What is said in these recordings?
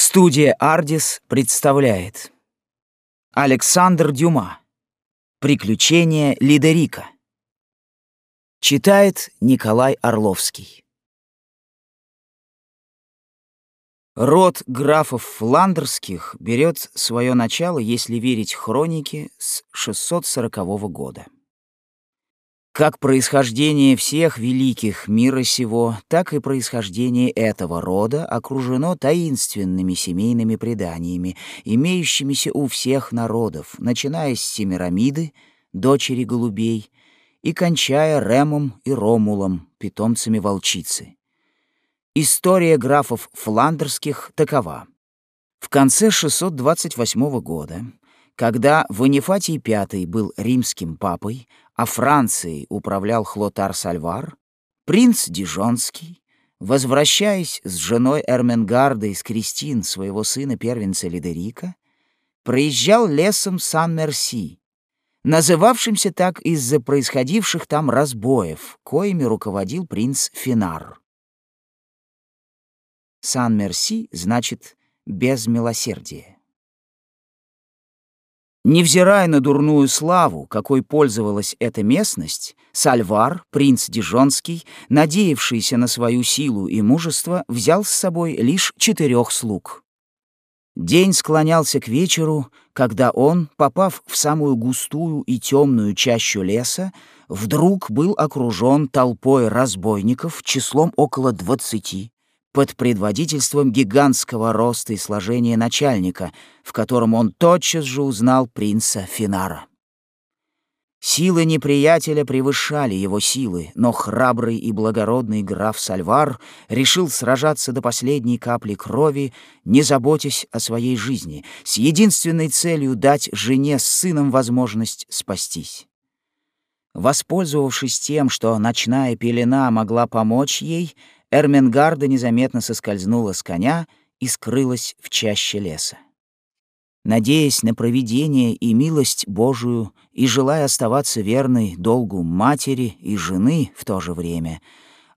Студия «Ардис» представляет. Александр Дюма. «Приключения Лидерика» Читает Николай Орловский. Род графов Фландерских берет свое начало, если верить хронике, с 640 года. Как происхождение всех великих мира сего, так и происхождение этого рода окружено таинственными семейными преданиями, имеющимися у всех народов, начиная с Семирамиды, дочери голубей, и кончая Ремом и Ромулом, питомцами волчицы. История графов фландерских такова. В конце 628 года когда Ванифатий V был римским папой, а Францией управлял Хлотар Сальвар, принц Дижонский, возвращаясь с женой Эрменгарда из Кристин своего сына-первенца Лидерика, проезжал лесом Сан-Мерси, называвшимся так из-за происходивших там разбоев, коими руководил принц Финар. Сан-Мерси значит «без милосердия». Невзирая на дурную славу, какой пользовалась эта местность, Сальвар, принц Дижонский, надеявшийся на свою силу и мужество, взял с собой лишь четырех слуг. День склонялся к вечеру, когда он, попав в самую густую и темную чащу леса, вдруг был окружен толпой разбойников числом около двадцати, под предводительством гигантского роста и сложения начальника, в котором он тотчас же узнал принца Финара. Силы неприятеля превышали его силы, но храбрый и благородный граф Сальвар решил сражаться до последней капли крови, не заботясь о своей жизни, с единственной целью дать жене с сыном возможность спастись. Воспользовавшись тем, что ночная пелена могла помочь ей, Эрменгарда незаметно соскользнула с коня и скрылась в чаще леса. Надеясь на провидение и милость Божию и желая оставаться верной долгу матери и жены в то же время,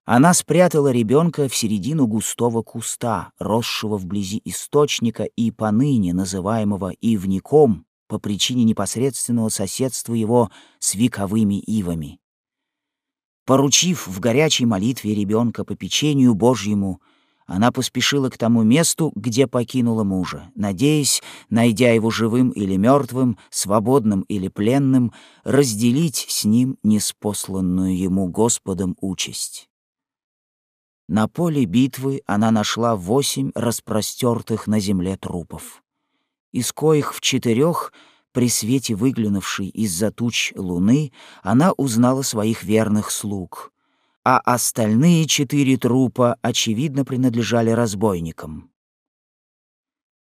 она спрятала ребенка в середину густого куста, росшего вблизи источника и поныне называемого ивником по причине непосредственного соседства его с вековыми ивами. Поручив в горячей молитве ребенка по печенью Божьему, она поспешила к тому месту, где покинула мужа, надеясь, найдя его живым или мертвым, свободным или пленным, разделить с ним неспосланную ему Господом участь. На поле битвы она нашла восемь распростертых на земле трупов, из коих в четырех — при свете выглянувшей из-за туч луны она узнала своих верных слуг, а остальные четыре трупа, очевидно, принадлежали разбойникам.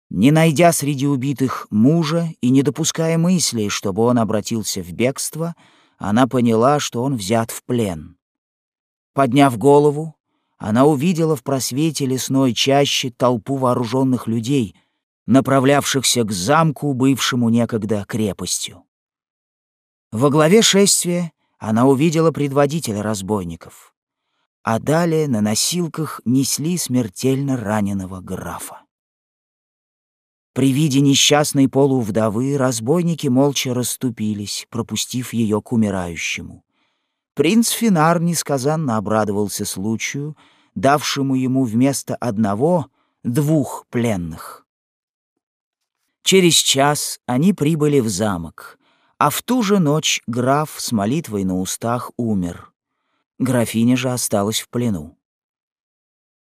Не найдя среди убитых мужа и не допуская мыслей, чтобы он обратился в бегство, она поняла, что он взят в плен. Подняв голову, она увидела в просвете лесной чащи толпу вооруженных людей — направлявшихся к замку, бывшему некогда крепостью. Во главе шествия она увидела предводителя разбойников, а далее на носилках несли смертельно раненого графа. При виде несчастной полувдовы разбойники молча расступились, пропустив ее к умирающему. Принц Финар несказанно обрадовался случаю, давшему ему вместо одного двух пленных. Через час они прибыли в замок, а в ту же ночь граф с молитвой на устах умер. Графиня же осталась в плену.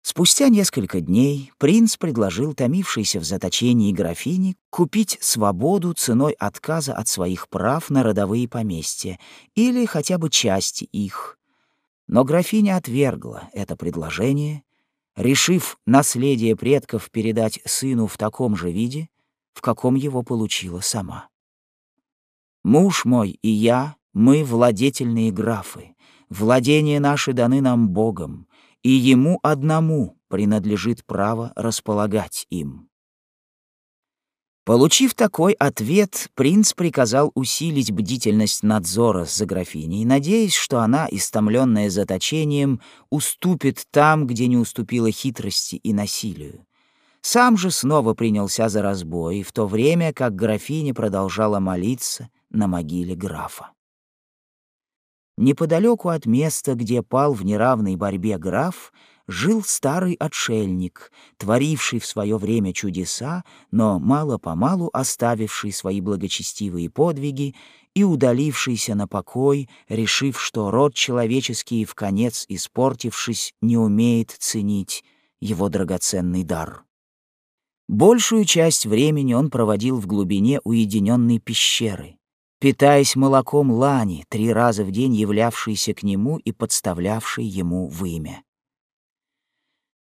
Спустя несколько дней принц предложил томившейся в заточении графине купить свободу ценой отказа от своих прав на родовые поместья или хотя бы части их. Но графиня отвергла это предложение, решив наследие предков передать сыну в таком же виде, в каком его получила сама. Муж мой и я, мы владетельные графы, владения наши даны нам Богом, и ему одному принадлежит право располагать им. Получив такой ответ, принц приказал усилить бдительность надзора за графиней, надеясь, что она, истомленная заточением, уступит там, где не уступила хитрости и насилию. Сам же снова принялся за разбой, в то время как графиня продолжала молиться на могиле графа. Неподалеку от места, где пал в неравной борьбе граф, жил старый отшельник, творивший в свое время чудеса, но мало-помалу оставивший свои благочестивые подвиги и удалившийся на покой, решив, что род человеческий, в конец испортившись, не умеет ценить его драгоценный дар. Большую часть времени он проводил в глубине уединенной пещеры, питаясь молоком лани, три раза в день являвшейся к нему и подставлявшей ему вымя.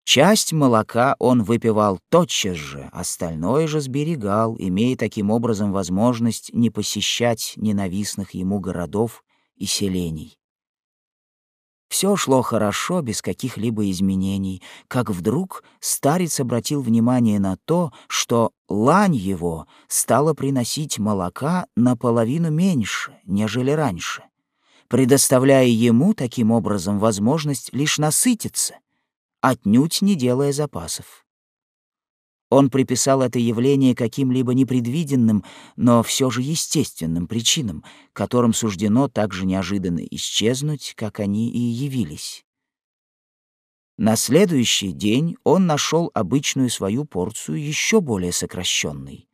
Часть молока он выпивал тотчас же, остальное же сберегал, имея таким образом возможность не посещать ненавистных ему городов и селений. Все шло хорошо, без каких-либо изменений, как вдруг старец обратил внимание на то, что лань его стала приносить молока наполовину меньше, нежели раньше, предоставляя ему таким образом возможность лишь насытиться отнюдь не делая запасов. Он приписал это явление каким-либо непредвиденным, но все же естественным причинам, которым суждено так же неожиданно исчезнуть, как они и явились. На следующий день он нашел обычную свою порцию еще более сокращенной.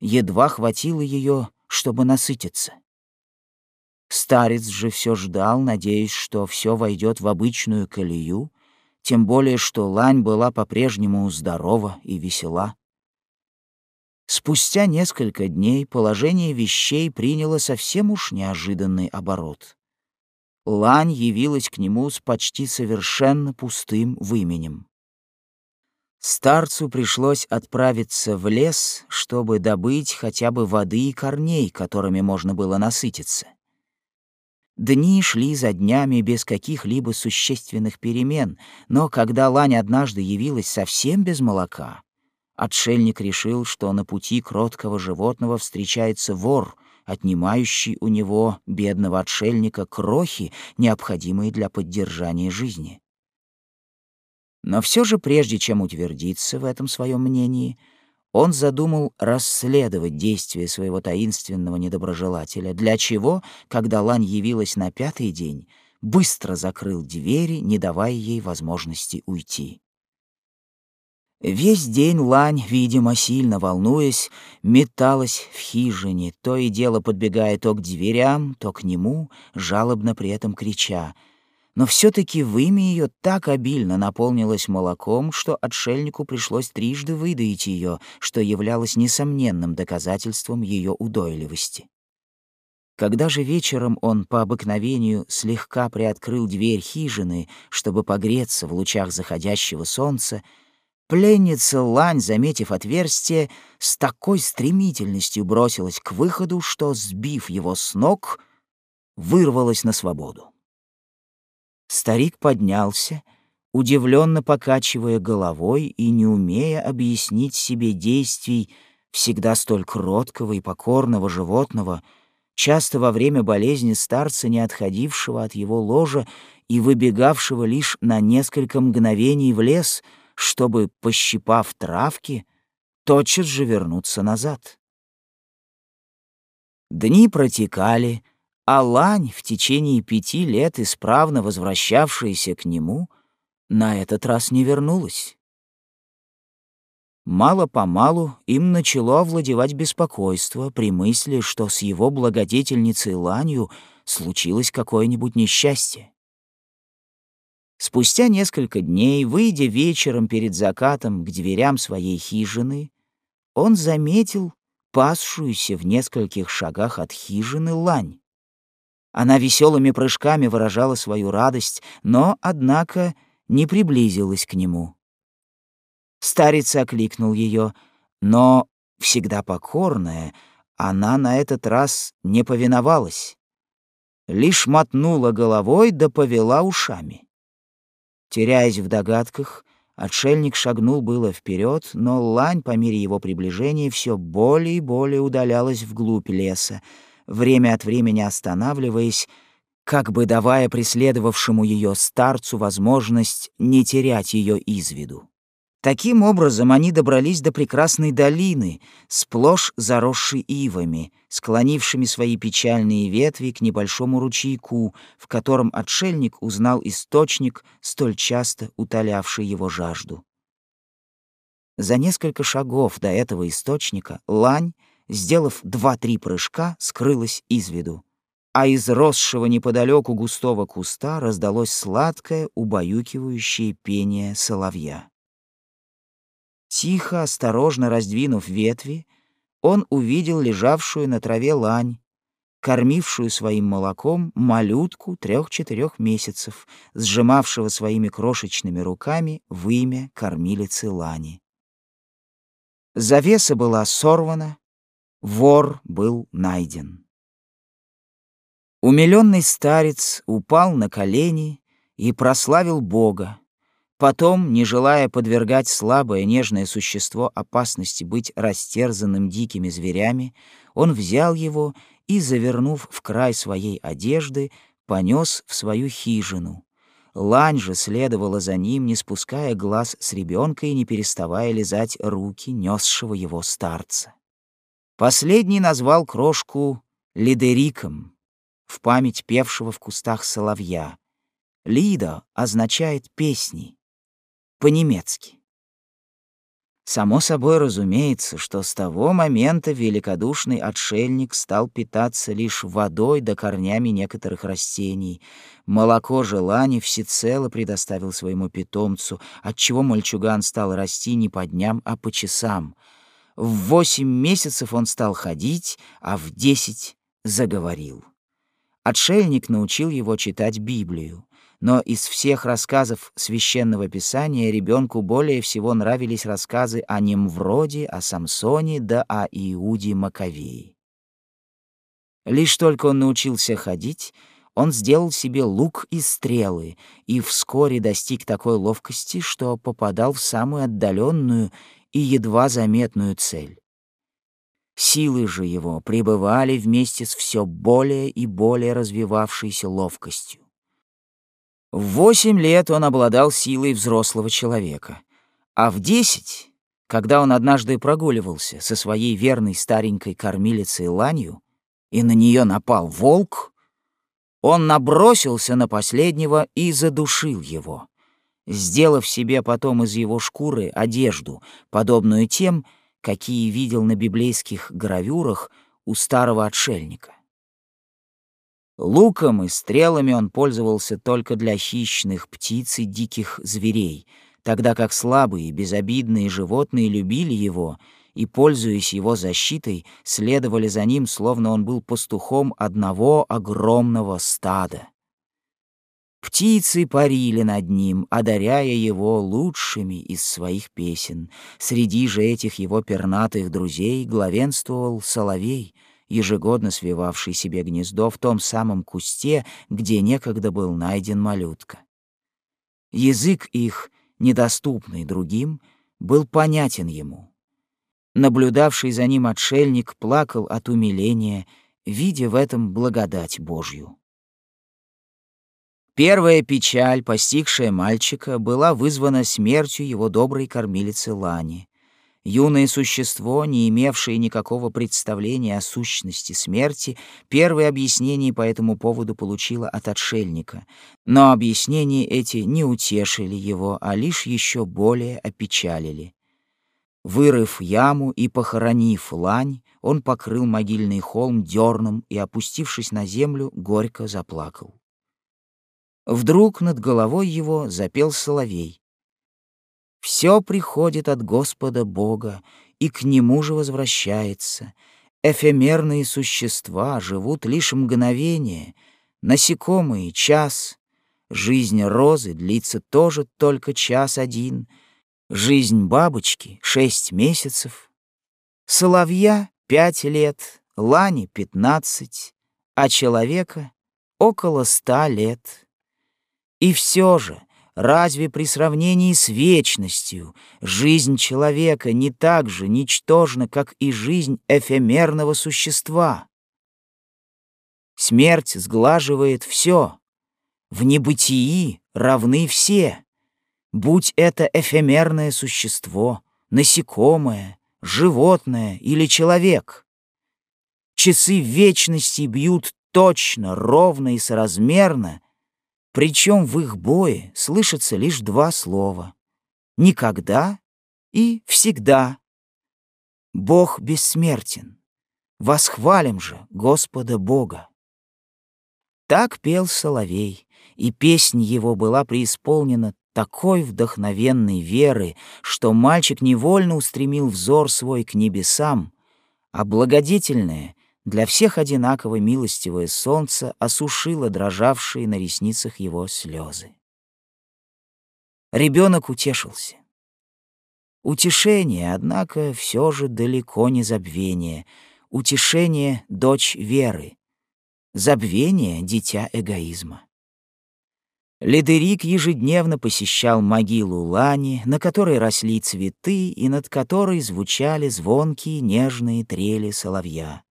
Едва хватило ее, чтобы насытиться. Старец же все ждал, надеясь, что все войдет в обычную колею, тем более что Лань была по-прежнему здорова и весела. Спустя несколько дней положение вещей приняло совсем уж неожиданный оборот. Лань явилась к нему с почти совершенно пустым выменем. Старцу пришлось отправиться в лес, чтобы добыть хотя бы воды и корней, которыми можно было насытиться. Дни шли за днями без каких-либо существенных перемен, но когда Лань однажды явилась совсем без молока, отшельник решил, что на пути кроткого животного встречается вор, отнимающий у него, бедного отшельника, крохи, необходимые для поддержания жизни. Но все же, прежде чем утвердиться в этом своем мнении, он задумал расследовать действия своего таинственного недоброжелателя, для чего, когда Лань явилась на пятый день, быстро закрыл двери, не давая ей возможности уйти. Весь день Лань, видимо, сильно волнуясь, металась в хижине, то и дело подбегая то к дверям, то к нему, жалобно при этом крича — но все-таки вымя ее так обильно наполнилось молоком, что отшельнику пришлось трижды выдоить ее, что являлось несомненным доказательством ее удойливости. Когда же вечером он по обыкновению слегка приоткрыл дверь хижины, чтобы погреться в лучах заходящего солнца, пленница Лань, заметив отверстие, с такой стремительностью бросилась к выходу, что, сбив его с ног, вырвалась на свободу. Старик поднялся, удивленно покачивая головой и не умея объяснить себе действий всегда столь кроткого и покорного животного, часто во время болезни старца, не отходившего от его ложа и выбегавшего лишь на несколько мгновений в лес, чтобы, пощипав травки, тотчас же вернуться назад. Дни протекали, а Лань, в течение пяти лет исправно возвращавшаяся к нему, на этот раз не вернулась. Мало-помалу им начало овладевать беспокойство при мысли, что с его благодетельницей Ланью случилось какое-нибудь несчастье. Спустя несколько дней, выйдя вечером перед закатом к дверям своей хижины, он заметил пасшуюся в нескольких шагах от хижины лань. Она веселыми прыжками выражала свою радость, но, однако, не приблизилась к нему. Старец окликнул ее, но, всегда покорная, она на этот раз не повиновалась. Лишь мотнула головой да повела ушами. Теряясь в догадках, отшельник шагнул было вперед, но лань по мере его приближения все более и более удалялась вглубь леса, время от времени останавливаясь, как бы давая преследовавшему ее старцу возможность не терять ее из виду. Таким образом, они добрались до прекрасной долины, сплошь заросшей ивами, склонившими свои печальные ветви к небольшому ручейку, в котором отшельник узнал источник, столь часто утолявший его жажду. За несколько шагов до этого источника лань, сделав два-три прыжка, скрылась из виду, а из росшего неподалеку густого куста раздалось сладкое, убаюкивающее пение соловья. Тихо, осторожно раздвинув ветви, он увидел лежавшую на траве лань, кормившую своим молоком малютку трех-четырех месяцев, сжимавшего своими крошечными руками вымя кормилицы лани. Завеса была сорвана, вор был найден. Умиленный старец упал на колени и прославил Бога, Потом, не желая подвергать слабое нежное существо опасности быть растерзанным дикими зверями, он взял его и, завернув в край своей одежды, понес в свою хижину. Лань же следовала за ним, не спуская глаз с ребенка и не переставая лизать руки несшего его старца. Последний назвал крошку Лидериком, в память певшего в кустах соловья. Лида означает «песни», по-немецки. Само собой разумеется, что с того момента великодушный отшельник стал питаться лишь водой да корнями некоторых растений. Молоко желаний всецело предоставил своему питомцу, отчего мальчуган стал расти не по дням, а по часам. В восемь месяцев он стал ходить, а в десять заговорил. Отшельник научил его читать Библию но из всех рассказов священного писания ребенку более всего нравились рассказы о Немвроде, о Самсоне да о Иуде Маковее. Лишь только он научился ходить, он сделал себе лук и стрелы и вскоре достиг такой ловкости, что попадал в самую отдаленную и едва заметную цель. Силы же его пребывали вместе с все более и более развивавшейся ловкостью. В восемь лет он обладал силой взрослого человека, а в десять, когда он однажды прогуливался со своей верной старенькой кормилицей Ланью, и на нее напал волк, он набросился на последнего и задушил его, сделав себе потом из его шкуры одежду, подобную тем, какие видел на библейских гравюрах у старого отшельника. Луком и стрелами он пользовался только для хищных птиц и диких зверей, тогда как слабые, безобидные животные любили его и, пользуясь его защитой, следовали за ним, словно он был пастухом одного огромного стада. Птицы парили над ним, одаряя его лучшими из своих песен. Среди же этих его пернатых друзей главенствовал соловей — ежегодно свивавший себе гнездо в том самом кусте, где некогда был найден малютка. Язык их, недоступный другим, был понятен ему. Наблюдавший за ним отшельник плакал от умиления, видя в этом благодать Божью. Первая печаль, постигшая мальчика, была вызвана смертью его доброй кормилицы Лани. Юное существо, не имевшее никакого представления о сущности смерти, первое объяснение по этому поводу получило от отшельника. Но объяснения эти не утешили его, а лишь еще более опечалили. Вырыв яму и похоронив лань, он покрыл могильный холм дерном и, опустившись на землю, горько заплакал. Вдруг над головой его запел соловей. Все приходит от Господа Бога и к Нему же возвращается. Эфемерные существа живут лишь мгновение, насекомые — час. Жизнь розы длится тоже только час один. Жизнь бабочки — шесть месяцев. Соловья — пять лет, лани — пятнадцать, а человека — около ста лет. И все же — Разве при сравнении с вечностью жизнь человека не так же ничтожна, как и жизнь эфемерного существа? Смерть сглаживает все. В небытии равны все. будь это эфемерное существо, насекомое, животное или человек. Часы вечности бьют точно, ровно и соразмерно, причем в их бое слышится лишь два слова — «никогда» и «всегда». Бог бессмертен. Восхвалим же Господа Бога. Так пел Соловей, и песнь его была преисполнена такой вдохновенной веры, что мальчик невольно устремил взор свой к небесам, а благодетельное, для всех одинаково милостивое солнце осушило дрожавшие на ресницах его слезы. Ребенок утешился. Утешение, однако, все же далеко не забвение. Утешение — дочь веры. Забвение — дитя эгоизма. Ледерик ежедневно посещал могилу Лани, на которой росли цветы и над которой звучали звонкие нежные трели соловья.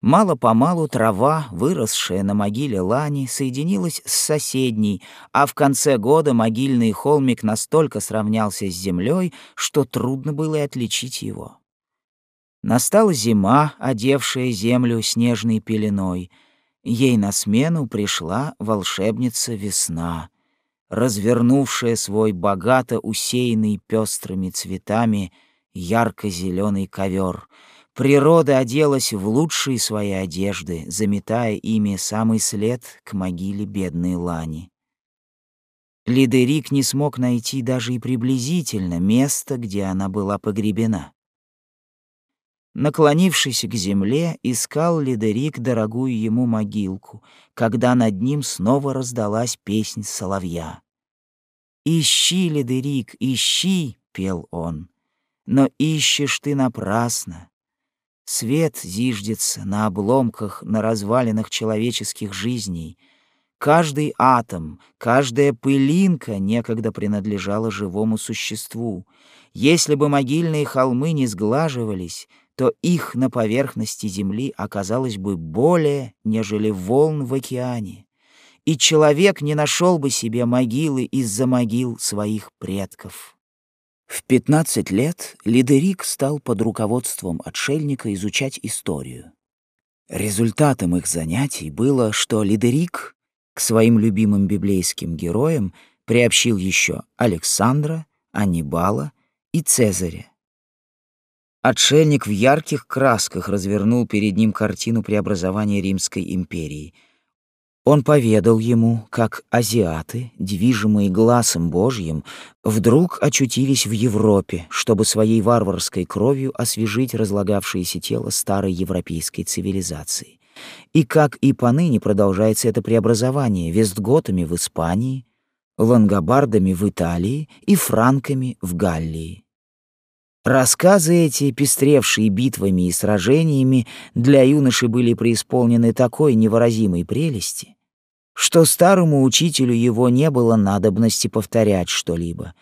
Мало-помалу трава, выросшая на могиле Лани, соединилась с соседней, а в конце года могильный холмик настолько сравнялся с землей, что трудно было и отличить его. Настала зима, одевшая землю снежной пеленой. Ей на смену пришла волшебница весна, развернувшая свой богато усеянный пестрыми цветами ярко-зеленый ковер — Природа оделась в лучшие свои одежды, заметая ими самый след к могиле бедной Лани. Лидерик не смог найти даже и приблизительно место, где она была погребена. Наклонившись к земле, искал Лидерик дорогую ему могилку, когда над ним снова раздалась песнь соловья. «Ищи, Лидерик, ищи!» — пел он. «Но ищешь ты напрасно. Свет зиждется на обломках, на развалинах человеческих жизней. Каждый атом, каждая пылинка некогда принадлежала живому существу. Если бы могильные холмы не сглаживались, то их на поверхности земли оказалось бы более, нежели волн в океане. И человек не нашел бы себе могилы из-за могил своих предков. В 15 лет Лидерик стал под руководством отшельника изучать историю. Результатом их занятий было, что Лидерик к своим любимым библейским героям приобщил еще Александра, Аннибала и Цезаря. Отшельник в ярких красках развернул перед ним картину преобразования Римской империи — он поведал ему, как азиаты, движимые глазом Божьим, вдруг очутились в Европе, чтобы своей варварской кровью освежить разлагавшееся тело старой европейской цивилизации. И как и поныне продолжается это преобразование вестготами в Испании, лангобардами в Италии и франками в Галлии. Рассказы эти, пестревшие битвами и сражениями, для юноши были преисполнены такой невыразимой прелести, что старому учителю его не было надобности повторять что-либо.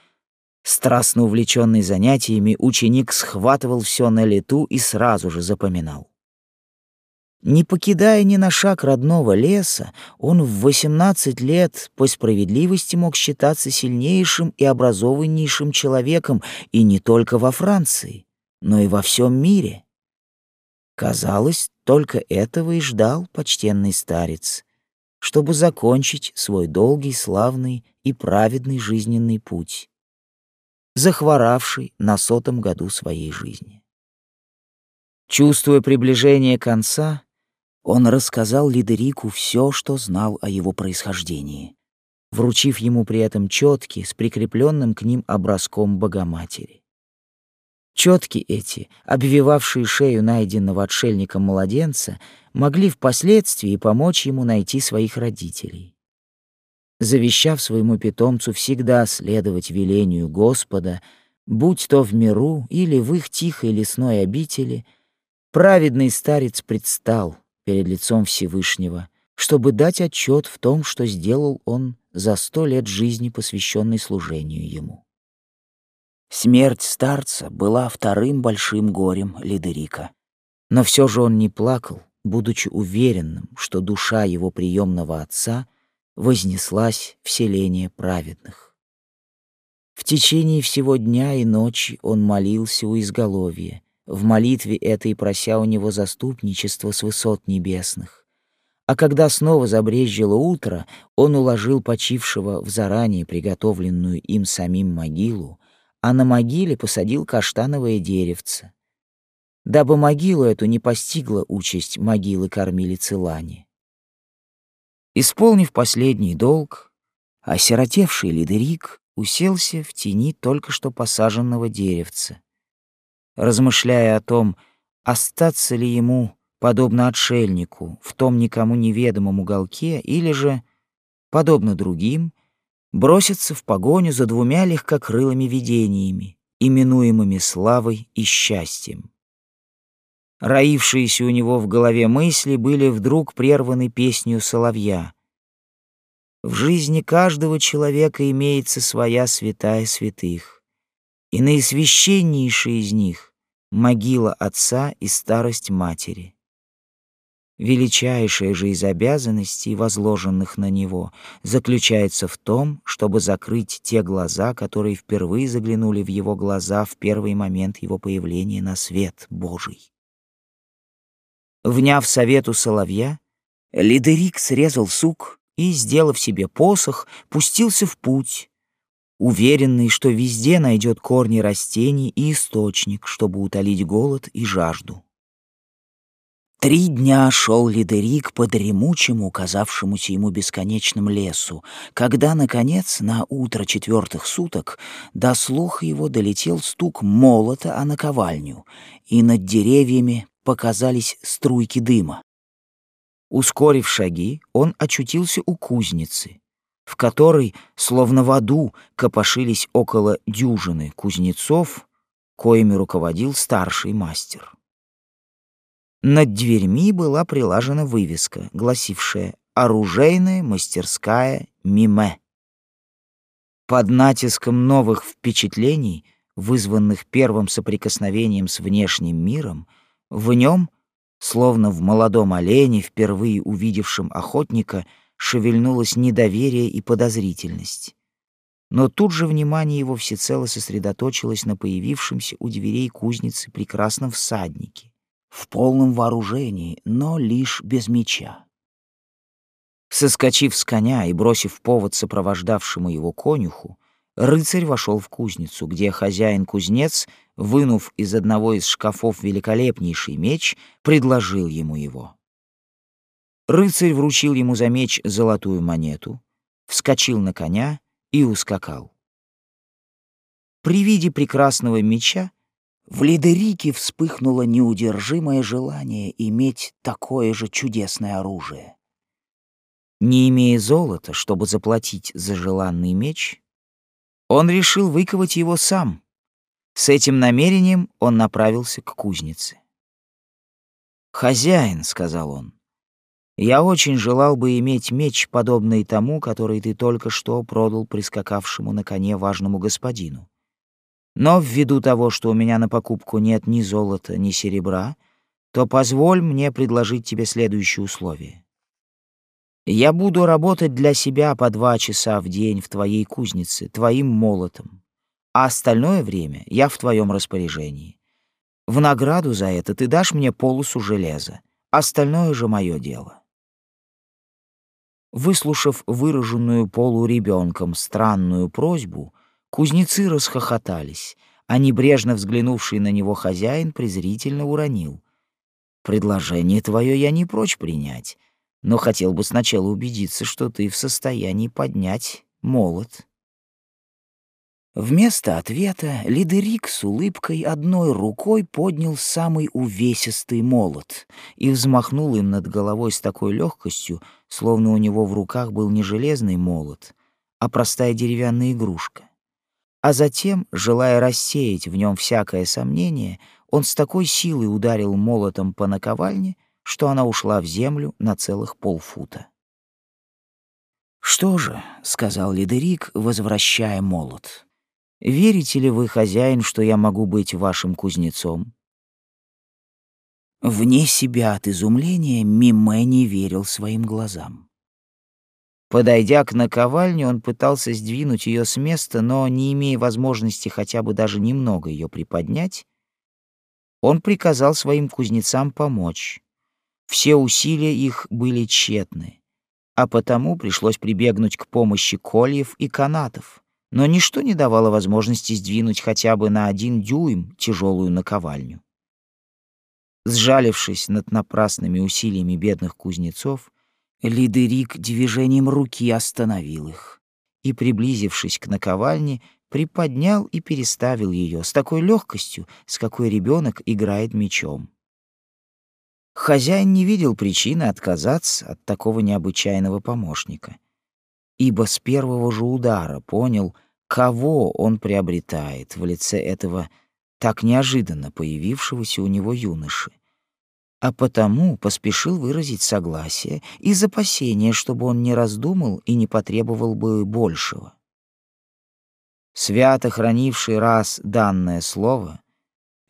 Страстно увлеченный занятиями, ученик схватывал все на лету и сразу же запоминал. Не покидая ни на шаг родного леса, он в 18 лет по справедливости мог считаться сильнейшим и образованнейшим человеком и не только во Франции, но и во всем мире. Казалось, только этого и ждал почтенный старец, чтобы закончить свой долгий, славный и праведный жизненный путь, захворавший на сотом году своей жизни. Чувствуя приближение конца, он рассказал Лидерику все, что знал о его происхождении, вручив ему при этом четки с прикрепленным к ним образком Богоматери. Четки эти, обвивавшие шею найденного отшельником младенца, могли впоследствии помочь ему найти своих родителей. Завещав своему питомцу всегда следовать велению Господа, будь то в миру или в их тихой лесной обители, праведный старец предстал — перед лицом Всевышнего, чтобы дать отчет в том, что сделал он за сто лет жизни, посвященной служению ему. Смерть старца была вторым большим горем Лидерика. Но все же он не плакал, будучи уверенным, что душа его приемного отца вознеслась в селение праведных. В течение всего дня и ночи он молился у изголовья, в молитве этой прося у него заступничества с высот небесных. А когда снова забрезжило утро, он уложил почившего в заранее приготовленную им самим могилу, а на могиле посадил каштановое деревце, дабы могилу эту не постигла участь могилы кормилицы Лани. Исполнив последний долг, осиротевший Лидерик уселся в тени только что посаженного деревца, размышляя о том, остаться ли ему, подобно отшельнику, в том никому неведомом уголке, или же, подобно другим, броситься в погоню за двумя легкокрылыми видениями, именуемыми славой и счастьем. Роившиеся у него в голове мысли были вдруг прерваны песнью соловья. В жизни каждого человека имеется своя святая святых, и наисвященнейшая из них — могила отца и старость матери. Величайшая же из обязанностей, возложенных на него, заключается в том, чтобы закрыть те глаза, которые впервые заглянули в его глаза в первый момент его появления на свет Божий. Вняв совету соловья, Лидерик срезал сук и, сделав себе посох, пустился в путь, уверенный, что везде найдет корни растений и источник, чтобы утолить голод и жажду. Три дня шел Лидерик по дремучему, казавшемуся ему бесконечным лесу, когда, наконец, на утро четвертых суток до слуха его долетел стук молота о наковальню, и над деревьями показались струйки дыма. Ускорив шаги, он очутился у кузницы, в которой, словно в аду, копошились около дюжины кузнецов, коими руководил старший мастер. Над дверьми была прилажена вывеска, гласившая «Оружейная мастерская Миме». Под натиском новых впечатлений, вызванных первым соприкосновением с внешним миром, в нем, словно в молодом олене, впервые увидевшем охотника, шевельнулось недоверие и подозрительность. Но тут же внимание его всецело сосредоточилось на появившемся у дверей кузницы прекрасном всаднике, в полном вооружении, но лишь без меча. Соскочив с коня и бросив повод сопровождавшему его конюху, рыцарь вошел в кузницу, где хозяин-кузнец, вынув из одного из шкафов великолепнейший меч, предложил ему его. Рыцарь вручил ему за меч золотую монету, вскочил на коня и ускакал. При виде прекрасного меча в Лидерике вспыхнуло неудержимое желание иметь такое же чудесное оружие. Не имея золота, чтобы заплатить за желанный меч, он решил выковать его сам. С этим намерением он направился к кузнице. «Хозяин», — сказал он, — «я очень желал бы иметь меч, подобный тому, который ты только что продал прискакавшему на коне важному господину. Но ввиду того, что у меня на покупку нет ни золота, ни серебра, то позволь мне предложить тебе следующее условие. Я буду работать для себя по два часа в день в твоей кузнице, твоим молотом, а остальное время я в твоем распоряжении. В награду за это ты дашь мне полосу железа, остальное же мое дело. Выслушав выраженную полуребенком странную просьбу, Кузнецы расхохотались, а небрежно взглянувший на него хозяин презрительно уронил. «Предложение твое я не прочь принять, но хотел бы сначала убедиться, что ты в состоянии поднять молот». Вместо ответа Лидерик с улыбкой одной рукой поднял самый увесистый молот и взмахнул им над головой с такой легкостью, словно у него в руках был не железный молот, а простая деревянная игрушка. А затем, желая рассеять в нем всякое сомнение, он с такой силой ударил молотом по наковальне, что она ушла в землю на целых полфута. «Что же», — сказал Лидерик, возвращая молот, — «верите ли вы, хозяин, что я могу быть вашим кузнецом?» Вне себя от изумления Миме не верил своим глазам. Подойдя к наковальне, он пытался сдвинуть ее с места, но, не имея возможности хотя бы даже немного ее приподнять, он приказал своим кузнецам помочь. Все усилия их были тщетны, а потому пришлось прибегнуть к помощи кольев и канатов, но ничто не давало возможности сдвинуть хотя бы на один дюйм тяжелую наковальню. Сжалившись над напрасными усилиями бедных кузнецов, Лидерик движением руки остановил их и, приблизившись к наковальне, приподнял и переставил ее с такой легкостью, с какой ребенок играет мечом. Хозяин не видел причины отказаться от такого необычайного помощника, ибо с первого же удара понял, кого он приобретает в лице этого так неожиданно появившегося у него юноши, а потому поспешил выразить согласие и опасения, чтобы он не раздумал и не потребовал бы большего. Свято хранивший раз данное слово,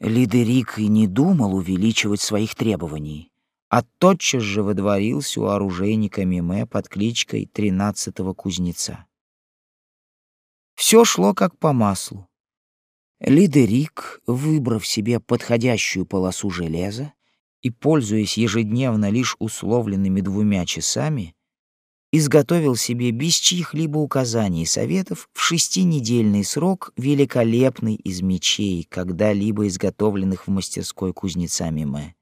Лидерик и не думал увеличивать своих требований, а тотчас же выдворился у оружейника Миме под кличкой тринадцатого кузнеца. Все шло как по маслу. Лидерик, выбрав себе подходящую полосу железа и пользуясь ежедневно лишь условленными двумя часами, изготовил себе без чьих-либо указаний и советов в шестинедельный срок великолепный из мечей, когда-либо изготовленных в мастерской кузнеца Миме.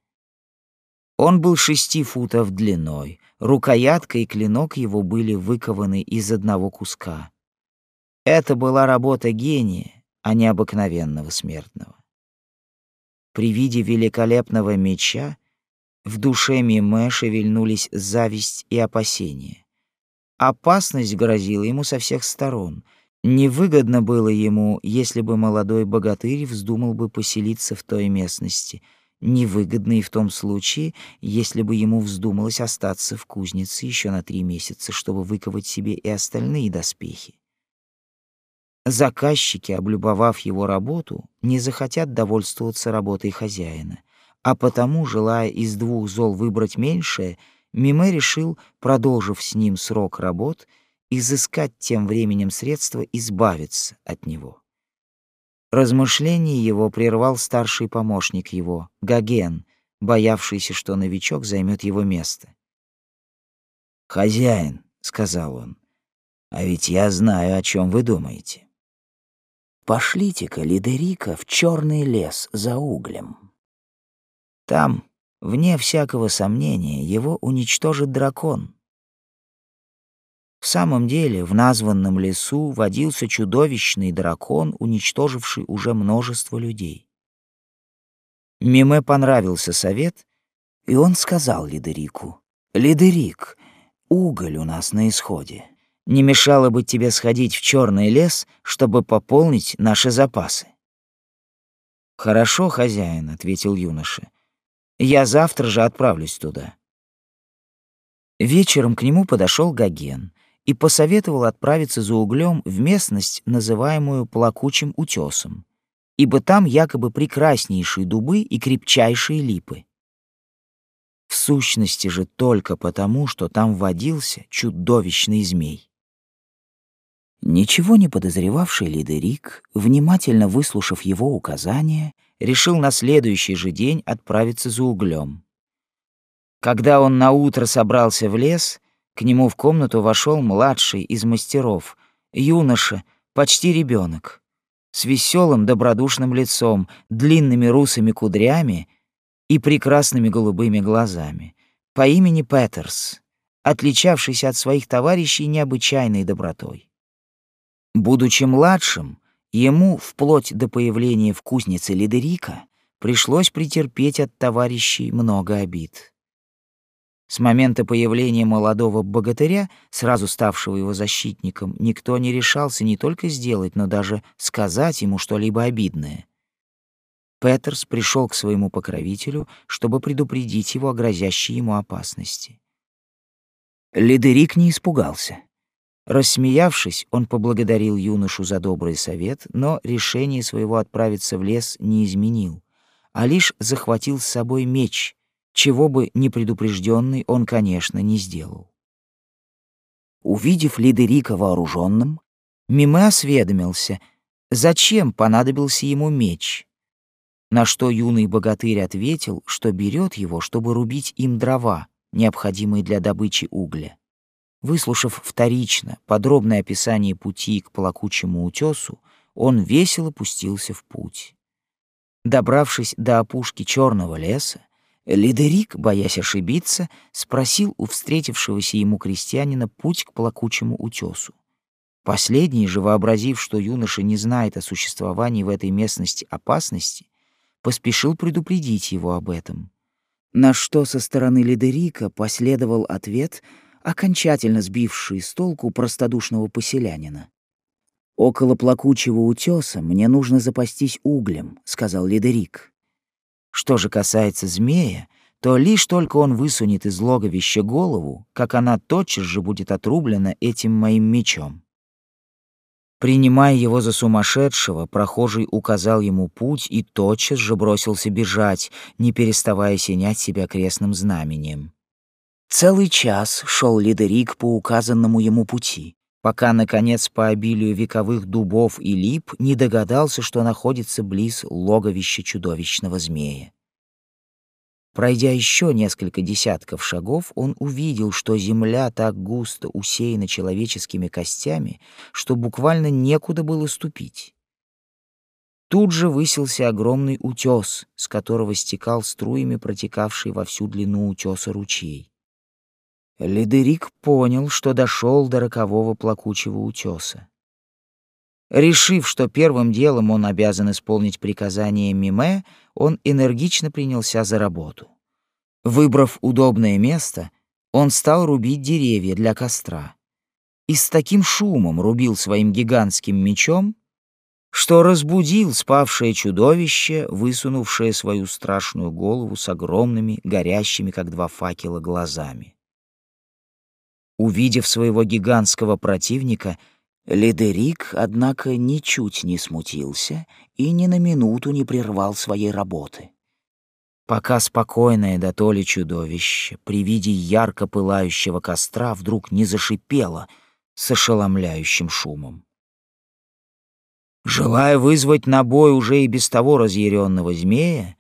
Он был шести футов длиной, рукоятка и клинок его были выкованы из одного куска. Это была работа гения, а не обыкновенного смертного. При виде великолепного меча в душе Миме шевельнулись зависть и опасения. Опасность грозила ему со всех сторон. Невыгодно было ему, если бы молодой богатырь вздумал бы поселиться в той местности. Невыгодно и в том случае, если бы ему вздумалось остаться в кузнице еще на три месяца, чтобы выковать себе и остальные доспехи. Заказчики, облюбовав его работу, не захотят довольствоваться работой хозяина, а потому, желая из двух зол выбрать меньшее, Миме решил, продолжив с ним срок работ, изыскать тем временем средства избавиться от него. Размышление его прервал старший помощник его, Гаген, боявшийся, что новичок займет его место. «Хозяин», — сказал он, — «а ведь я знаю, о чем вы думаете. Пошлите-ка Лидерика в черный лес за углем. Там, вне всякого сомнения, его уничтожит дракон. В самом деле, в названном лесу водился чудовищный дракон, уничтоживший уже множество людей. Миме понравился совет, и он сказал Лидерику, «Лидерик, уголь у нас на исходе не мешало бы тебе сходить в черный лес, чтобы пополнить наши запасы. Хорошо, хозяин, ответил юноша. Я завтра же отправлюсь туда. Вечером к нему подошел Гоген и посоветовал отправиться за углем в местность, называемую Плакучим утесом, ибо там якобы прекраснейшие дубы и крепчайшие липы. В сущности же только потому, что там водился чудовищный змей. Ничего не подозревавший Лидерик, внимательно выслушав его указания, решил на следующий же день отправиться за углем. Когда он наутро собрался в лес, к нему в комнату вошел младший из мастеров, юноша, почти ребенок, с веселым добродушным лицом, длинными русыми кудрями и прекрасными голубыми глазами, по имени Петерс, отличавшийся от своих товарищей необычайной добротой. Будучи младшим, ему, вплоть до появления в кузнице Лидерика, пришлось претерпеть от товарищей много обид. С момента появления молодого богатыря, сразу ставшего его защитником, никто не решался не только сделать, но даже сказать ему что-либо обидное. Петерс пришел к своему покровителю, чтобы предупредить его о грозящей ему опасности. Лидерик не испугался. Рассмеявшись, он поблагодарил юношу за добрый совет, но решение своего отправиться в лес не изменил, а лишь захватил с собой меч, чего бы непредупрежденный он, конечно, не сделал. Увидев Лидерика вооруженным, Миме осведомился, зачем понадобился ему меч. На что юный богатырь ответил, что берет его, чтобы рубить им дрова, необходимые для добычи угля. Выслушав вторично подробное описание пути к плакучему утесу, он весело пустился в путь. Добравшись до опушки черного леса, Лидерик, боясь ошибиться, спросил у встретившегося ему крестьянина путь к плакучему утесу. Последний же, вообразив, что юноша не знает о существовании в этой местности опасности, поспешил предупредить его об этом. На что со стороны Лидерика последовал ответ, окончательно сбивший с толку простодушного поселянина. «Около плакучего утеса мне нужно запастись углем», — сказал Лидерик. Что же касается змея, то лишь только он высунет из логовища голову, как она тотчас же будет отрублена этим моим мечом. Принимая его за сумасшедшего, прохожий указал ему путь и тотчас же бросился бежать, не переставая синять себя крестным знамением. Целый час шел Лидерик по указанному ему пути, пока, наконец, по обилию вековых дубов и лип не догадался, что находится близ логовища чудовищного змея. Пройдя еще несколько десятков шагов, он увидел, что земля так густо усеяна человеческими костями, что буквально некуда было ступить. Тут же высился огромный утес, с которого стекал струями протекавший во всю длину утеса ручей. Лидерик понял, что дошел до рокового плакучего утеса. Решив, что первым делом он обязан исполнить приказание Миме, он энергично принялся за работу. Выбрав удобное место, он стал рубить деревья для костра. И с таким шумом рубил своим гигантским мечом, что разбудил спавшее чудовище, высунувшее свою страшную голову с огромными, горящими, как два факела, глазами. Увидев своего гигантского противника, Лидерик, однако, ничуть не смутился и ни на минуту не прервал своей работы. Пока спокойное до то ли чудовище при виде ярко пылающего костра вдруг не зашипело с ошеломляющим шумом. Желая вызвать на бой уже и без того разъяренного змея,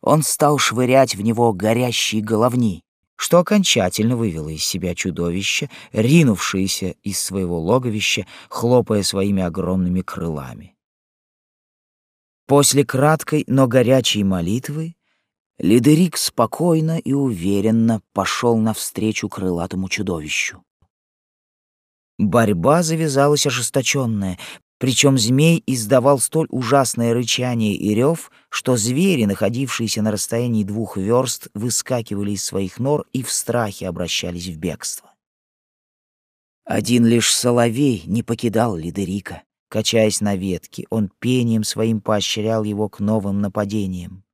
он стал швырять в него горящие головни, что окончательно вывело из себя чудовище, ринувшееся из своего логовища, хлопая своими огромными крылами. После краткой, но горячей молитвы Лидерик спокойно и уверенно пошел навстречу крылатому чудовищу. Борьба завязалась ожесточенная, причем змей издавал столь ужасное рычание и рев, что звери, находившиеся на расстоянии двух верст, выскакивали из своих нор и в страхе обращались в бегство. Один лишь соловей не покидал Лидерика. Качаясь на ветке, он пением своим поощрял его к новым нападениям.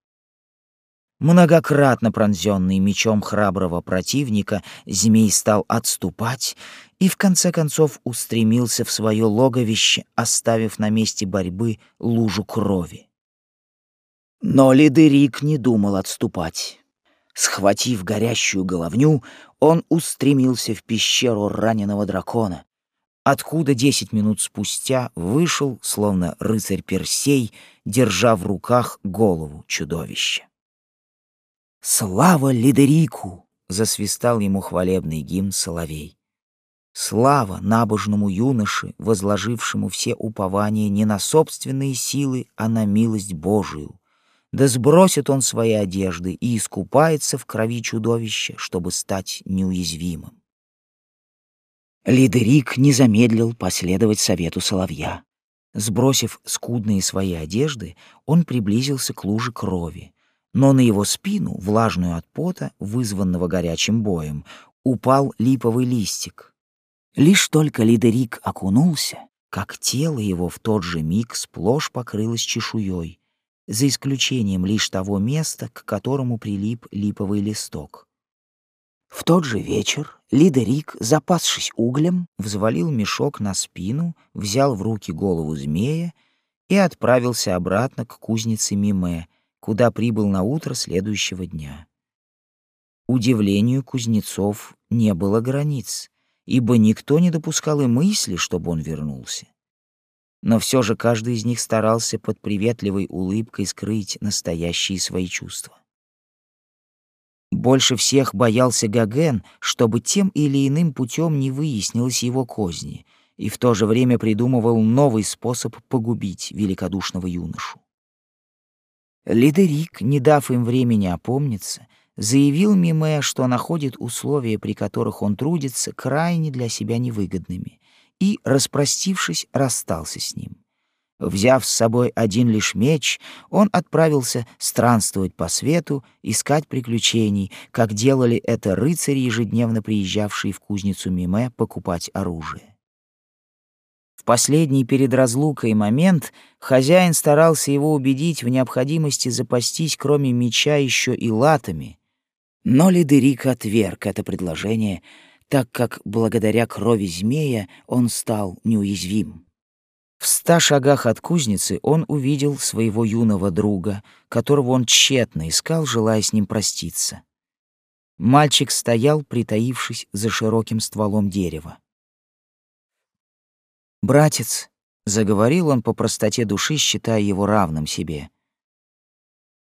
Многократно пронзенный мечом храброго противника, змей стал отступать и в конце концов устремился в свое логовище, оставив на месте борьбы лужу крови. Но Лидерик не думал отступать. Схватив горящую головню, он устремился в пещеру раненого дракона, откуда десять минут спустя вышел, словно рыцарь Персей, держа в руках голову чудовища. «Слава Лидерику!» — засвистал ему хвалебный гимн соловей. Слава набожному юноше, возложившему все упования не на собственные силы, а на милость Божию. Да сбросит он свои одежды и искупается в крови чудовища, чтобы стать неуязвимым. Лидерик не замедлил последовать совету соловья. Сбросив скудные свои одежды, он приблизился к луже крови но на его спину, влажную от пота, вызванного горячим боем, упал липовый листик. Лишь только Лидерик окунулся, как тело его в тот же миг сплошь покрылось чешуей, за исключением лишь того места, к которому прилип липовый листок. В тот же вечер Лидерик, запасшись углем, взвалил мешок на спину, взял в руки голову змея и отправился обратно к кузнице Миме, куда прибыл на утро следующего дня. Удивлению кузнецов не было границ, ибо никто не допускал и мысли, чтобы он вернулся. Но все же каждый из них старался под приветливой улыбкой скрыть настоящие свои чувства. Больше всех боялся Гаген, чтобы тем или иным путем не выяснилось его козни, и в то же время придумывал новый способ погубить великодушного юношу. Лидерик, не дав им времени опомниться, заявил Миме, что находит условия, при которых он трудится, крайне для себя невыгодными, и, распростившись, расстался с ним. Взяв с собой один лишь меч, он отправился странствовать по свету, искать приключений, как делали это рыцари, ежедневно приезжавшие в кузницу Миме покупать оружие. В последний перед разлукой момент хозяин старался его убедить в необходимости запастись кроме меча еще и латами, но Лидерик отверг это предложение, так как благодаря крови змея он стал неуязвим. В ста шагах от кузницы он увидел своего юного друга, которого он тщетно искал, желая с ним проститься. Мальчик стоял, притаившись за широким стволом дерева. «Братец», — заговорил он по простоте души, считая его равным себе.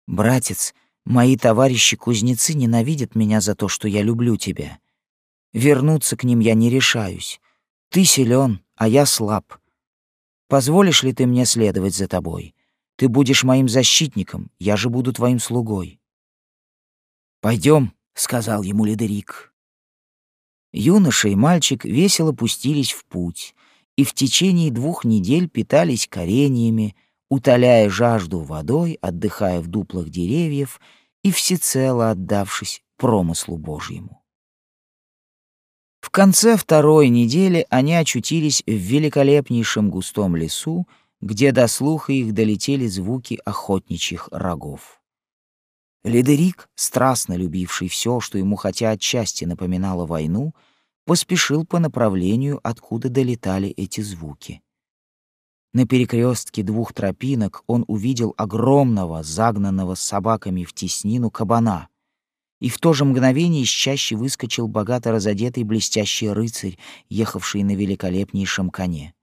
«Братец, мои товарищи-кузнецы ненавидят меня за то, что я люблю тебя. Вернуться к ним я не решаюсь. Ты силен, а я слаб. Позволишь ли ты мне следовать за тобой? Ты будешь моим защитником, я же буду твоим слугой». Пойдем, сказал ему Лидерик. Юноша и мальчик весело пустились в путь — и в течение двух недель питались кореньями, утоляя жажду водой, отдыхая в дуплах деревьев и всецело отдавшись промыслу Божьему. В конце второй недели они очутились в великолепнейшем густом лесу, где до слуха их долетели звуки охотничьих рогов. Ледерик, страстно любивший все, что ему хотя отчасти напоминало войну, — поспешил по направлению, откуда долетали эти звуки. На перекрестке двух тропинок он увидел огромного, загнанного собаками в теснину кабана, и в то же мгновение из чащи выскочил богато разодетый блестящий рыцарь, ехавший на великолепнейшем коне.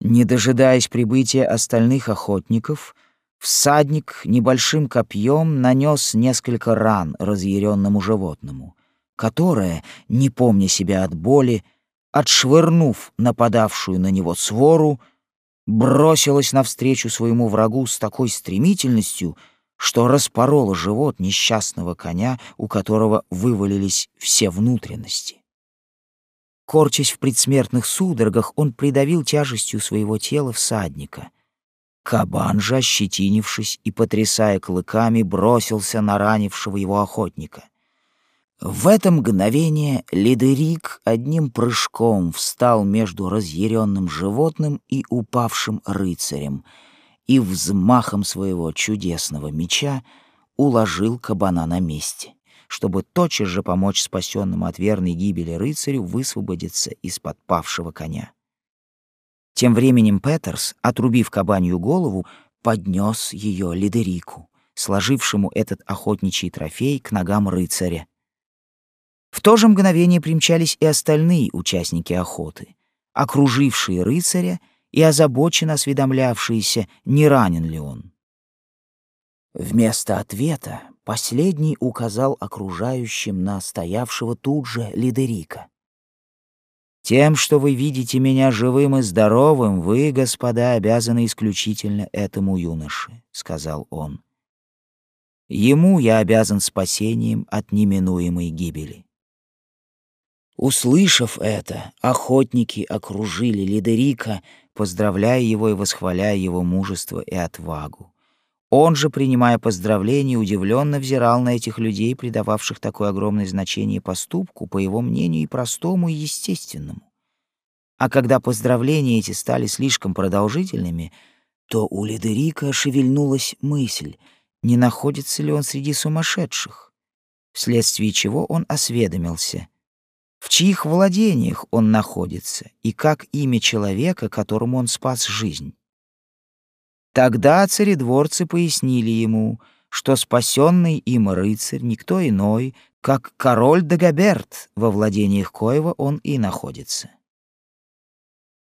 Не дожидаясь прибытия остальных охотников, всадник небольшим копьем нанес несколько ран разъяренному животному — которая, не помня себя от боли, отшвырнув нападавшую на него свору, бросилась навстречу своему врагу с такой стремительностью, что распорола живот несчастного коня, у которого вывалились все внутренности. Корчась в предсмертных судорогах, он придавил тяжестью своего тела всадника. Кабан же, ощетинившись и потрясая клыками, бросился на ранившего его охотника. В это мгновение Лидерик одним прыжком встал между разъяренным животным и упавшим рыцарем и взмахом своего чудесного меча уложил кабана на месте, чтобы тотчас же помочь спасенному от верной гибели рыцарю высвободиться из-под павшего коня. Тем временем Петерс, отрубив кабанью голову, поднес ее Лидерику, сложившему этот охотничий трофей к ногам рыцаря, в то же мгновение примчались и остальные участники охоты, окружившие рыцаря и озабоченно осведомлявшиеся, не ранен ли он. Вместо ответа последний указал окружающим на стоявшего тут же Лидерика. «Тем, что вы видите меня живым и здоровым, вы, господа, обязаны исключительно этому юноше», — сказал он. «Ему я обязан спасением от неминуемой гибели». Услышав это, охотники окружили Лидерика, поздравляя его и восхваляя его мужество и отвагу. Он же, принимая поздравления, удивленно взирал на этих людей, придававших такое огромное значение поступку, по его мнению, и простому, и естественному. А когда поздравления эти стали слишком продолжительными, то у Лидерика шевельнулась мысль, не находится ли он среди сумасшедших, вследствие чего он осведомился — в чьих владениях он находится и как имя человека, которому он спас жизнь. Тогда царедворцы пояснили ему, что спасенный им рыцарь никто иной, как король Дагоберт, во владениях коего он и находится.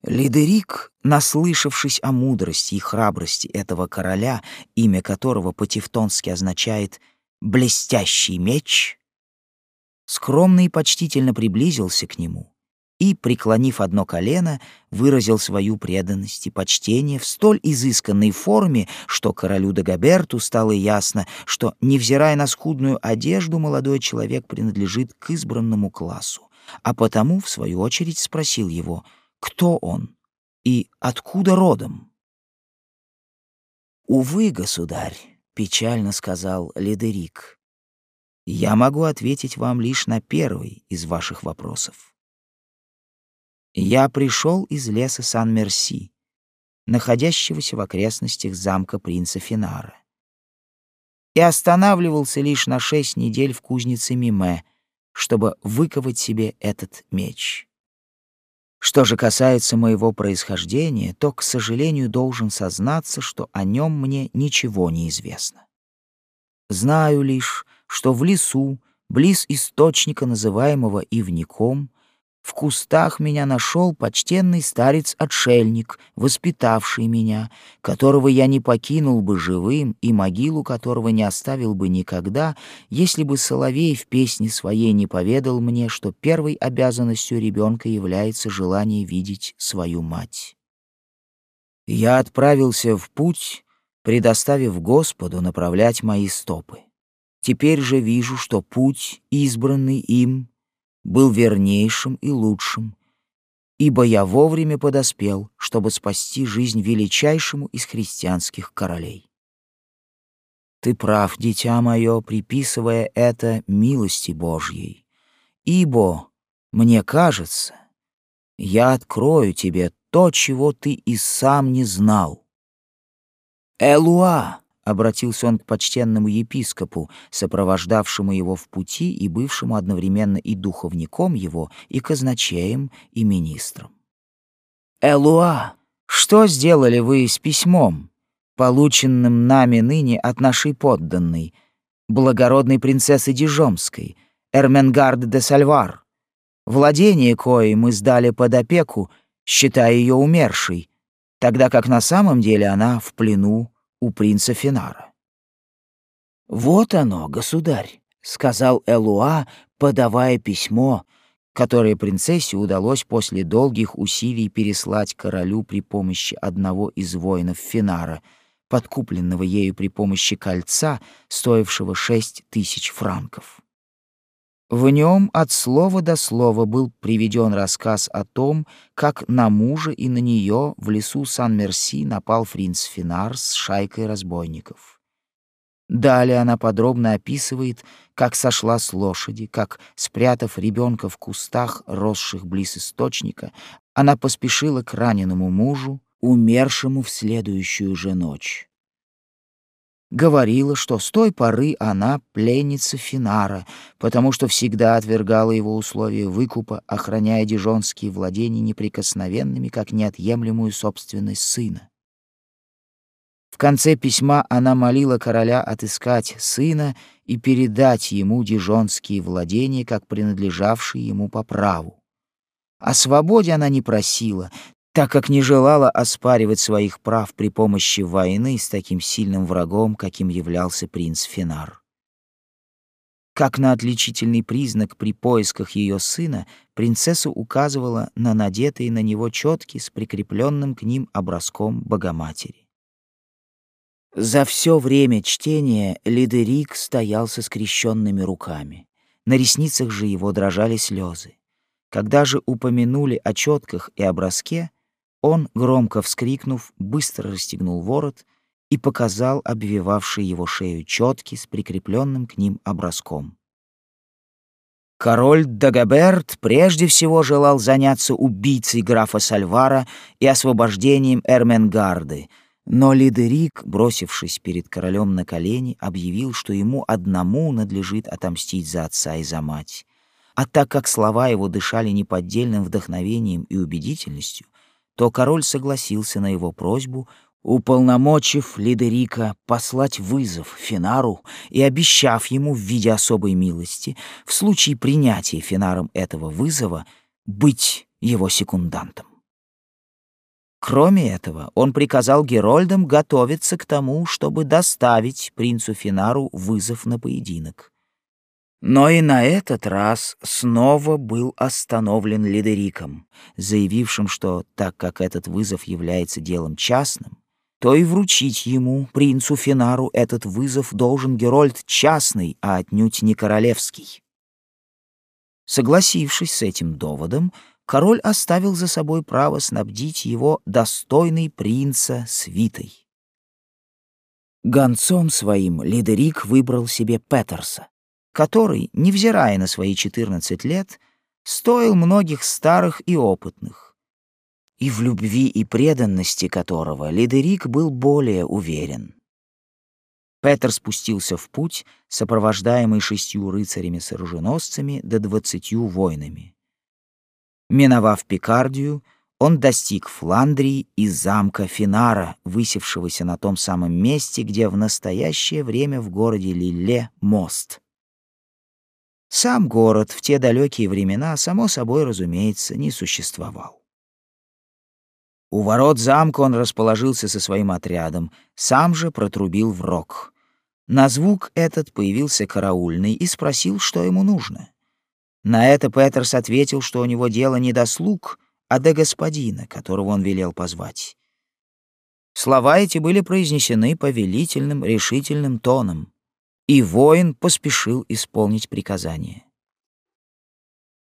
Лидерик, наслышавшись о мудрости и храбрости этого короля, имя которого по-тевтонски означает «блестящий меч», скромно и почтительно приблизился к нему и, преклонив одно колено, выразил свою преданность и почтение в столь изысканной форме, что королю Дагоберту стало ясно, что, невзирая на скудную одежду, молодой человек принадлежит к избранному классу, а потому, в свою очередь, спросил его, кто он и откуда родом. «Увы, государь», — печально сказал Ледерик, — «я могу ответить вам лишь на первый из ваших вопросов». Я пришел из леса Сан-Мерси, находящегося в окрестностях замка принца Финара, и останавливался лишь на шесть недель в кузнице Миме, чтобы выковать себе этот меч. Что же касается моего происхождения, то, к сожалению, должен сознаться, что о нем мне ничего не известно. Знаю лишь, что в лесу, близ источника, называемого Ивником, в кустах меня нашел почтенный старец-отшельник, воспитавший меня, которого я не покинул бы живым и могилу которого не оставил бы никогда, если бы Соловей в песне своей не поведал мне, что первой обязанностью ребенка является желание видеть свою мать. Я отправился в путь, предоставив Господу направлять мои стопы. Теперь же вижу, что путь, избранный им, был вернейшим и лучшим, ибо я вовремя подоспел, чтобы спасти жизнь величайшему из христианских королей. Ты прав, дитя мое, приписывая это милости Божьей, ибо, мне кажется, я открою тебе то, чего ты и сам не знал. Элуа, Обратился он к почтенному епископу, сопровождавшему его в пути и бывшему одновременно и духовником его, и казначеем, и министром. «Элуа, что сделали вы с письмом, полученным нами ныне от нашей подданной, благородной принцессы Дижомской, Эрменгард де Сальвар, владение коей мы сдали под опеку, считая ее умершей, тогда как на самом деле она в плену у принца Финара. «Вот оно, государь», — сказал Элуа, подавая письмо, которое принцессе удалось после долгих усилий переслать королю при помощи одного из воинов Финара, подкупленного ею при помощи кольца, стоившего шесть тысяч франков. В нем от слова до слова был приведен рассказ о том, как на мужа и на нее в лесу Сан-Мерси напал принц Финар с шайкой разбойников. Далее она подробно описывает, как сошла с лошади, как, спрятав ребенка в кустах, росших близ источника, она поспешила к раненому мужу, умершему в следующую же ночь говорила, что с той поры она пленница Финара, потому что всегда отвергала его условия выкупа, охраняя дижонские владения неприкосновенными, как неотъемлемую собственность сына. В конце письма она молила короля отыскать сына и передать ему дижонские владения, как принадлежавшие ему по праву. О свободе она не просила, так как не желала оспаривать своих прав при помощи войны с таким сильным врагом, каким являлся принц Финар. Как на отличительный признак при поисках ее сына, принцесса указывала на надетые на него четки с прикрепленным к ним образком Богоматери. За все время чтения Лидерик стоял со скрещенными руками. На ресницах же его дрожали слезы. Когда же упомянули о четках и образке, он, громко вскрикнув, быстро расстегнул ворот и показал обвивавший его шею четки с прикрепленным к ним образком. Король Дагоберт прежде всего желал заняться убийцей графа Сальвара и освобождением Эрменгарды, но Лидерик, бросившись перед королем на колени, объявил, что ему одному надлежит отомстить за отца и за мать. А так как слова его дышали неподдельным вдохновением и убедительностью, то король согласился на его просьбу, Уполномочив Лидерика послать вызов Финару и обещав ему в виде особой милости, в случае принятия Финаром этого вызова, быть его секундантом. Кроме этого, он приказал Герольдам готовиться к тому, чтобы доставить принцу Финару вызов на поединок. Но и на этот раз снова был остановлен Лидериком, заявившим, что так как этот вызов является делом частным, то и вручить ему, принцу Финару, этот вызов должен Герольд частный, а отнюдь не королевский. Согласившись с этим доводом, король оставил за собой право снабдить его достойной принца свитой. Гонцом своим Лидерик выбрал себе Петерса, который, невзирая на свои 14 лет, стоил многих старых и опытных, и в любви и преданности которого Лидерик был более уверен. Петер спустился в путь, сопровождаемый шестью рыцарями-соруженосцами до двадцатью воинами. Миновав Пикардию, он достиг Фландрии и замка Финара, высевшегося на том самом месте, где в настоящее время в городе Лилле мост. Сам город в те далекие времена, само собой, разумеется, не существовал. У ворот замка он расположился со своим отрядом, сам же протрубил в рог. На звук этот появился караульный и спросил, что ему нужно. На это Петерс ответил, что у него дело не до слуг, а до господина, которого он велел позвать. Слова эти были произнесены повелительным, решительным тоном и воин поспешил исполнить приказание.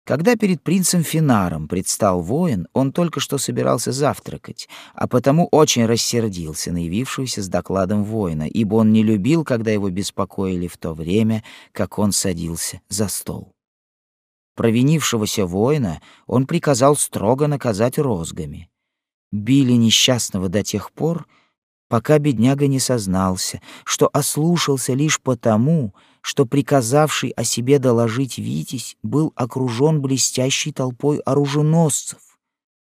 Когда перед принцем Финаром предстал воин, он только что собирался завтракать, а потому очень рассердился на явившегося с докладом воина, ибо он не любил, когда его беспокоили в то время, как он садился за стол. Провинившегося воина он приказал строго наказать розгами. Били несчастного до тех пор, пока бедняга не сознался, что ослушался лишь потому, что приказавший о себе доложить Витязь был окружен блестящей толпой оруженосцев,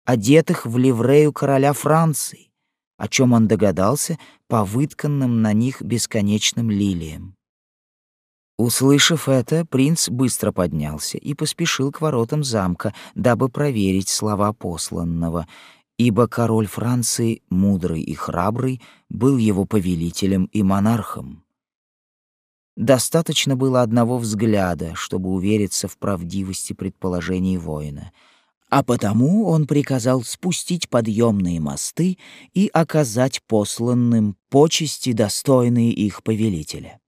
одетых в ливрею короля Франции, о чем он догадался по вытканным на них бесконечным лилиям. Услышав это, принц быстро поднялся и поспешил к воротам замка, дабы проверить слова посланного — ибо король Франции, мудрый и храбрый, был его повелителем и монархом. Достаточно было одного взгляда, чтобы увериться в правдивости предположений воина, а потому он приказал спустить подъемные мосты и оказать посланным почести, достойные их повелителя.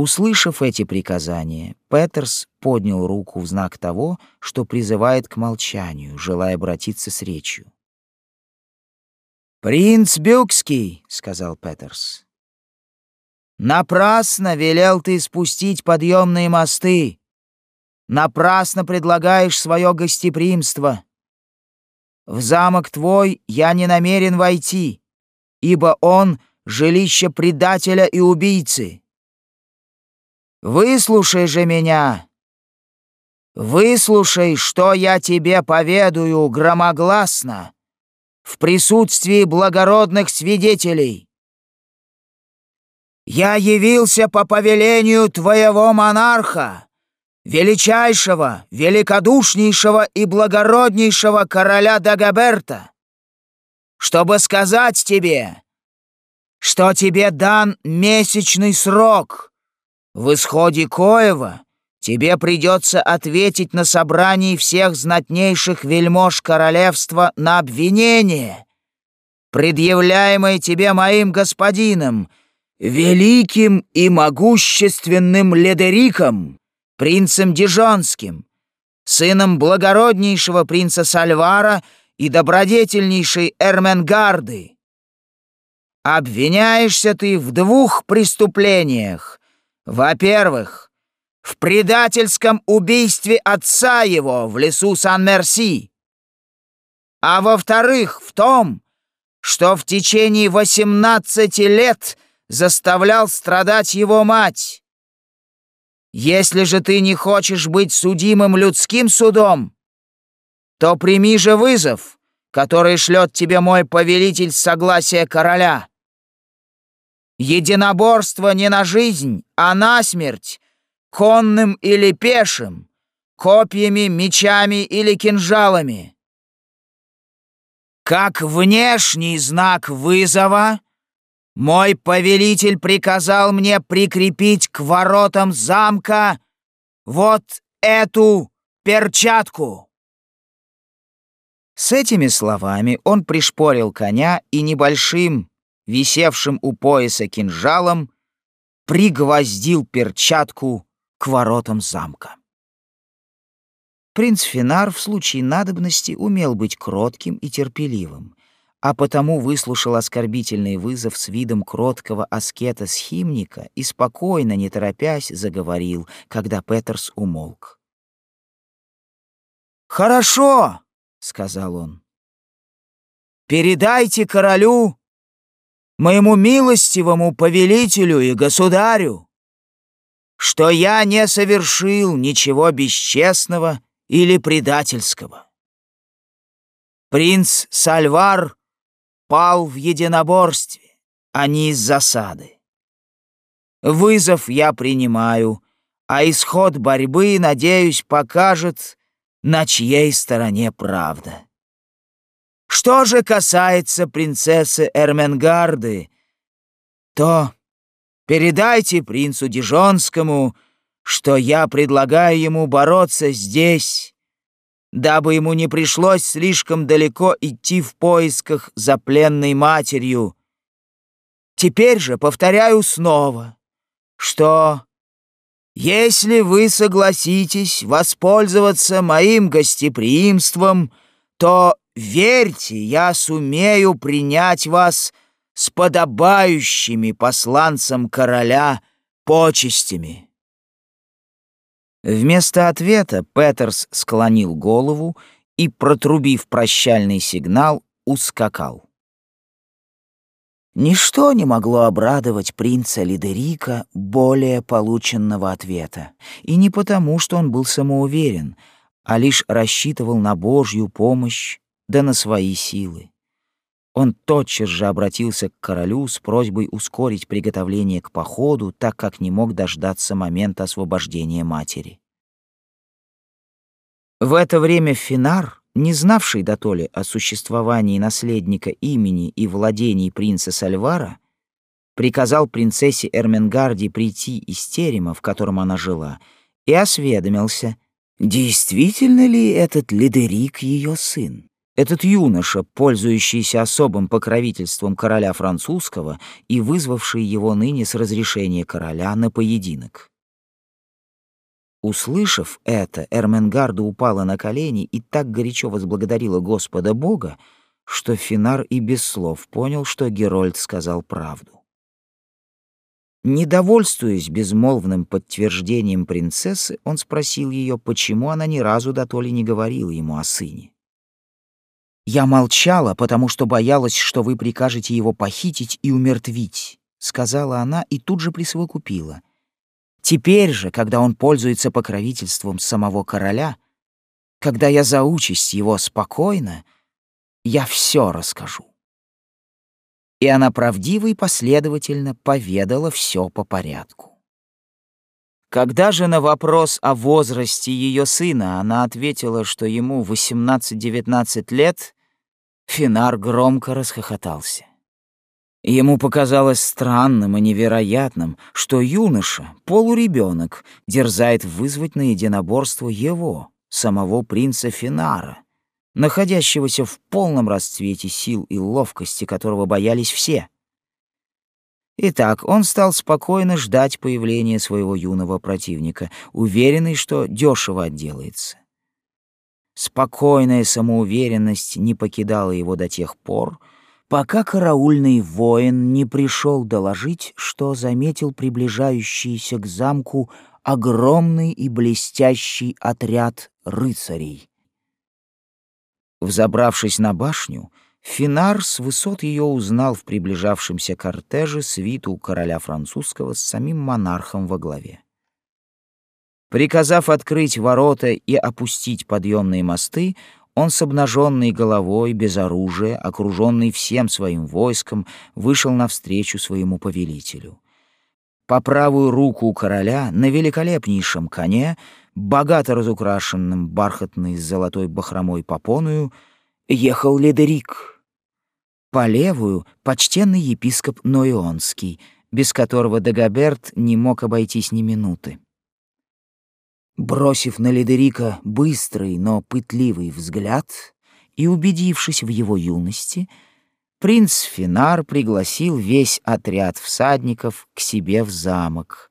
Услышав эти приказания, Петерс поднял руку в знак того, что призывает к молчанию, желая обратиться с речью. «Принц Бюкский», — сказал Петерс, — «напрасно велел ты спустить подъемные мосты, напрасно предлагаешь свое гостеприимство. В замок твой я не намерен войти, ибо он — жилище предателя и убийцы». Выслушай же меня. Выслушай, что я тебе поведаю громогласно в присутствии благородных свидетелей. Я явился по повелению твоего монарха, величайшего, великодушнейшего и благороднейшего короля Дагоберта, чтобы сказать тебе, что тебе дан месячный срок — в исходе коева тебе придется ответить на собрании всех знатнейших вельмож королевства на обвинение, предъявляемое тебе моим господином, великим и могущественным Ледериком, принцем Дижонским, сыном благороднейшего принца Сальвара и добродетельнейшей Эрменгарды. Обвиняешься ты в двух преступлениях, во-первых, в предательском убийстве отца его в лесу Сан-Мерси. А во-вторых, в том, что в течение 18 лет заставлял страдать его мать. Если же ты не хочешь быть судимым людским судом, то прими же вызов, который шлет тебе мой повелитель согласия короля. Единоборство не на жизнь, а на смерть, конным или пешим, копьями, мечами или кинжалами. Как внешний знак вызова, мой повелитель приказал мне прикрепить к воротам замка вот эту перчатку. С этими словами он пришпорил коня и небольшим, висевшим у пояса кинжалом, пригвоздил перчатку к воротам замка. Принц Финар в случае надобности умел быть кротким и терпеливым, а потому выслушал оскорбительный вызов с видом кроткого аскета-схимника и спокойно, не торопясь, заговорил, когда Петерс умолк. «Хорошо!» — сказал он. «Передайте королю, моему милостивому повелителю и государю, что я не совершил ничего бесчестного или предательского. Принц Сальвар пал в единоборстве, а не из засады. Вызов я принимаю, а исход борьбы, надеюсь, покажет, на чьей стороне правда. Что же касается принцессы Эрменгарды, то передайте принцу Дижонскому, что я предлагаю ему бороться здесь, дабы ему не пришлось слишком далеко идти в поисках за пленной матерью. Теперь же повторяю снова, что если вы согласитесь воспользоваться моим гостеприимством, то, верьте, я сумею принять вас с подобающими посланцам короля почестями». Вместо ответа Петерс склонил голову и, протрубив прощальный сигнал, ускакал. Ничто не могло обрадовать принца Лидерика более полученного ответа, и не потому, что он был самоуверен, а лишь рассчитывал на Божью помощь да на свои силы. Он тотчас же обратился к королю с просьбой ускорить приготовление к походу, так как не мог дождаться момента освобождения матери. В это время Финар, не знавший дотоле о существовании наследника имени и владений принца Сальвара, приказал принцессе Эрменгарди прийти из терема, в котором она жила, и осведомился, действительно ли этот Лидерик ее сын. Этот юноша, пользующийся особым покровительством короля французского и вызвавший его ныне с разрешения короля на поединок. Услышав это, Эрменгарда упала на колени и так горячо возблагодарила Господа Бога, что Финар и без слов понял, что Герольд сказал правду. Недовольствуясь безмолвным подтверждением принцессы, он спросил ее, почему она ни разу до то ли не говорила ему о сыне. «Я молчала, потому что боялась, что вы прикажете его похитить и умертвить», — сказала она и тут же присовокупила — Теперь же, когда он пользуется покровительством самого короля, когда я за участь его спокойно, я все расскажу. И она правдиво и последовательно поведала все по порядку. Когда же на вопрос о возрасте ее сына она ответила, что ему 18-19 лет, Финар громко расхохотался. Ему показалось странным и невероятным, что юноша, полуребенок, дерзает вызвать на единоборство его, самого принца Финара, находящегося в полном расцвете сил и ловкости, которого боялись все. Итак, он стал спокойно ждать появления своего юного противника, уверенный, что дешево отделается. Спокойная самоуверенность не покидала его до тех пор, пока караульный воин не пришел доложить, что заметил приближающийся к замку огромный и блестящий отряд рыцарей. Взобравшись на башню, Финар с высот ее узнал в приближавшемся кортеже свиту короля французского с самим монархом во главе. Приказав открыть ворота и опустить подъемные мосты, он с обнаженной головой, без оружия, окруженный всем своим войском, вышел навстречу своему повелителю. По правую руку у короля на великолепнейшем коне, богато разукрашенном бархатной с золотой бахромой попоную, ехал Ледерик. По левую — почтенный епископ Ноионский, без которого Дагоберт не мог обойтись ни минуты. Бросив на Ледерика быстрый, но пытливый взгляд и убедившись в его юности, принц Финар пригласил весь отряд всадников к себе в замок,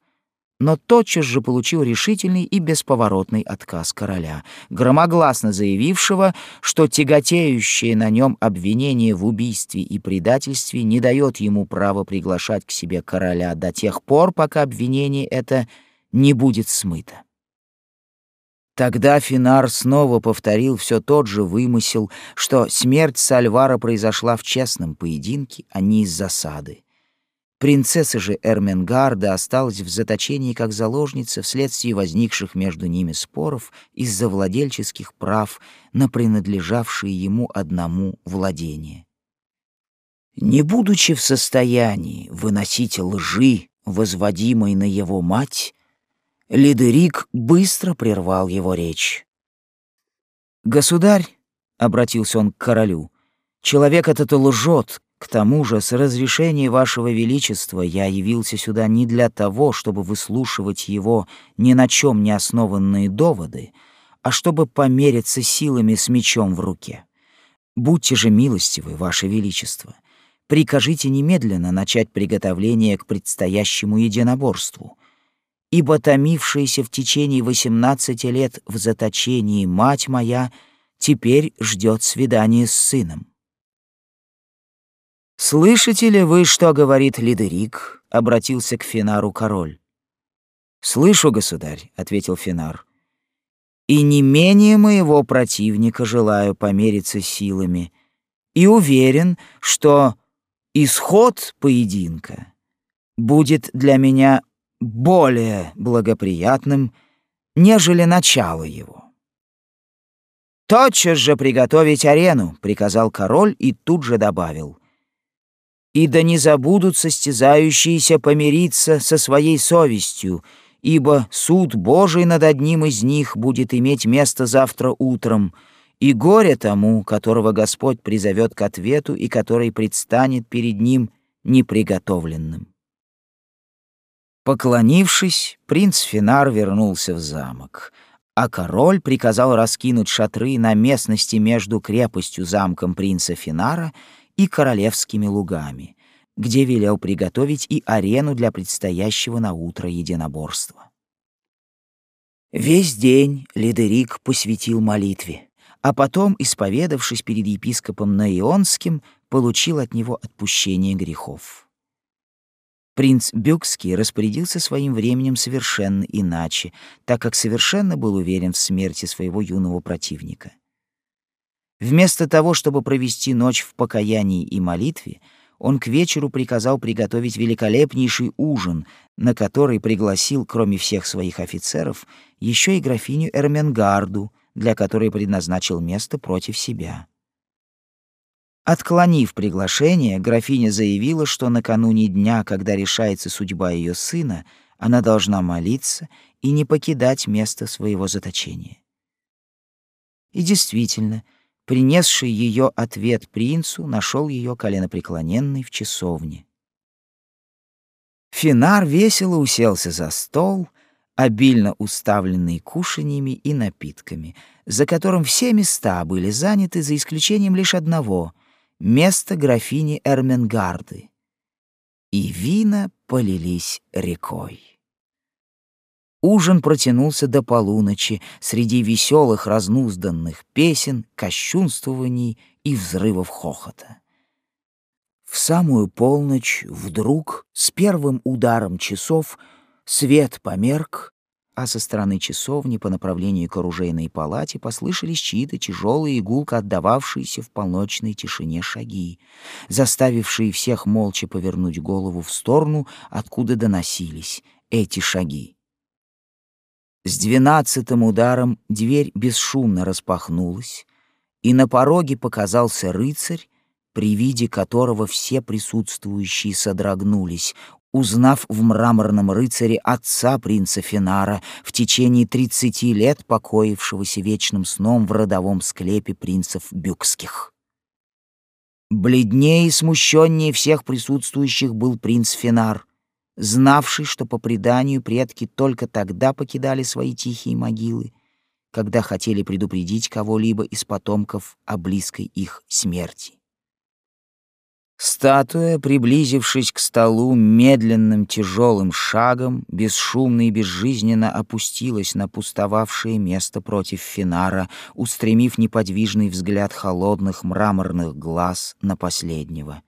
но тотчас же получил решительный и бесповоротный отказ короля, громогласно заявившего, что тяготеющее на нем обвинение в убийстве и предательстве не дает ему права приглашать к себе короля до тех пор, пока обвинение это не будет смыто. Тогда Финар снова повторил все тот же вымысел, что смерть Сальвара произошла в честном поединке, а не из засады. Принцесса же Эрменгарда осталась в заточении как заложница вследствие возникших между ними споров из-за владельческих прав на принадлежавшие ему одному владение. Не будучи в состоянии выносить лжи, возводимой на его мать, Лидерик быстро прервал его речь. «Государь», — обратился он к королю, — «человек этот лжет. К тому же, с разрешения вашего величества я явился сюда не для того, чтобы выслушивать его ни на чем не основанные доводы, а чтобы помериться силами с мечом в руке. Будьте же милостивы, ваше величество. Прикажите немедленно начать приготовление к предстоящему единоборству ибо томившаяся в течение восемнадцати лет в заточении мать моя теперь ждет свидания с сыном. «Слышите ли вы, что говорит Лидерик?» — обратился к Финару король. «Слышу, государь», — ответил Финар. «И не менее моего противника желаю помериться силами, и уверен, что исход поединка будет для меня более благоприятным, нежели начало его. «Тотчас же приготовить арену», — приказал король и тут же добавил. «И да не забудут состязающиеся помириться со своей совестью, ибо суд Божий над одним из них будет иметь место завтра утром, и горе тому, которого Господь призовет к ответу и который предстанет перед ним неприготовленным». Поклонившись, принц Финар вернулся в замок, а король приказал раскинуть шатры на местности между крепостью замком принца Финара и королевскими лугами, где велел приготовить и арену для предстоящего на утро единоборства. Весь день Лидерик посвятил молитве, а потом, исповедавшись перед епископом Наионским, получил от него отпущение грехов. Принц Бюкский распорядился своим временем совершенно иначе, так как совершенно был уверен в смерти своего юного противника. Вместо того, чтобы провести ночь в покаянии и молитве, он к вечеру приказал приготовить великолепнейший ужин, на который пригласил, кроме всех своих офицеров, еще и графиню Эрменгарду, для которой предназначил место против себя. Отклонив приглашение, графиня заявила, что накануне дня, когда решается судьба ее сына, она должна молиться и не покидать место своего заточения. И действительно, принесший ее ответ принцу нашел ее коленопреклоненной в часовне. Финар весело уселся за стол, обильно уставленный кушаньями и напитками, за которым все места были заняты за исключением лишь одного — место графини Эрменгарды, и вина полились рекой. Ужин протянулся до полуночи среди веселых разнузданных песен, кощунствований и взрывов хохота. В самую полночь вдруг с первым ударом часов свет померк, а со стороны часовни по направлению к оружейной палате послышались чьи-то тяжелые игулка, отдававшиеся в полночной тишине шаги, заставившие всех молча повернуть голову в сторону, откуда доносились эти шаги. С двенадцатым ударом дверь бесшумно распахнулась, и на пороге показался рыцарь, при виде которого все присутствующие содрогнулись, узнав в мраморном рыцаре отца принца Финара, в течение тридцати лет покоившегося вечным сном в родовом склепе принцев Бюкских. Бледнее и смущеннее всех присутствующих был принц Финар, знавший, что по преданию предки только тогда покидали свои тихие могилы, когда хотели предупредить кого-либо из потомков о близкой их смерти. Статуя, приблизившись к столу медленным тяжелым шагом, бесшумно и безжизненно опустилась на пустовавшее место против Финара, устремив неподвижный взгляд холодных мраморных глаз на последнего.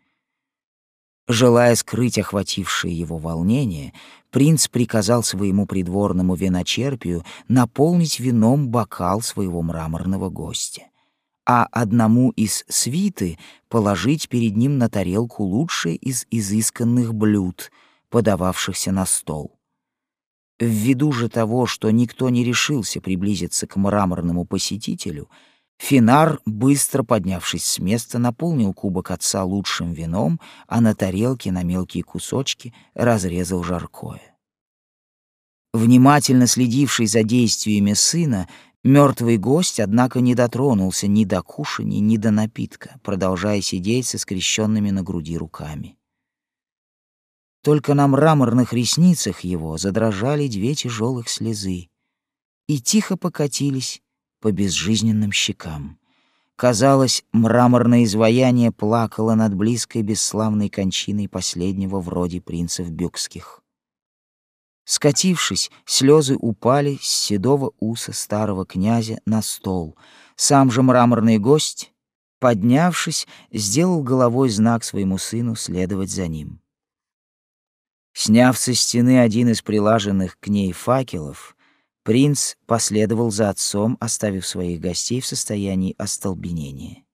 Желая скрыть охватившее его волнение, принц приказал своему придворному виночерпию наполнить вином бокал своего мраморного гостя а одному из свиты положить перед ним на тарелку лучшее из изысканных блюд, подававшихся на стол. Ввиду же того, что никто не решился приблизиться к мраморному посетителю, Финар, быстро поднявшись с места, наполнил кубок отца лучшим вином, а на тарелке на мелкие кусочки разрезал жаркое. Внимательно следивший за действиями сына, Мертвый гость, однако, не дотронулся ни до кушания, ни до напитка, продолжая сидеть со скрещенными на груди руками. Только на мраморных ресницах его задрожали две тяжелых слезы и тихо покатились по безжизненным щекам. Казалось, мраморное изваяние плакало над близкой бесславной кончиной последнего вроде принцев бюкских. Скатившись, слезы упали с седого уса старого князя на стол. Сам же мраморный гость, поднявшись, сделал головой знак своему сыну следовать за ним. Сняв со стены один из прилаженных к ней факелов, принц последовал за отцом, оставив своих гостей в состоянии остолбенения.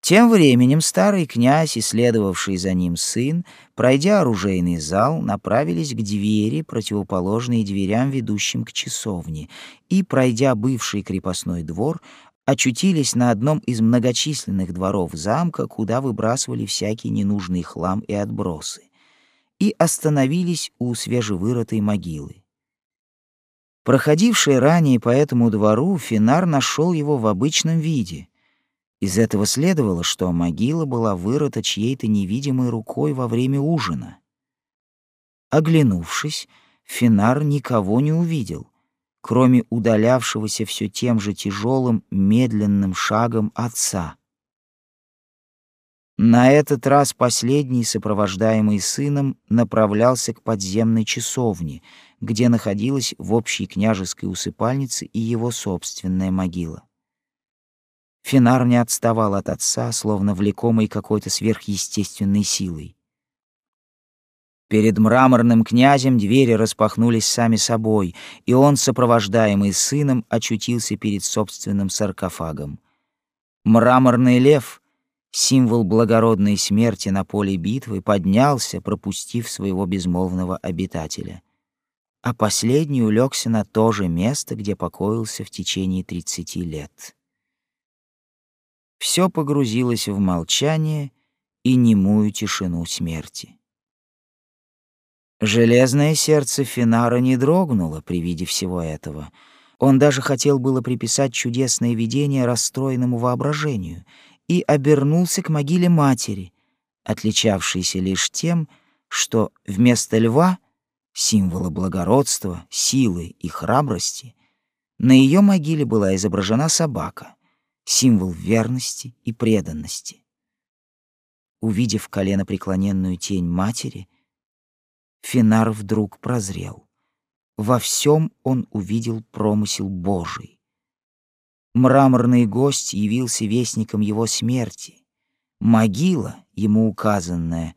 Тем временем старый князь и следовавший за ним сын, пройдя оружейный зал, направились к двери, противоположной дверям, ведущим к часовне, и, пройдя бывший крепостной двор, очутились на одном из многочисленных дворов замка, куда выбрасывали всякий ненужный хлам и отбросы, и остановились у свежевырытой могилы. Проходивший ранее по этому двору, Финар нашел его в обычном виде — из этого следовало, что могила была вырыта чьей-то невидимой рукой во время ужина. Оглянувшись, Финар никого не увидел, кроме удалявшегося все тем же тяжелым, медленным шагом отца. На этот раз последний, сопровождаемый сыном, направлялся к подземной часовне, где находилась в общей княжеской усыпальнице и его собственная могила. Финар не отставал от отца, словно влекомый какой-то сверхъестественной силой. Перед мраморным князем двери распахнулись сами собой, и он, сопровождаемый сыном, очутился перед собственным саркофагом. Мраморный лев, символ благородной смерти на поле битвы, поднялся, пропустив своего безмолвного обитателя. А последний улегся на то же место, где покоился в течение тридцати лет все погрузилось в молчание и немую тишину смерти. Железное сердце Финара не дрогнуло при виде всего этого. Он даже хотел было приписать чудесное видение расстроенному воображению и обернулся к могиле матери, отличавшейся лишь тем, что вместо льва, символа благородства, силы и храбрости, на ее могиле была изображена собака символ верности и преданности. Увидев коленопреклоненную тень матери, Финар вдруг прозрел. Во всем он увидел промысел Божий. Мраморный гость явился вестником его смерти. Могила, ему указанная,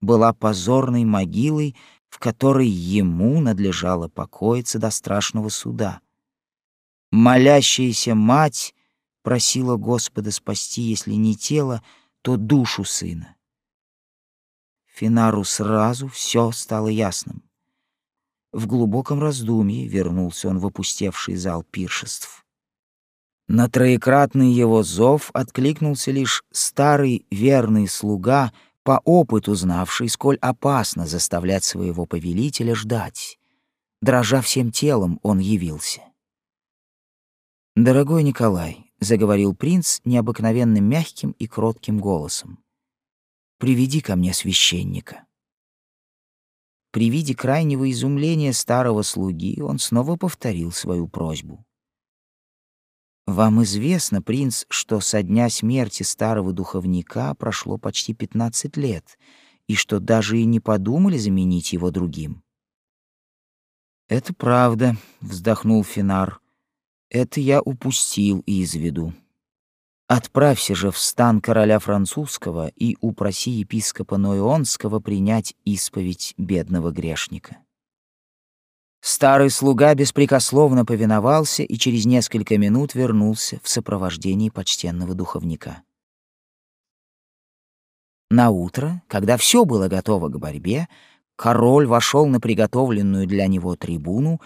была позорной могилой, в которой ему надлежало покоиться до страшного суда. Молящаяся мать просила Господа спасти, если не тело, то душу сына. Финару сразу все стало ясным. В глубоком раздумье вернулся он в опустевший зал пиршеств. На троекратный его зов откликнулся лишь старый верный слуга, по опыту знавший, сколь опасно заставлять своего повелителя ждать. Дрожа всем телом, он явился. «Дорогой Николай», — заговорил принц необыкновенно мягким и кротким голосом, — «приведи ко мне священника». При виде крайнего изумления старого слуги он снова повторил свою просьбу. «Вам известно, принц, что со дня смерти старого духовника прошло почти пятнадцать лет, и что даже и не подумали заменить его другим?» «Это правда», — вздохнул Финар. «Это я упустил из виду. Отправься же в стан короля французского и упроси епископа Ноионского принять исповедь бедного грешника». Старый слуга беспрекословно повиновался и через несколько минут вернулся в сопровождении почтенного духовника. На утро, когда все было готово к борьбе, король вошел на приготовленную для него трибуну,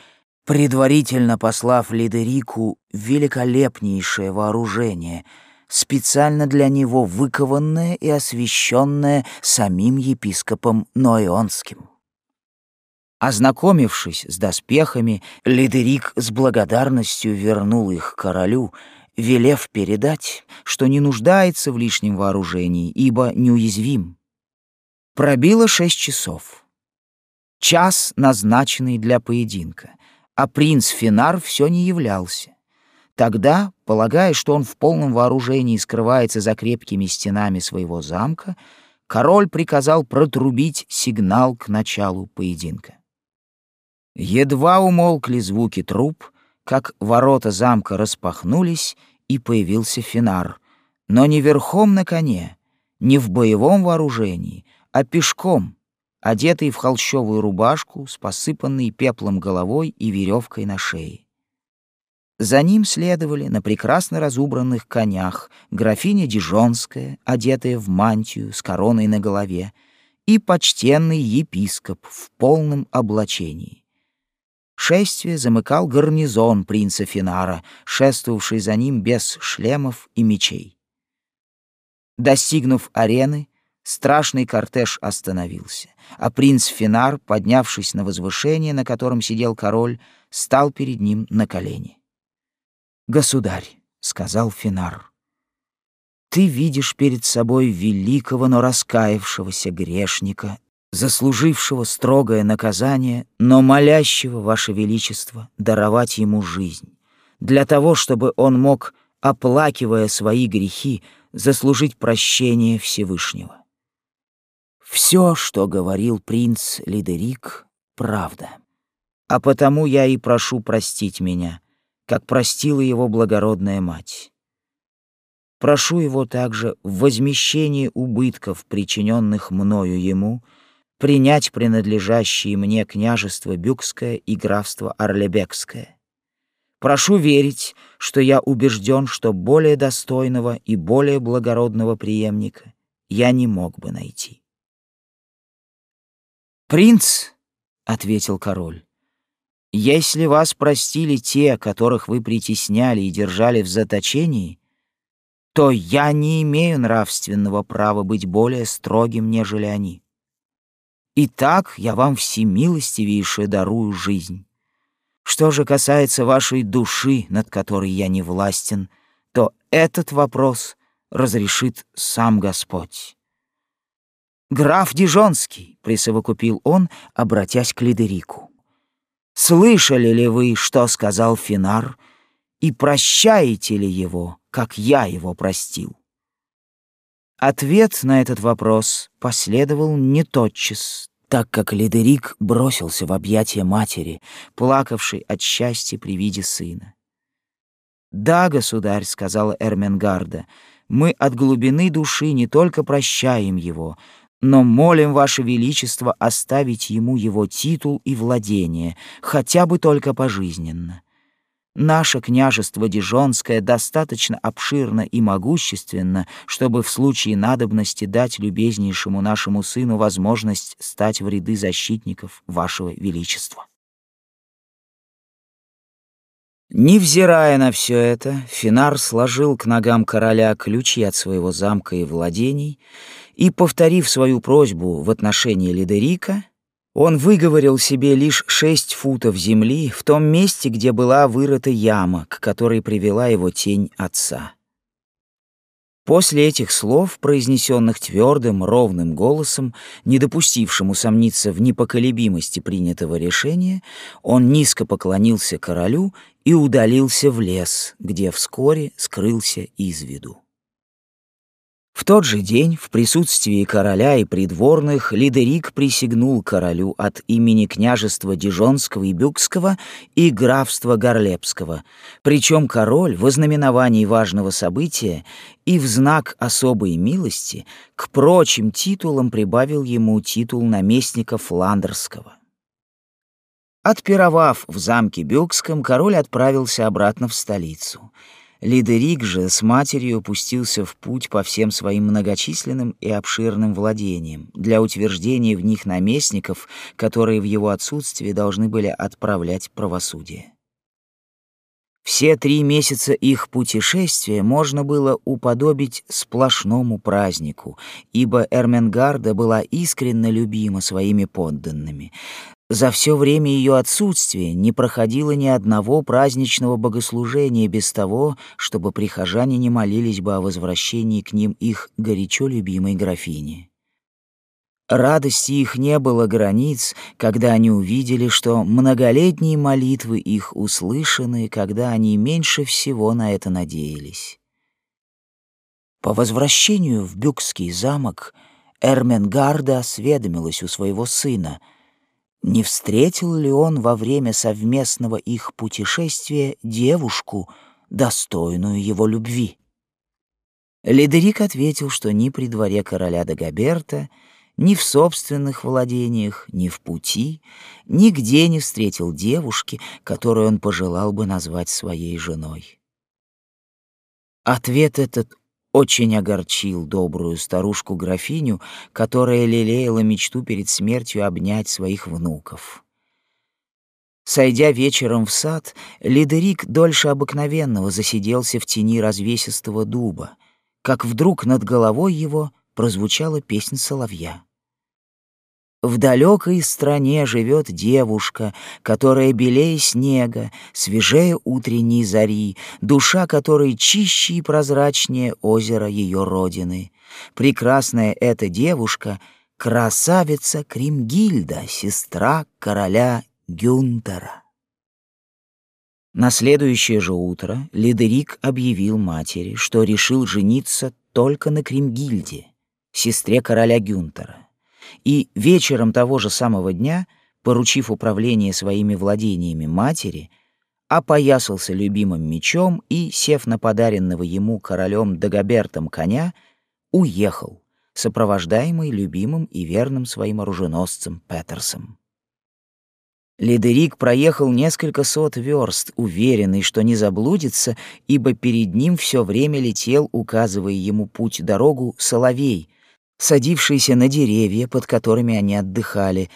предварительно послав Лидерику великолепнейшее вооружение, специально для него выкованное и освященное самим епископом Ноионским. Ознакомившись с доспехами, Лидерик с благодарностью вернул их королю, велев передать, что не нуждается в лишнем вооружении, ибо неуязвим. Пробило шесть часов. Час, назначенный для поединка, а принц Финар все не являлся. Тогда, полагая, что он в полном вооружении скрывается за крепкими стенами своего замка, король приказал протрубить сигнал к началу поединка. Едва умолкли звуки труб, как ворота замка распахнулись, и появился Финар, но не верхом на коне, не в боевом вооружении, а пешком, одетый в холщовую рубашку с посыпанной пеплом головой и веревкой на шее. За ним следовали на прекрасно разубранных конях графиня Дижонская, одетая в мантию с короной на голове, и почтенный епископ в полном облачении. Шествие замыкал гарнизон принца Финара, шествовавший за ним без шлемов и мечей. Достигнув арены, страшный кортеж остановился, а принц Финар, поднявшись на возвышение, на котором сидел король, стал перед ним на колени. «Государь», — сказал Финар, — «ты видишь перед собой великого, но раскаявшегося грешника заслужившего строгое наказание, но молящего, Ваше Величество, даровать ему жизнь, для того, чтобы он мог, оплакивая свои грехи, заслужить прощение Всевышнего. Все, что говорил принц Лидерик, правда. А потому я и прошу простить меня, как простила его благородная мать. Прошу его также в возмещении убытков, причиненных мною ему, — принять принадлежащие мне княжество Бюкское и графство Орлебекское. Прошу верить, что я убежден, что более достойного и более благородного преемника я не мог бы найти. «Принц», — ответил король, — «если вас простили те, которых вы притесняли и держали в заточении, то я не имею нравственного права быть более строгим, нежели они. Итак, я вам всемилостивейше дарую жизнь. Что же касается вашей души, над которой я не властен, то этот вопрос разрешит сам Господь. «Граф Дижонский», — присовокупил он, обратясь к Лидерику. «Слышали ли вы, что сказал Финар, и прощаете ли его, как я его простил?» Ответ на этот вопрос последовал не тотчас, так как Лидерик бросился в объятия матери, плакавшей от счастья при виде сына. «Да, государь», — сказала Эрменгарда, — «мы от глубины души не только прощаем его, но молим Ваше Величество оставить ему его титул и владение, хотя бы только пожизненно. Наше княжество Дижонское достаточно обширно и могущественно, чтобы в случае надобности дать любезнейшему нашему сыну возможность стать в ряды защитников вашего величества. Невзирая на все это, Финар сложил к ногам короля ключи от своего замка и владений, и, повторив свою просьбу в отношении Лидерика, он выговорил себе лишь шесть футов земли в том месте, где была вырыта яма, к которой привела его тень отца. После этих слов, произнесенных твердым, ровным голосом, не допустившим усомниться в непоколебимости принятого решения, он низко поклонился королю и удалился в лес, где вскоре скрылся из виду. В тот же день в присутствии короля и придворных Лидерик присягнул королю от имени княжества Дижонского и Бюкского и графства Горлепского, причем король в ознаменовании важного события и в знак особой милости к прочим титулам прибавил ему титул наместника Фландерского. Отпировав в замке Бюкском, король отправился обратно в столицу — Лидерик же с матерью пустился в путь по всем своим многочисленным и обширным владениям для утверждения в них наместников, которые в его отсутствии должны были отправлять правосудие. Все три месяца их путешествия можно было уподобить сплошному празднику, ибо Эрменгарда была искренне любима своими подданными. За все время ее отсутствия не проходило ни одного праздничного богослужения без того, чтобы прихожане не молились бы о возвращении к ним их горячо любимой графини. Радости их не было границ, когда они увидели, что многолетние молитвы их услышаны, когда они меньше всего на это надеялись. По возвращению в Бюкский замок Эрменгарда осведомилась у своего сына — не встретил ли он во время совместного их путешествия девушку, достойную его любви? Ледерик ответил, что ни при дворе короля Дагоберта, ни в собственных владениях, ни в пути, нигде не встретил девушки, которую он пожелал бы назвать своей женой. Ответ этот очень огорчил добрую старушку-графиню, которая лелеяла мечту перед смертью обнять своих внуков. Сойдя вечером в сад, Лидерик дольше обыкновенного засиделся в тени развесистого дуба, как вдруг над головой его прозвучала песня соловья. В далекой стране живет девушка, которая белее снега, свежее утренней зари, душа которой чище и прозрачнее озера ее родины. Прекрасная эта девушка — красавица Кримгильда, сестра короля Гюнтера. На следующее же утро Лидерик объявил матери, что решил жениться только на Кримгильде, сестре короля Гюнтера и вечером того же самого дня, поручив управление своими владениями матери, опоясался любимым мечом и, сев на подаренного ему королем Дагобертом коня, уехал, сопровождаемый любимым и верным своим оруженосцем Петерсом. Лидерик проехал несколько сот верст, уверенный, что не заблудится, ибо перед ним все время летел, указывая ему путь-дорогу, соловей, садившиеся на деревья, под которыми они отдыхали,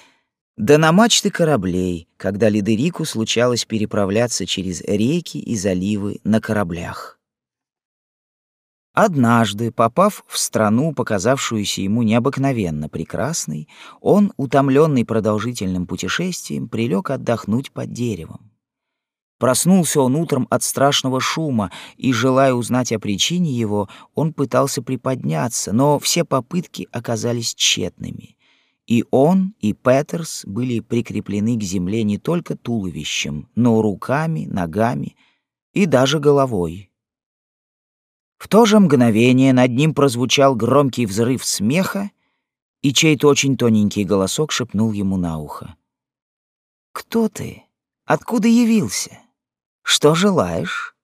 да на мачты кораблей, когда Лидерику случалось переправляться через реки и заливы на кораблях. Однажды, попав в страну, показавшуюся ему необыкновенно прекрасной, он, утомленный продолжительным путешествием, прилег отдохнуть под деревом. Проснулся он утром от страшного шума, и, желая узнать о причине его, он пытался приподняться, но все попытки оказались тщетными. И он, и Петерс были прикреплены к земле не только туловищем, но руками, ногами и даже головой. В то же мгновение над ним прозвучал громкий взрыв смеха, и чей-то очень тоненький голосок шепнул ему на ухо. «Кто ты? Откуда явился?» Что желаешь?»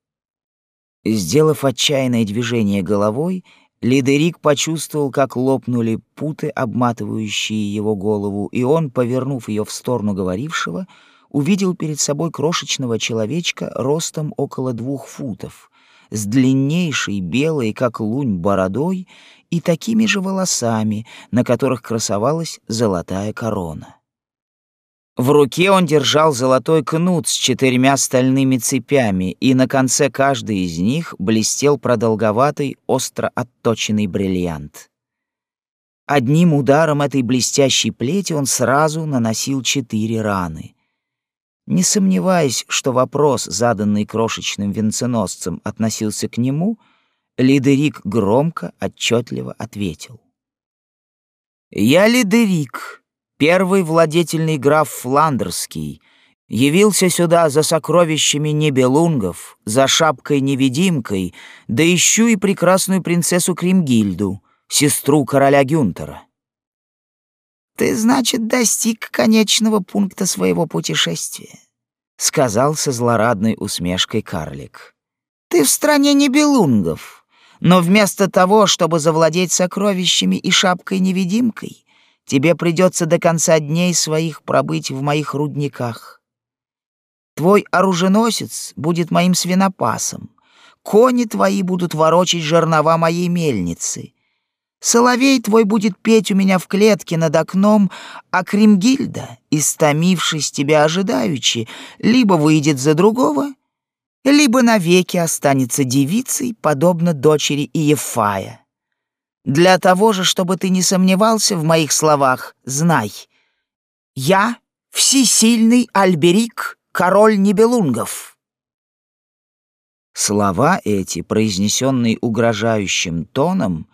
Сделав отчаянное движение головой, Лидерик почувствовал, как лопнули путы, обматывающие его голову, и он, повернув ее в сторону говорившего, увидел перед собой крошечного человечка ростом около двух футов, с длиннейшей белой, как лунь, бородой и такими же волосами, на которых красовалась золотая корона. В руке он держал золотой кнут с четырьмя стальными цепями, и на конце каждой из них блестел продолговатый, остро отточенный бриллиант. Одним ударом этой блестящей плети он сразу наносил четыре раны. Не сомневаясь, что вопрос, заданный крошечным венценосцем, относился к нему, Лидерик громко, отчетливо ответил. «Я Лидерик, первый владетельный граф Фландерский, явился сюда за сокровищами небелунгов, за шапкой-невидимкой, да ищу и прекрасную принцессу Кримгильду, сестру короля Гюнтера. «Ты, значит, достиг конечного пункта своего путешествия», — сказал со злорадной усмешкой карлик. «Ты в стране небелунгов, но вместо того, чтобы завладеть сокровищами и шапкой-невидимкой, Тебе придется до конца дней своих пробыть в моих рудниках. Твой оруженосец будет моим свинопасом. Кони твои будут ворочать жернова моей мельницы. Соловей твой будет петь у меня в клетке над окном, а Кримгильда, истомившись тебя ожидаючи, либо выйдет за другого, либо навеки останется девицей, подобно дочери Иефая. Для того же, чтобы ты не сомневался в моих словах, знай. Я — всесильный Альберик, король Нибелунгов». Слова эти, произнесенные угрожающим тоном,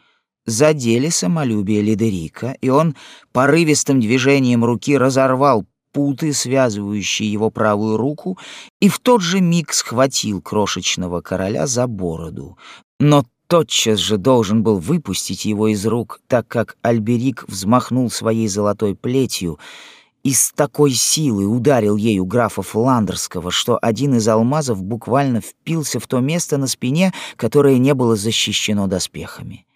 задели самолюбие Лидерика, и он порывистым движением руки разорвал путы, связывающие его правую руку, и в тот же миг схватил крошечного короля за бороду. Но тотчас же должен был выпустить его из рук, так как Альберик взмахнул своей золотой плетью и с такой силой ударил ею графа Фландерского, что один из алмазов буквально впился в то место на спине, которое не было защищено доспехами.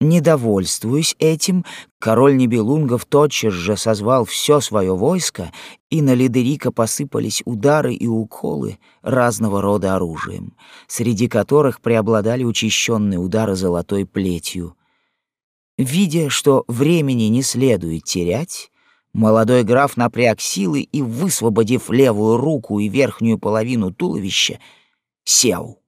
Недовольствуясь этим, король Нибелунгов тотчас же созвал все свое войско, и на Лидерика посыпались удары и уколы разного рода оружием, среди которых преобладали учащенные удары золотой плетью. Видя, что времени не следует терять, молодой граф напряг силы и, высвободив левую руку и верхнюю половину туловища, сел.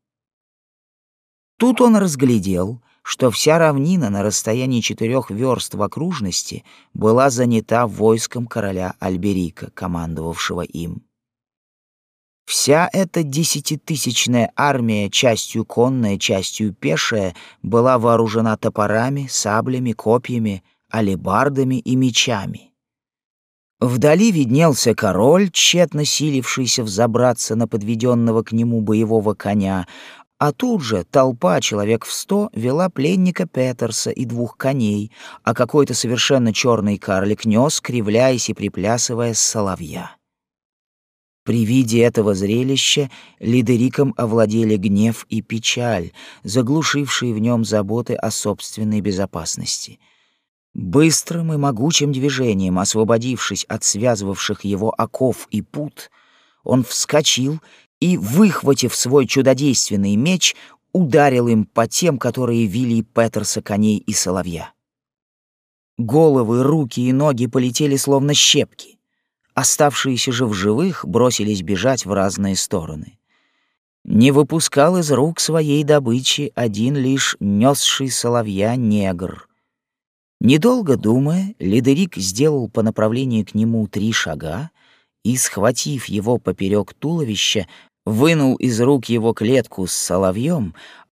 Тут он разглядел — что вся равнина на расстоянии четырех верст в окружности была занята войском короля Альберика, командовавшего им. Вся эта десятитысячная армия, частью конная, частью пешая, была вооружена топорами, саблями, копьями, алебардами и мечами. Вдали виднелся король, тщетно силившийся взобраться на подведенного к нему боевого коня, а тут же толпа, человек в сто, вела пленника Петерса и двух коней, а какой-то совершенно черный карлик нес, кривляясь и приплясывая с соловья. При виде этого зрелища лидериком овладели гнев и печаль, заглушившие в нем заботы о собственной безопасности. Быстрым и могучим движением, освободившись от связывавших его оков и пут, он вскочил и, выхватив свой чудодейственный меч, ударил им по тем, которые вили Петерса коней и соловья. Головы, руки и ноги полетели словно щепки. Оставшиеся же в живых бросились бежать в разные стороны. Не выпускал из рук своей добычи один лишь несший соловья негр. Недолго думая, Лидерик сделал по направлению к нему три шага и, схватив его поперек туловища, вынул из рук его клетку с соловьем,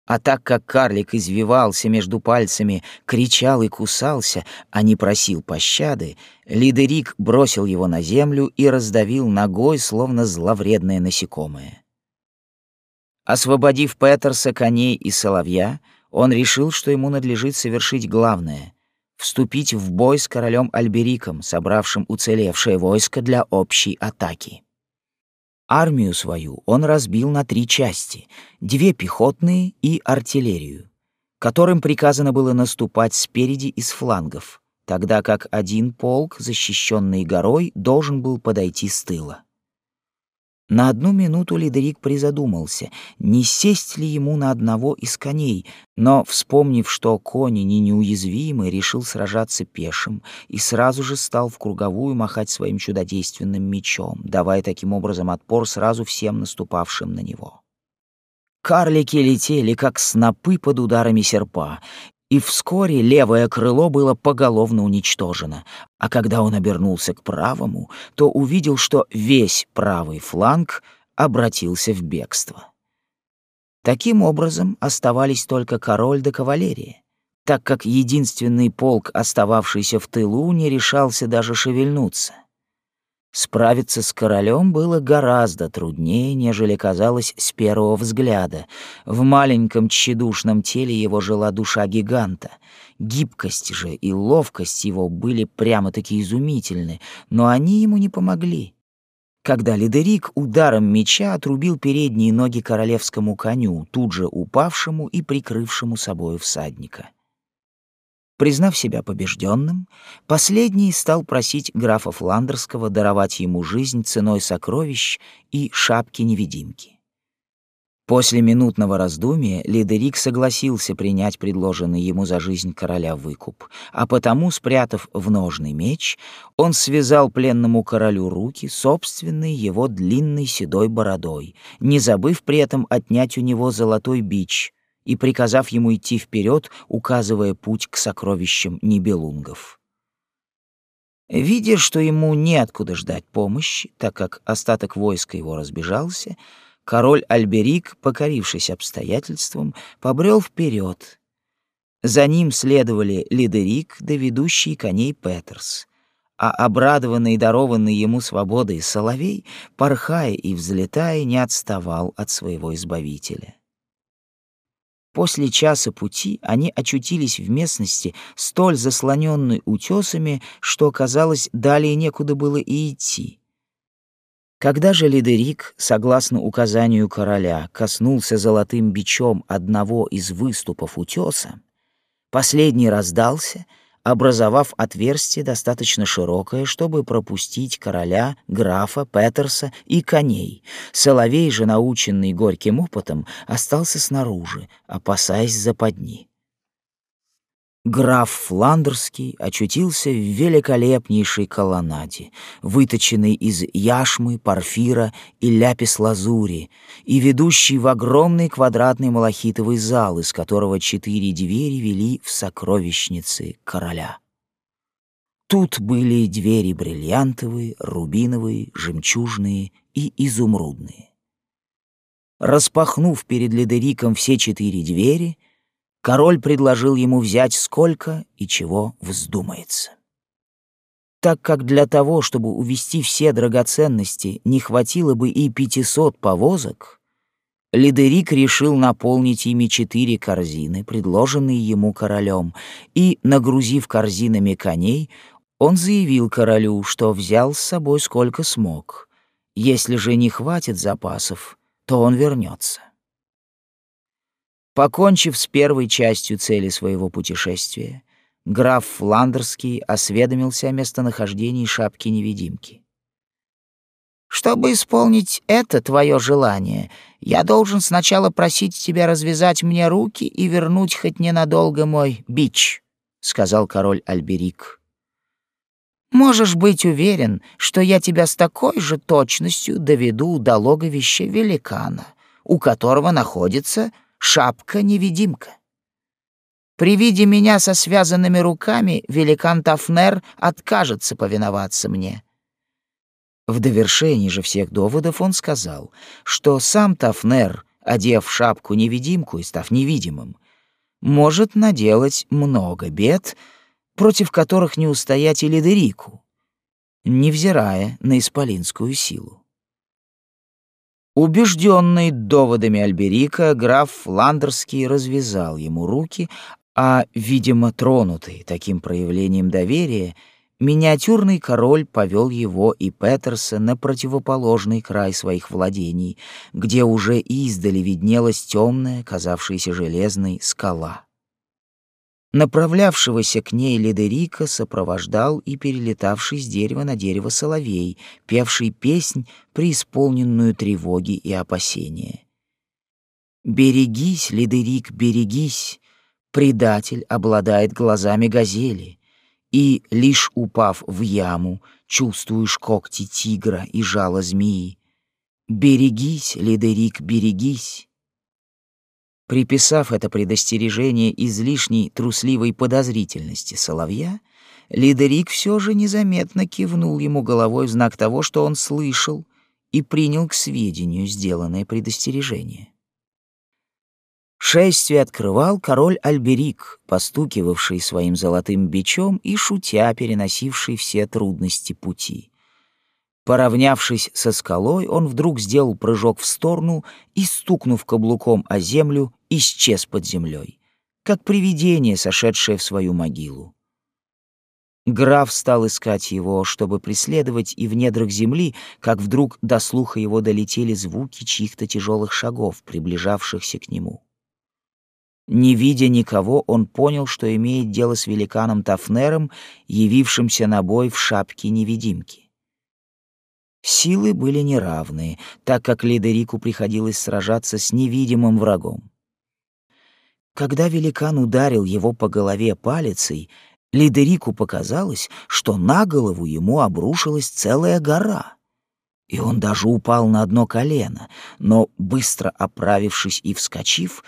а так как карлик извивался между пальцами, кричал и кусался, а не просил пощады, Лидерик бросил его на землю и раздавил ногой, словно зловредное насекомое. Освободив Петерса, коней и соловья, он решил, что ему надлежит совершить главное — вступить в бой с королем Альбериком, собравшим уцелевшее войско для общей атаки. Армию свою он разбил на три части — две пехотные и артиллерию, которым приказано было наступать спереди и с флангов, тогда как один полк, защищенный горой, должен был подойти с тыла. На одну минуту Лидерик призадумался, не сесть ли ему на одного из коней, но, вспомнив, что кони не неуязвимы, решил сражаться пешим и сразу же стал в круговую махать своим чудодейственным мечом, давая таким образом отпор сразу всем наступавшим на него. Карлики летели, как снопы под ударами серпа, и вскоре левое крыло было поголовно уничтожено, а когда он обернулся к правому, то увидел, что весь правый фланг обратился в бегство. Таким образом оставались только король да кавалерия, так как единственный полк, остававшийся в тылу, не решался даже шевельнуться — Справиться с королем было гораздо труднее, нежели казалось с первого взгляда. В маленьком тщедушном теле его жила душа гиганта. Гибкость же и ловкость его были прямо-таки изумительны, но они ему не помогли. Когда Лидерик ударом меча отрубил передние ноги королевскому коню, тут же упавшему и прикрывшему собою всадника. Признав себя побежденным, последний стал просить графа Фландерского даровать ему жизнь ценой сокровищ и шапки-невидимки. После минутного раздумия Лидерик согласился принять предложенный ему за жизнь короля выкуп, а потому, спрятав в ножный меч, он связал пленному королю руки собственной его длинной седой бородой, не забыв при этом отнять у него золотой бич — и приказав ему идти вперед, указывая путь к сокровищам небелунгов. Видя, что ему неоткуда ждать помощи, так как остаток войска его разбежался, король Альберик, покорившись обстоятельствам, побрел вперед. За ним следовали Лидерик да ведущий коней Петерс, а обрадованный и дарованный ему свободой Соловей, порхая и взлетая, не отставал от своего избавителя. После часа пути они очутились в местности, столь заслоненной утесами, что, казалось, далее некуда было и идти. Когда же Лидерик, согласно указанию короля, коснулся золотым бичом одного из выступов утеса, последний раздался — образовав отверстие достаточно широкое, чтобы пропустить короля, графа, Петерса и коней. Соловей же, наученный горьким опытом, остался снаружи, опасаясь западни. Граф Фландерский очутился в великолепнейшей колоннаде, выточенной из яшмы, порфира и ляпис-лазури, и ведущей в огромный квадратный малахитовый зал, из которого четыре двери вели в сокровищницы короля. Тут были двери бриллиантовые, рубиновые, жемчужные и изумрудные. Распахнув перед Ледериком все четыре двери — король предложил ему взять сколько и чего вздумается. Так как для того, чтобы увести все драгоценности, не хватило бы и пятисот повозок, Лидерик решил наполнить ими четыре корзины, предложенные ему королем, и, нагрузив корзинами коней, он заявил королю, что взял с собой сколько смог. Если же не хватит запасов, то он вернется. Покончив с первой частью цели своего путешествия, граф Фландерский осведомился о местонахождении шапки-невидимки. «Чтобы исполнить это твое желание, я должен сначала просить тебя развязать мне руки и вернуть хоть ненадолго мой бич», — сказал король Альберик. «Можешь быть уверен, что я тебя с такой же точностью доведу до логовища великана, у которого находится шапка-невидимка. При виде меня со связанными руками великан Тафнер откажется повиноваться мне. В довершении же всех доводов он сказал, что сам Тафнер, одев шапку-невидимку и став невидимым, может наделать много бед, против которых не устоять и Лидерику, невзирая на исполинскую силу. Убежденный доводами Альберика, граф Фландерский развязал ему руки, а, видимо, тронутый таким проявлением доверия, миниатюрный король повел его и Петерса на противоположный край своих владений, где уже издали виднелась темная, казавшаяся железной, скала. Направлявшегося к ней Ледерика сопровождал и перелетавший с дерева на дерево соловей, певший песнь, преисполненную тревоги и опасения. «Берегись, Ледерик, берегись! Предатель обладает глазами газели, и, лишь упав в яму, чувствуешь когти тигра и жало змеи. Берегись, Ледерик, берегись!» Приписав это предостережение излишней трусливой подозрительности соловья, Лидерик все же незаметно кивнул ему головой в знак того, что он слышал, и принял к сведению сделанное предостережение. Шествие открывал король Альберик, постукивавший своим золотым бичом и шутя переносивший все трудности пути. Поравнявшись со скалой, он вдруг сделал прыжок в сторону и, стукнув каблуком о землю, исчез под землей, как привидение, сошедшее в свою могилу. Граф стал искать его, чтобы преследовать и в недрах земли, как вдруг до слуха его долетели звуки чьих-то тяжелых шагов, приближавшихся к нему. Не видя никого, он понял, что имеет дело с великаном Тафнером, явившимся на бой в шапке невидимки. Силы были неравные, так как Лидерику приходилось сражаться с невидимым врагом. Когда великан ударил его по голове палицей, Лидерику показалось, что на голову ему обрушилась целая гора. И он даже упал на одно колено, но, быстро оправившись и вскочив,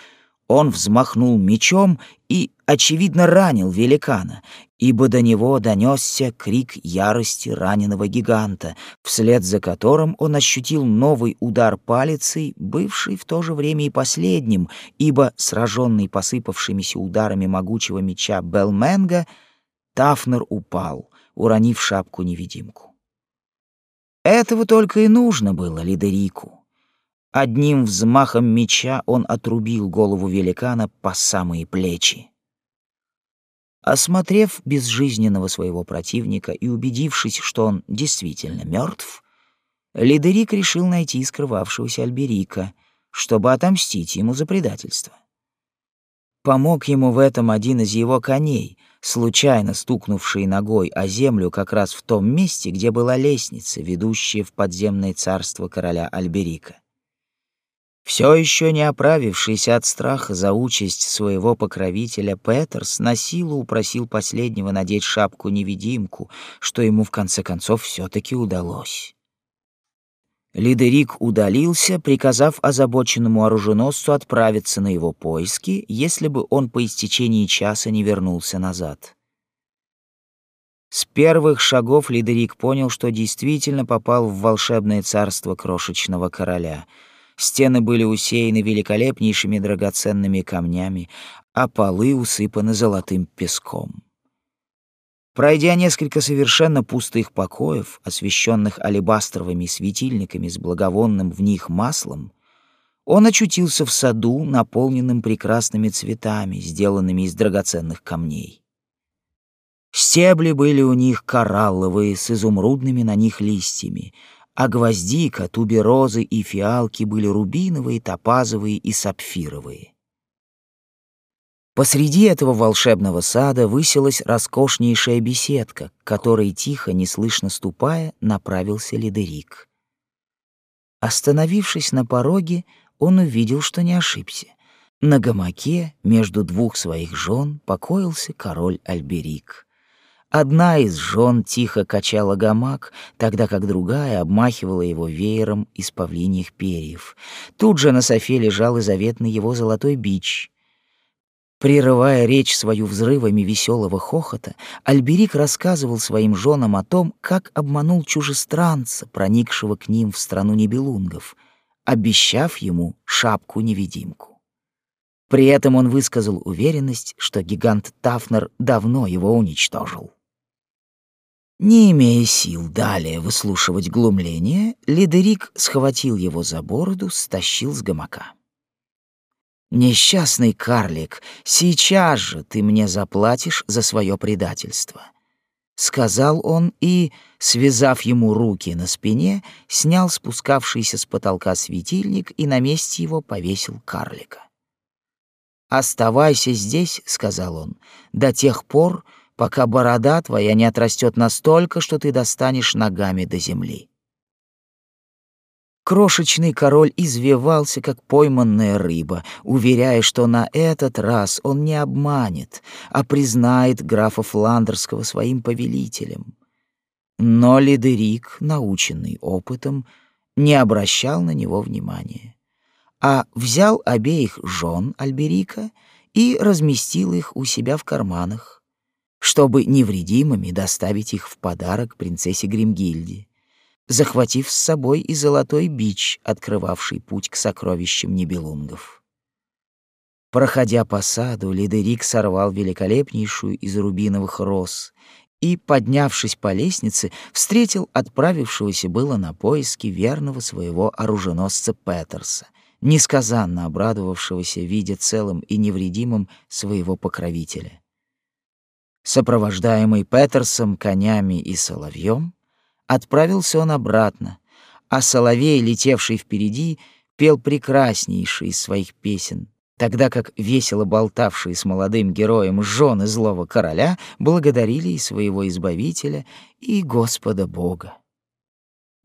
он взмахнул мечом и, очевидно, ранил великана, ибо до него донесся крик ярости раненого гиганта, вслед за которым он ощутил новый удар палицей, бывший в то же время и последним, ибо, сраженный посыпавшимися ударами могучего меча Белменга, Тафнер упал, уронив шапку-невидимку. Этого только и нужно было Лидерику. Одним взмахом меча он отрубил голову великана по самые плечи. Осмотрев безжизненного своего противника и убедившись, что он действительно мертв, Лидерик решил найти скрывавшегося Альберика, чтобы отомстить ему за предательство. Помог ему в этом один из его коней, случайно стукнувший ногой о землю как раз в том месте, где была лестница, ведущая в подземное царство короля Альберика. Все еще не оправившийся от страха за участь своего покровителя, Петерс на силу упросил последнего надеть шапку-невидимку, что ему в конце концов все-таки удалось. Лидерик удалился, приказав озабоченному оруженосцу отправиться на его поиски, если бы он по истечении часа не вернулся назад. С первых шагов Лидерик понял, что действительно попал в волшебное царство крошечного короля — Стены были усеяны великолепнейшими драгоценными камнями, а полы усыпаны золотым песком. Пройдя несколько совершенно пустых покоев, освещенных алебастровыми светильниками с благовонным в них маслом, он очутился в саду, наполненном прекрасными цветами, сделанными из драгоценных камней. Стебли были у них коралловые, с изумрудными на них листьями, а гвоздика, туберозы и фиалки были рубиновые, топазовые и сапфировые. Посреди этого волшебного сада высилась роскошнейшая беседка, к которой тихо, неслышно ступая, направился Лидерик. Остановившись на пороге, он увидел, что не ошибся. На гамаке между двух своих жен покоился король Альберик. Одна из жен тихо качала гамак, тогда как другая обмахивала его веером из павлиньих перьев. Тут же на софе лежал и заветный его золотой бич. Прерывая речь свою взрывами веселого хохота, Альберик рассказывал своим женам о том, как обманул чужестранца, проникшего к ним в страну небелунгов, обещав ему шапку-невидимку. При этом он высказал уверенность, что гигант Тафнер давно его уничтожил. Не имея сил далее выслушивать глумление, Лидерик схватил его за бороду, стащил с гамака. «Несчастный карлик, сейчас же ты мне заплатишь за свое предательство», — сказал он и, связав ему руки на спине, снял спускавшийся с потолка светильник и на месте его повесил карлика. «Оставайся здесь», — сказал он, — «до тех пор, пока борода твоя не отрастет настолько, что ты достанешь ногами до земли». Крошечный король извивался, как пойманная рыба, уверяя, что на этот раз он не обманет, а признает графа Фландерского своим повелителем. Но Лидерик, наученный опытом, не обращал на него внимания, а взял обеих жен Альберика и разместил их у себя в карманах, чтобы невредимыми доставить их в подарок принцессе Гримгильде захватив с собой и золотой бич, открывавший путь к сокровищам небелунгов. Проходя по саду, Лидерик сорвал великолепнейшую из рубиновых роз и, поднявшись по лестнице, встретил отправившегося было на поиски верного своего оруженосца Петерса, несказанно обрадовавшегося, видя целым и невредимым своего покровителя. Сопровождаемый Петерсом, конями и соловьем, Отправился он обратно, а соловей, летевший впереди, пел прекраснейший из своих песен, тогда как весело болтавшие с молодым героем жены злого короля благодарили и своего избавителя, и Господа Бога.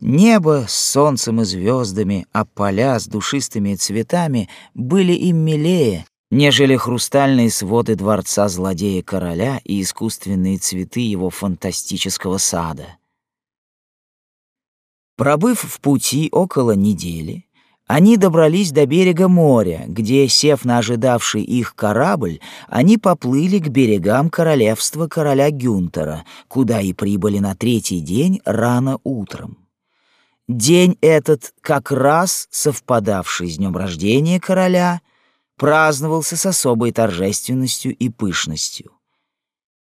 Небо с солнцем и звездами, а поля с душистыми цветами были им милее, нежели хрустальные своды дворца злодея короля и искусственные цветы его фантастического сада. Пробыв в пути около недели, они добрались до берега моря, где, сев на ожидавший их корабль, они поплыли к берегам королевства короля Гюнтера, куда и прибыли на третий день рано утром. День этот, как раз совпадавший с днем рождения короля, праздновался с особой торжественностью и пышностью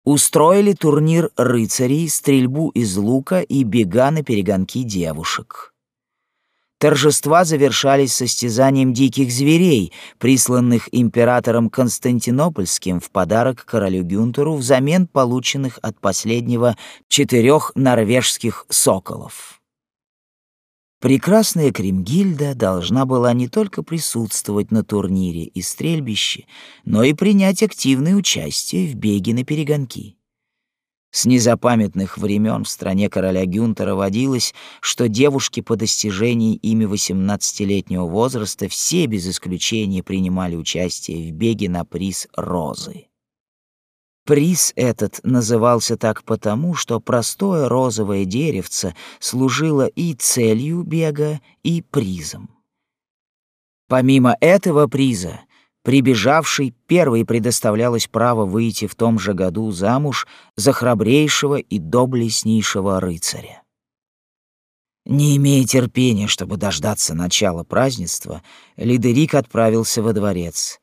устроили турнир рыцарей, стрельбу из лука и бега на перегонки девушек. Торжества завершались состязанием диких зверей, присланных императором Константинопольским в подарок королю Гюнтеру взамен полученных от последнего четырех норвежских соколов. Прекрасная Кремгильда должна была не только присутствовать на турнире и стрельбище, но и принять активное участие в беге на перегонки. С незапамятных времен в стране короля Гюнтера водилось, что девушки по достижении ими 18-летнего возраста все без исключения принимали участие в беге на приз розы. Приз этот назывался так потому, что простое розовое деревце служило и целью бега, и призом. Помимо этого приза, прибежавшей первой предоставлялось право выйти в том же году замуж за храбрейшего и доблестнейшего рыцаря. Не имея терпения, чтобы дождаться начала празднества, Лидерик отправился во дворец —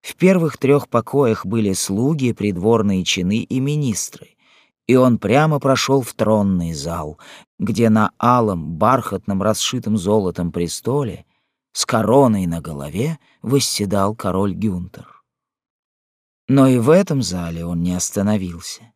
в первых трех покоях были слуги, придворные чины и министры. И он прямо прошел в тронный зал, где на алом, бархатном, расшитом золотом престоле с короной на голове восседал король Гюнтер. Но и в этом зале он не остановился,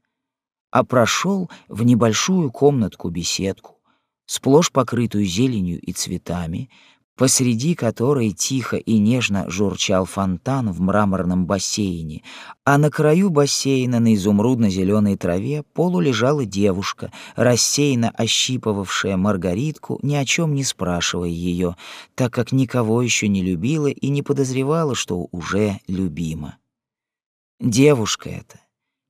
а прошел в небольшую комнатку-беседку, сплошь покрытую зеленью и цветами, посреди которой тихо и нежно журчал фонтан в мраморном бассейне, а на краю бассейна на изумрудно-зеленой траве полу лежала девушка, рассеянно ощипывавшая Маргаритку, ни о чем не спрашивая ее, так как никого еще не любила и не подозревала, что уже любима. Девушка эта,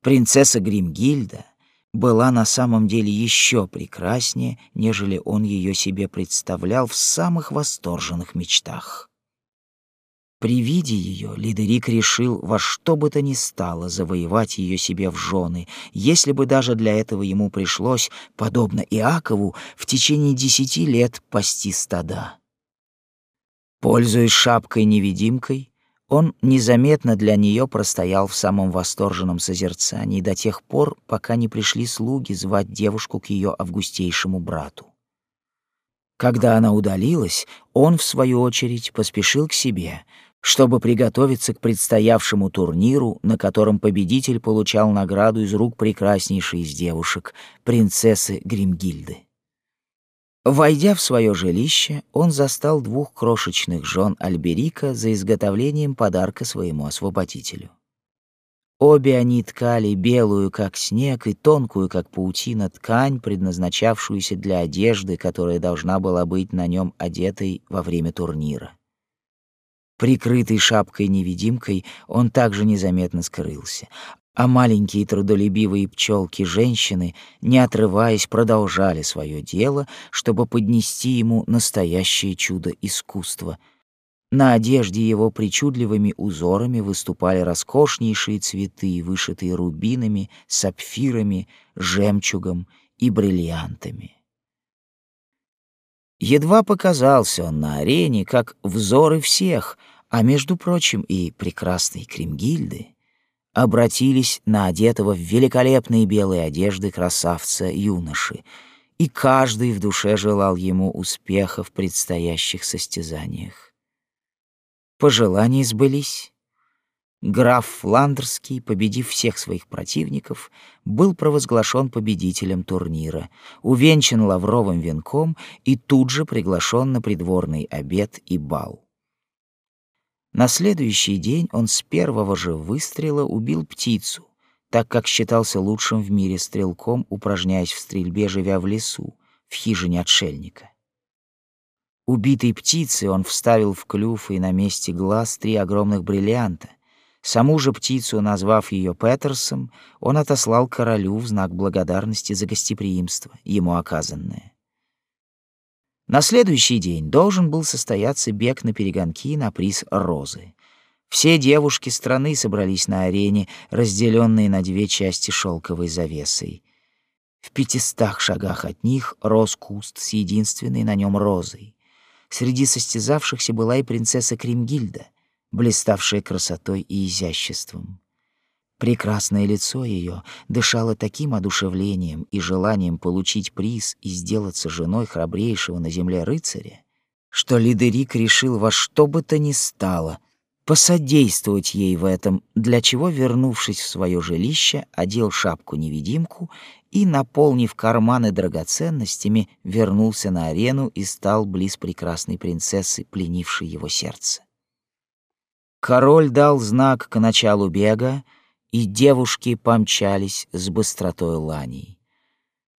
принцесса Гримгильда, была на самом деле еще прекраснее, нежели он ее себе представлял в самых восторженных мечтах. При виде ее Лидерик решил во что бы то ни стало завоевать ее себе в жены, если бы даже для этого ему пришлось, подобно Иакову, в течение десяти лет пасти стада. Пользуясь шапкой-невидимкой, он незаметно для нее простоял в самом восторженном созерцании до тех пор, пока не пришли слуги звать девушку к ее августейшему брату. Когда она удалилась, он, в свою очередь, поспешил к себе, чтобы приготовиться к предстоявшему турниру, на котором победитель получал награду из рук прекраснейшей из девушек, принцессы Гримгильды. Войдя в свое жилище, он застал двух крошечных жен Альберика за изготовлением подарка своему освободителю. Обе они ткали белую, как снег, и тонкую, как паутина, ткань, предназначавшуюся для одежды, которая должна была быть на нем одетой во время турнира. Прикрытый шапкой-невидимкой, он также незаметно скрылся, а маленькие трудолюбивые пчелки-женщины, не отрываясь, продолжали свое дело, чтобы поднести ему настоящее чудо искусства. На одежде его причудливыми узорами выступали роскошнейшие цветы, вышитые рубинами, сапфирами, жемчугом и бриллиантами. Едва показался он на арене, как взоры всех, а между прочим и прекрасной Кремгильды, обратились на одетого в великолепные белые одежды красавца-юноши, и каждый в душе желал ему успеха в предстоящих состязаниях. Пожелания сбылись. Граф Фландерский, победив всех своих противников, был провозглашен победителем турнира, увенчан лавровым венком и тут же приглашен на придворный обед и бал. На следующий день он с первого же выстрела убил птицу, так как считался лучшим в мире стрелком, упражняясь в стрельбе, живя в лесу, в хижине отшельника. Убитой птице он вставил в клюв и на месте глаз три огромных бриллианта. Саму же птицу, назвав ее Петерсом, он отослал королю в знак благодарности за гостеприимство, ему оказанное. На следующий день должен был состояться бег на перегонки на приз розы. Все девушки страны собрались на арене, разделенные на две части шелковой завесой. В пятистах шагах от них рос куст с единственной на нем розой. Среди состязавшихся была и принцесса Кримгильда, блиставшая красотой и изяществом. Прекрасное лицо ее дышало таким одушевлением и желанием получить приз и сделаться женой храбрейшего на земле рыцаря, что Лидерик решил во что бы то ни стало посодействовать ей в этом, для чего, вернувшись в свое жилище, одел шапку-невидимку и, наполнив карманы драгоценностями, вернулся на арену и стал близ прекрасной принцессы, пленившей его сердце. Король дал знак к началу бега, и девушки помчались с быстротой ланей.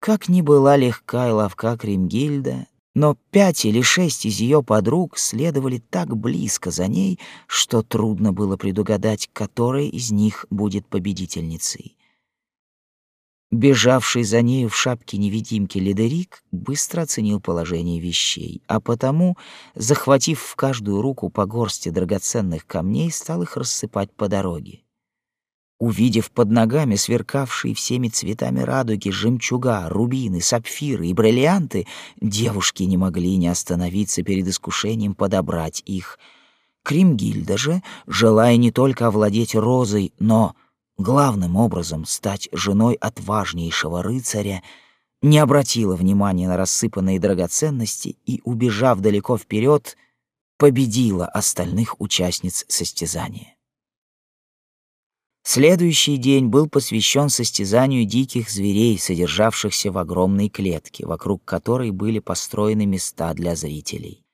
Как ни была легка и ловка Кремгильда, но пять или шесть из ее подруг следовали так близко за ней, что трудно было предугадать, которая из них будет победительницей. Бежавший за нею в шапке невидимки Ледерик быстро оценил положение вещей, а потому, захватив в каждую руку по горсти драгоценных камней, стал их рассыпать по дороге. Увидев под ногами сверкавшие всеми цветами радуги жемчуга, рубины, сапфиры и бриллианты, девушки не могли не остановиться перед искушением подобрать их. Кримгильда же, желая не только овладеть розой, но главным образом стать женой отважнейшего рыцаря, не обратила внимания на рассыпанные драгоценности и, убежав далеко вперед, победила остальных участниц состязания. Следующий день был посвящен состязанию диких зверей, содержавшихся в огромной клетке, вокруг которой были построены места для зрителей.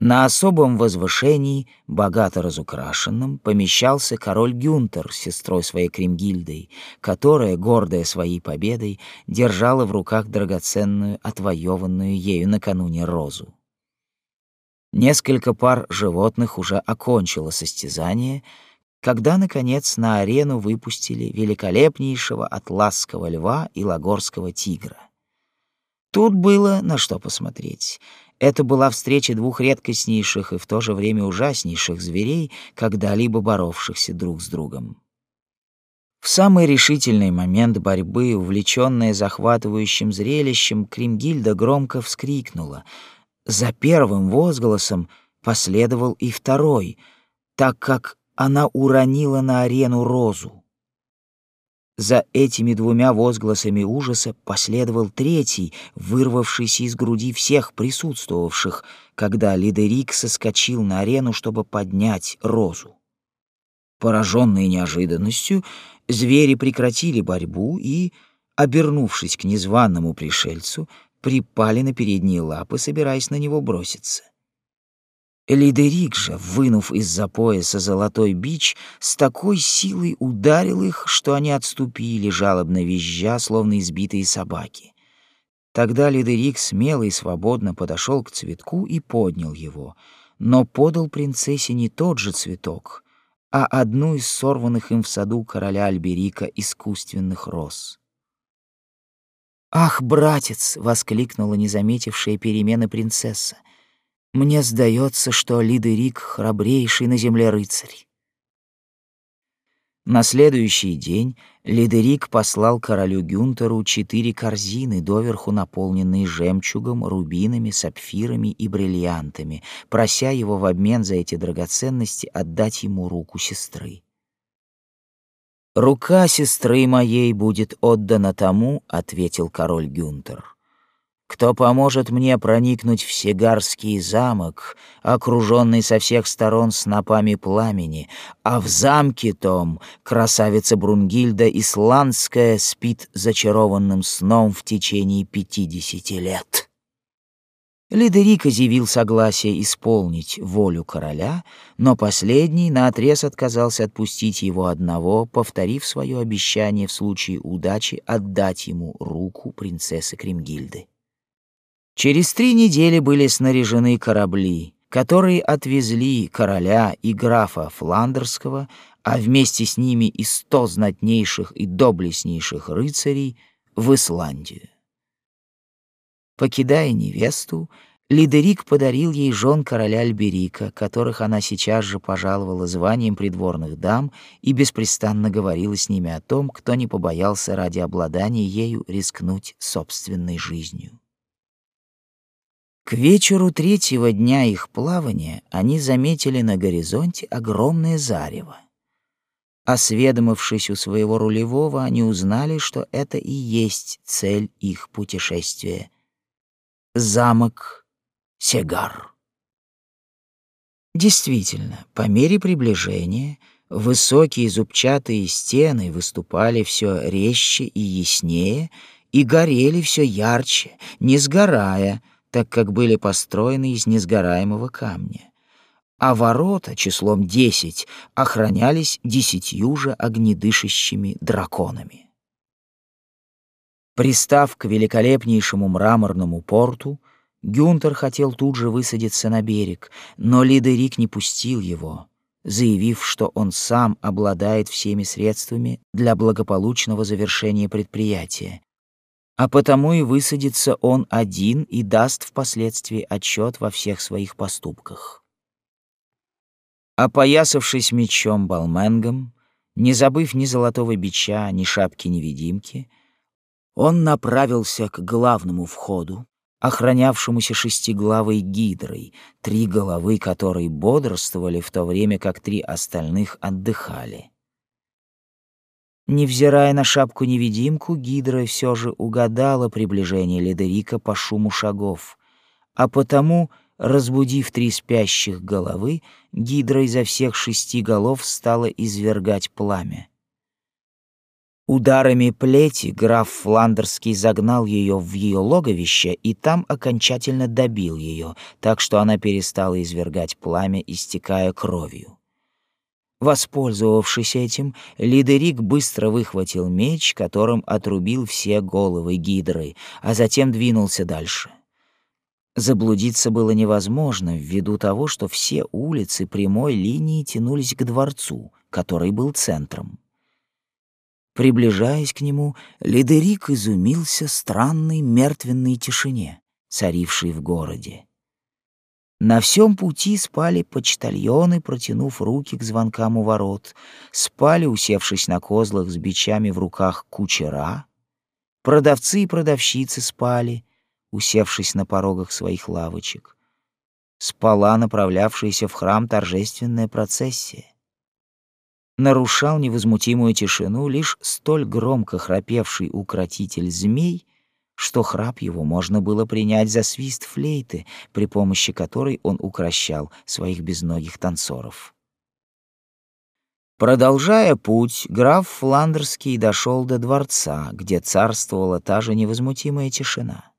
На особом возвышении, богато разукрашенном, помещался король Гюнтер с сестрой своей Кремгильдой, которая, гордая своей победой, держала в руках драгоценную, отвоеванную ею накануне розу. Несколько пар животных уже окончило состязание — когда, наконец, на арену выпустили великолепнейшего атласского льва и лагорского тигра. Тут было на что посмотреть. Это была встреча двух редкостнейших и в то же время ужаснейших зверей, когда-либо боровшихся друг с другом. В самый решительный момент борьбы, увлечённая захватывающим зрелищем, Кримгильда громко вскрикнула. За первым возгласом последовал и второй, так как она уронила на арену розу. За этими двумя возгласами ужаса последовал третий, вырвавшийся из груди всех присутствовавших, когда Лидерик соскочил на арену, чтобы поднять розу. Пораженные неожиданностью, звери прекратили борьбу и, обернувшись к незваному пришельцу, припали на передние лапы, собираясь на него броситься. Лидерик же, вынув из-за пояса золотой бич, с такой силой ударил их, что они отступили, жалобно визжа, словно избитые собаки. Тогда Лидерик смело и свободно подошел к цветку и поднял его, но подал принцессе не тот же цветок, а одну из сорванных им в саду короля Альберика искусственных роз. «Ах, братец!» — воскликнула незаметившая перемены принцесса. «Мне сдается, что Лидерик — храбрейший на земле рыцарь. На следующий день Лидерик послал королю Гюнтеру четыре корзины, доверху наполненные жемчугом, рубинами, сапфирами и бриллиантами, прося его в обмен за эти драгоценности отдать ему руку сестры. «Рука сестры моей будет отдана тому», — ответил король Гюнтер, кто поможет мне проникнуть в Сигарский замок, окруженный со всех сторон снопами пламени, а в замке том красавица Брунгильда Исландская спит зачарованным сном в течение пятидесяти лет». Лидерик изъявил согласие исполнить волю короля, но последний наотрез отказался отпустить его одного, повторив свое обещание в случае удачи отдать ему руку принцессы Кремгильды. Через три недели были снаряжены корабли, которые отвезли короля и графа Фландерского, а вместе с ними и сто знатнейших и доблестнейших рыцарей в Исландию. Покидая невесту, Лидерик подарил ей жен короля Альберика, которых она сейчас же пожаловала званием придворных дам и беспрестанно говорила с ними о том, кто не побоялся ради обладания ею рискнуть собственной жизнью. К вечеру третьего дня их плавания они заметили на горизонте огромное зарево. Осведомившись у своего рулевого, они узнали, что это и есть цель их путешествия — замок Сегар. Действительно, по мере приближения высокие зубчатые стены выступали все резче и яснее и горели все ярче, не сгорая — так как были построены из несгораемого камня. А ворота числом десять охранялись десятью же огнедышащими драконами. Пристав к великолепнейшему мраморному порту, Гюнтер хотел тут же высадиться на берег, но Лидерик не пустил его, заявив, что он сам обладает всеми средствами для благополучного завершения предприятия а потому и высадится он один и даст впоследствии отчет во всех своих поступках. Опоясавшись мечом Балменгом, не забыв ни золотого бича, ни шапки-невидимки, он направился к главному входу, охранявшемуся шестиглавой гидрой, три головы которой бодрствовали в то время, как три остальных отдыхали. Невзирая на шапку-невидимку, Гидра все же угадала приближение Ледерика по шуму шагов, а потому, разбудив три спящих головы, Гидра изо всех шести голов стала извергать пламя. Ударами плети граф Фландерский загнал ее в ее логовище и там окончательно добил ее, так что она перестала извергать пламя, истекая кровью. Воспользовавшись этим, Лидерик быстро выхватил меч, которым отрубил все головы гидры, а затем двинулся дальше. Заблудиться было невозможно ввиду того, что все улицы прямой линии тянулись к дворцу, который был центром. Приближаясь к нему, Лидерик изумился странной мертвенной тишине, царившей в городе. На всем пути спали почтальоны, протянув руки к звонкам у ворот, спали, усевшись на козлах с бичами в руках кучера, продавцы и продавщицы спали, усевшись на порогах своих лавочек. Спала направлявшаяся в храм торжественная процессия. Нарушал невозмутимую тишину лишь столь громко храпевший укротитель змей — что храп его можно было принять за свист флейты, при помощи которой он укращал своих безногих танцоров. Продолжая путь, граф Фландерский дошел до дворца, где царствовала та же невозмутимая тишина.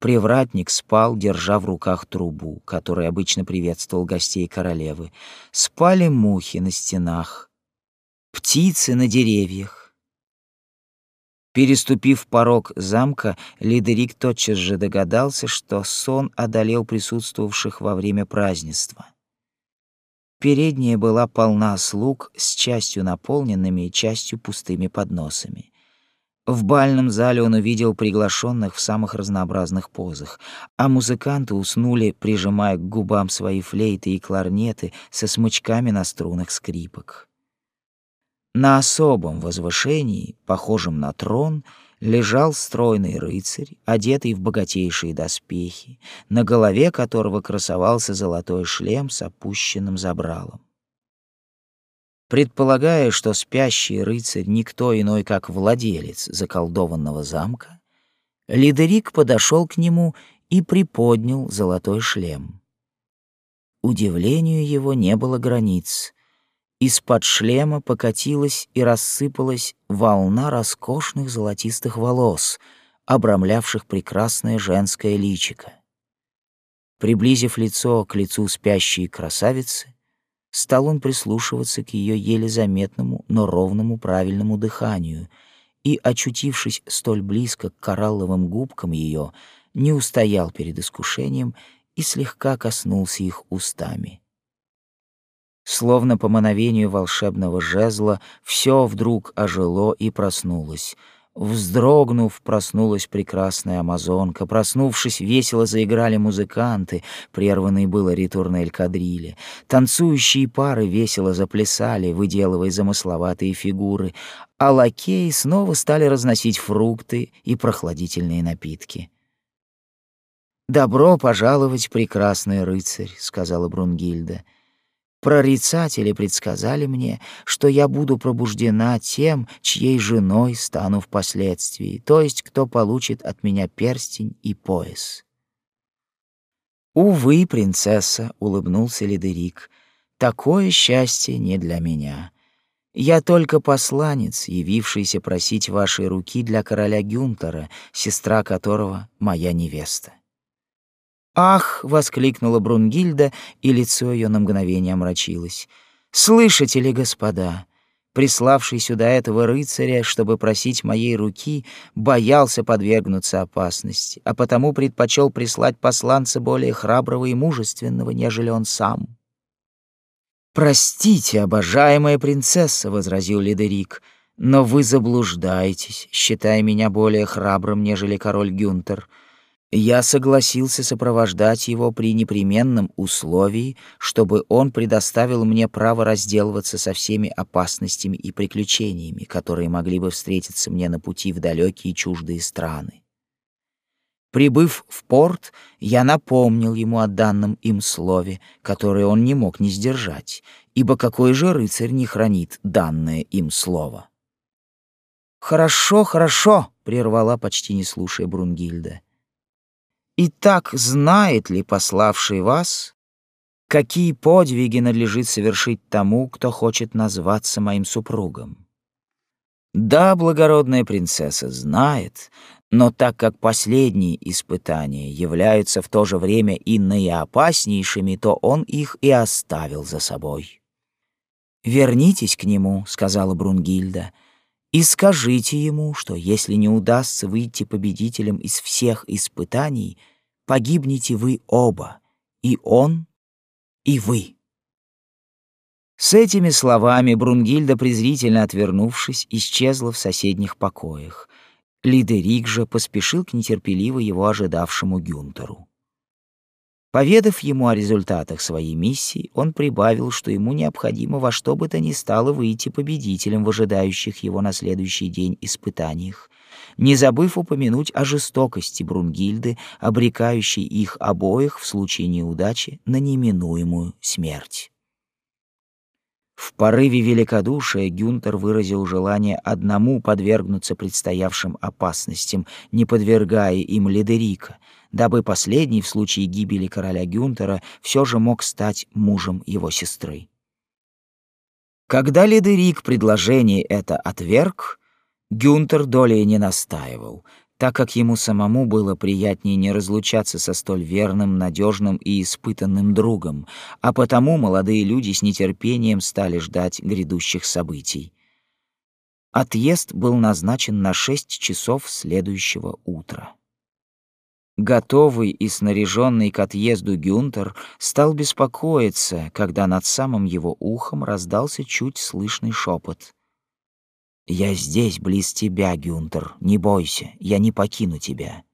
Привратник спал, держа в руках трубу, которой обычно приветствовал гостей королевы. Спали мухи на стенах, птицы на деревьях. Переступив порог замка, Лидерик тотчас же догадался, что сон одолел присутствовавших во время празднества. Передняя была полна слуг с частью наполненными и частью пустыми подносами. В бальном зале он увидел приглашенных в самых разнообразных позах, а музыканты уснули, прижимая к губам свои флейты и кларнеты со смычками на струнах скрипок. На особом возвышении, похожем на трон, лежал стройный рыцарь, одетый в богатейшие доспехи, на голове которого красовался золотой шлем с опущенным забралом. Предполагая, что спящий рыцарь никто иной, как владелец заколдованного замка, Лидерик подошел к нему и приподнял золотой шлем. Удивлению его не было границ. Из-под шлема покатилась и рассыпалась волна роскошных золотистых волос, обрамлявших прекрасное женское личико. Приблизив лицо к лицу спящей красавицы, стал он прислушиваться к ее еле заметному, но ровному правильному дыханию и, очутившись столь близко к коралловым губкам ее, не устоял перед искушением и слегка коснулся их устами. Словно по мановению волшебного жезла, все вдруг ожило и проснулось — Вздрогнув, проснулась прекрасная амазонка. Проснувшись, весело заиграли музыканты. Прерванный было ритурнель кадрили. Танцующие пары весело заплясали, выделывая замысловатые фигуры. А лакеи снова стали разносить фрукты и прохладительные напитки. «Добро пожаловать, прекрасный рыцарь», — сказала Брунгильда. Прорицатели предсказали мне, что я буду пробуждена тем, чьей женой стану впоследствии, то есть кто получит от меня перстень и пояс. «Увы, принцесса», — улыбнулся Лидерик, — «такое счастье не для меня. Я только посланец, явившийся просить вашей руки для короля Гюнтера, сестра которого — моя невеста». «Ах!» — воскликнула Брунгильда, и лицо ее на мгновение омрачилось. «Слышите ли, господа?» Приславший сюда этого рыцаря, чтобы просить моей руки, боялся подвергнуться опасности, а потому предпочел прислать посланца более храброго и мужественного, нежели он сам. «Простите, обожаемая принцесса», — возразил Лидерик, — «но вы заблуждаетесь, считая меня более храбрым, нежели король Гюнтер». Я согласился сопровождать его при непременном условии, чтобы он предоставил мне право разделываться со всеми опасностями и приключениями, которые могли бы встретиться мне на пути в далекие чуждые страны. Прибыв в порт, я напомнил ему о данном им слове, которое он не мог не сдержать, ибо какой же рыцарь не хранит данное им слово? «Хорошо, хорошо», — прервала почти не слушая Брунгильда. И так знает ли пославший вас, какие подвиги надлежит совершить тому, кто хочет назваться моим супругом? Да, благородная принцесса знает, но так как последние испытания являются в то же время и наиопаснейшими, то он их и оставил за собой. «Вернитесь к нему», — сказала Брунгильда, — «и скажите ему, что если не удастся выйти победителем из всех испытаний — погибнете вы оба, и он, и вы». С этими словами Брунгильда, презрительно отвернувшись, исчезла в соседних покоях. Лидерик же поспешил к нетерпеливо его ожидавшему Гюнтеру. Поведав ему о результатах своей миссии, он прибавил, что ему необходимо во что бы то ни стало выйти победителем в ожидающих его на следующий день испытаниях, не забыв упомянуть о жестокости Брунгильды, обрекающей их обоих в случае неудачи на неминуемую смерть. В порыве великодушия Гюнтер выразил желание одному подвергнуться предстоявшим опасностям, не подвергая им Ледерика, дабы последний в случае гибели короля Гюнтера все же мог стать мужем его сестры. Когда Ледерик предложение это отверг, Гюнтер долей не настаивал, так как ему самому было приятнее не разлучаться со столь верным, надежным и испытанным другом, а потому молодые люди с нетерпением стали ждать грядущих событий. Отъезд был назначен на шесть часов следующего утра. Готовый и снаряженный к отъезду Гюнтер стал беспокоиться, когда над самым его ухом раздался чуть слышный шепот. Я здесь, близ тебя, Гюнтер. Не бойся, я не покину тебя.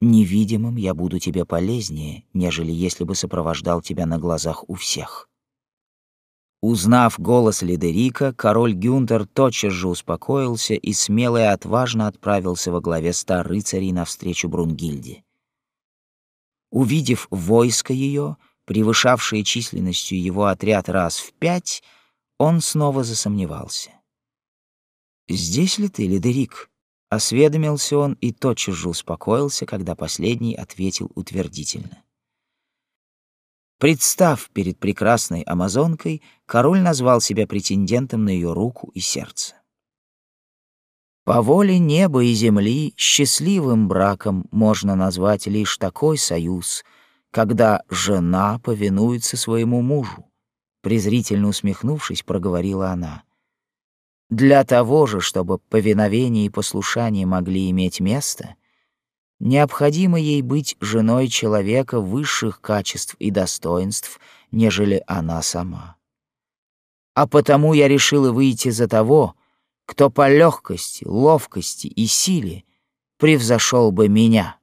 Невидимым я буду тебе полезнее, нежели если бы сопровождал тебя на глазах у всех. Узнав голос Лидерика, король Гюнтер тотчас же успокоился и смело и отважно отправился во главе ста рыцарей навстречу Брунгильде. Увидев войско ее, превышавшее численностью его отряд раз в пять, он снова засомневался. «Здесь ли ты, Лидерик?» — осведомился он и тотчас же успокоился, когда последний ответил утвердительно. Представ перед прекрасной амазонкой, король назвал себя претендентом на ее руку и сердце. По воле неба и земли счастливым браком можно назвать лишь такой союз, когда жена повинуется своему мужу. Презрительно усмехнувшись, проговорила она. Для того же, чтобы повиновение и послушание могли иметь место, необходимо ей быть женой человека высших качеств и достоинств, нежели она сама. А потому я решила выйти за того, кто по легкости, ловкости и силе превзошел бы меня.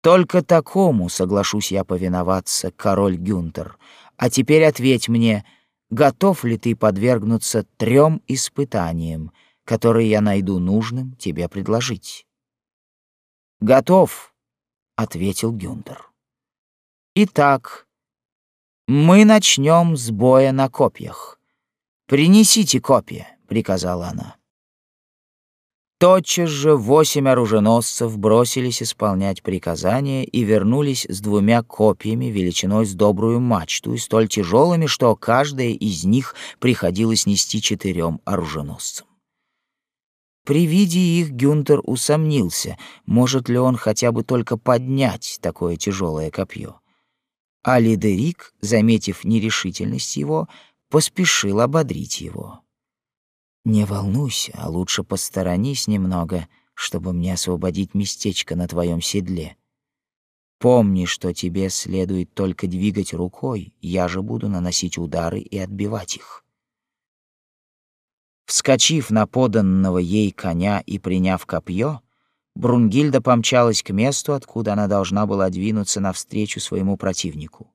Только такому соглашусь я повиноваться, король Гюнтер. А теперь ответь мне — готов ли ты подвергнуться трем испытаниям, которые я найду нужным тебе предложить. Готов, ответил Гюнтер. Итак, мы начнем с боя на копьях. Принесите копья, приказала она. Тотчас же восемь оруженосцев бросились исполнять приказания и вернулись с двумя копьями величиной с добрую мачту и столь тяжелыми, что каждая из них приходилось нести четырем оруженосцам. При виде их Гюнтер усомнился, может ли он хотя бы только поднять такое тяжелое копье. А Лидерик, заметив нерешительность его, поспешил ободрить его. Не волнуйся, а лучше посторонись немного, чтобы мне освободить местечко на твоем седле. Помни, что тебе следует только двигать рукой, я же буду наносить удары и отбивать их. Вскочив на поданного ей коня и приняв копье, Брунгильда помчалась к месту, откуда она должна была двинуться навстречу своему противнику.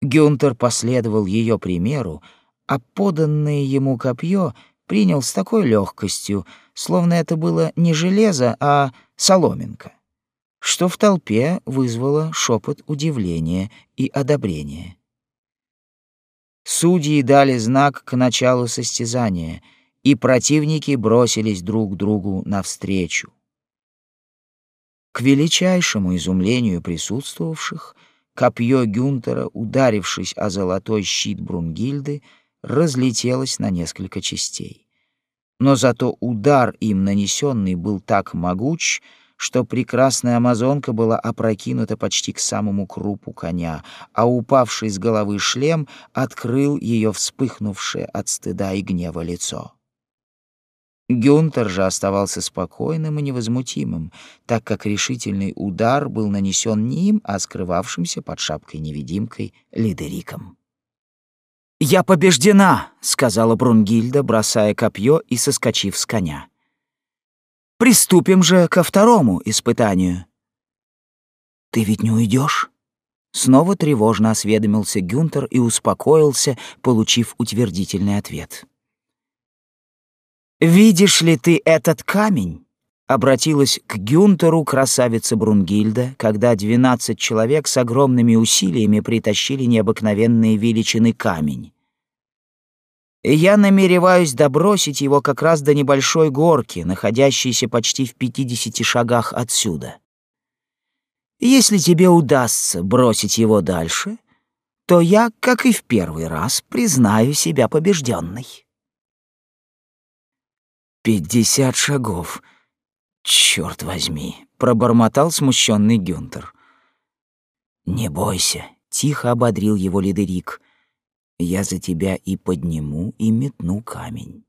Гюнтер последовал ее примеру, а поданное ему копье — принял с такой легкостью, словно это было не железо, а соломинка, что в толпе вызвало шепот удивления и одобрения. Судьи дали знак к началу состязания, и противники бросились друг другу навстречу. К величайшему изумлению присутствовавших, копье Гюнтера, ударившись о золотой щит Брунгильды, разлетелось на несколько частей. Но зато удар им нанесенный был так могуч, что прекрасная амазонка была опрокинута почти к самому крупу коня, а упавший с головы шлем открыл ее вспыхнувшее от стыда и гнева лицо. Гюнтер же оставался спокойным и невозмутимым, так как решительный удар был нанесен не им, а скрывавшимся под шапкой-невидимкой Лидериком. «Я побеждена!» — сказала Брунгильда, бросая копье и соскочив с коня. «Приступим же ко второму испытанию». «Ты ведь не уйдешь? Снова тревожно осведомился Гюнтер и успокоился, получив утвердительный ответ. «Видишь ли ты этот камень?» Обратилась к Гюнтеру красавица Брунгильда, когда двенадцать человек с огромными усилиями притащили необыкновенные величины камень. Я намереваюсь добросить его как раз до небольшой горки, находящейся почти в пятидесяти шагах отсюда. Если тебе удастся бросить его дальше, то я, как и в первый раз, признаю себя побежденной. Пятьдесят шагов. Черт возьми, пробормотал смущенный Гюнтер. Не бойся, тихо ободрил его Лидерик. Я за тебя и подниму, и метну камень.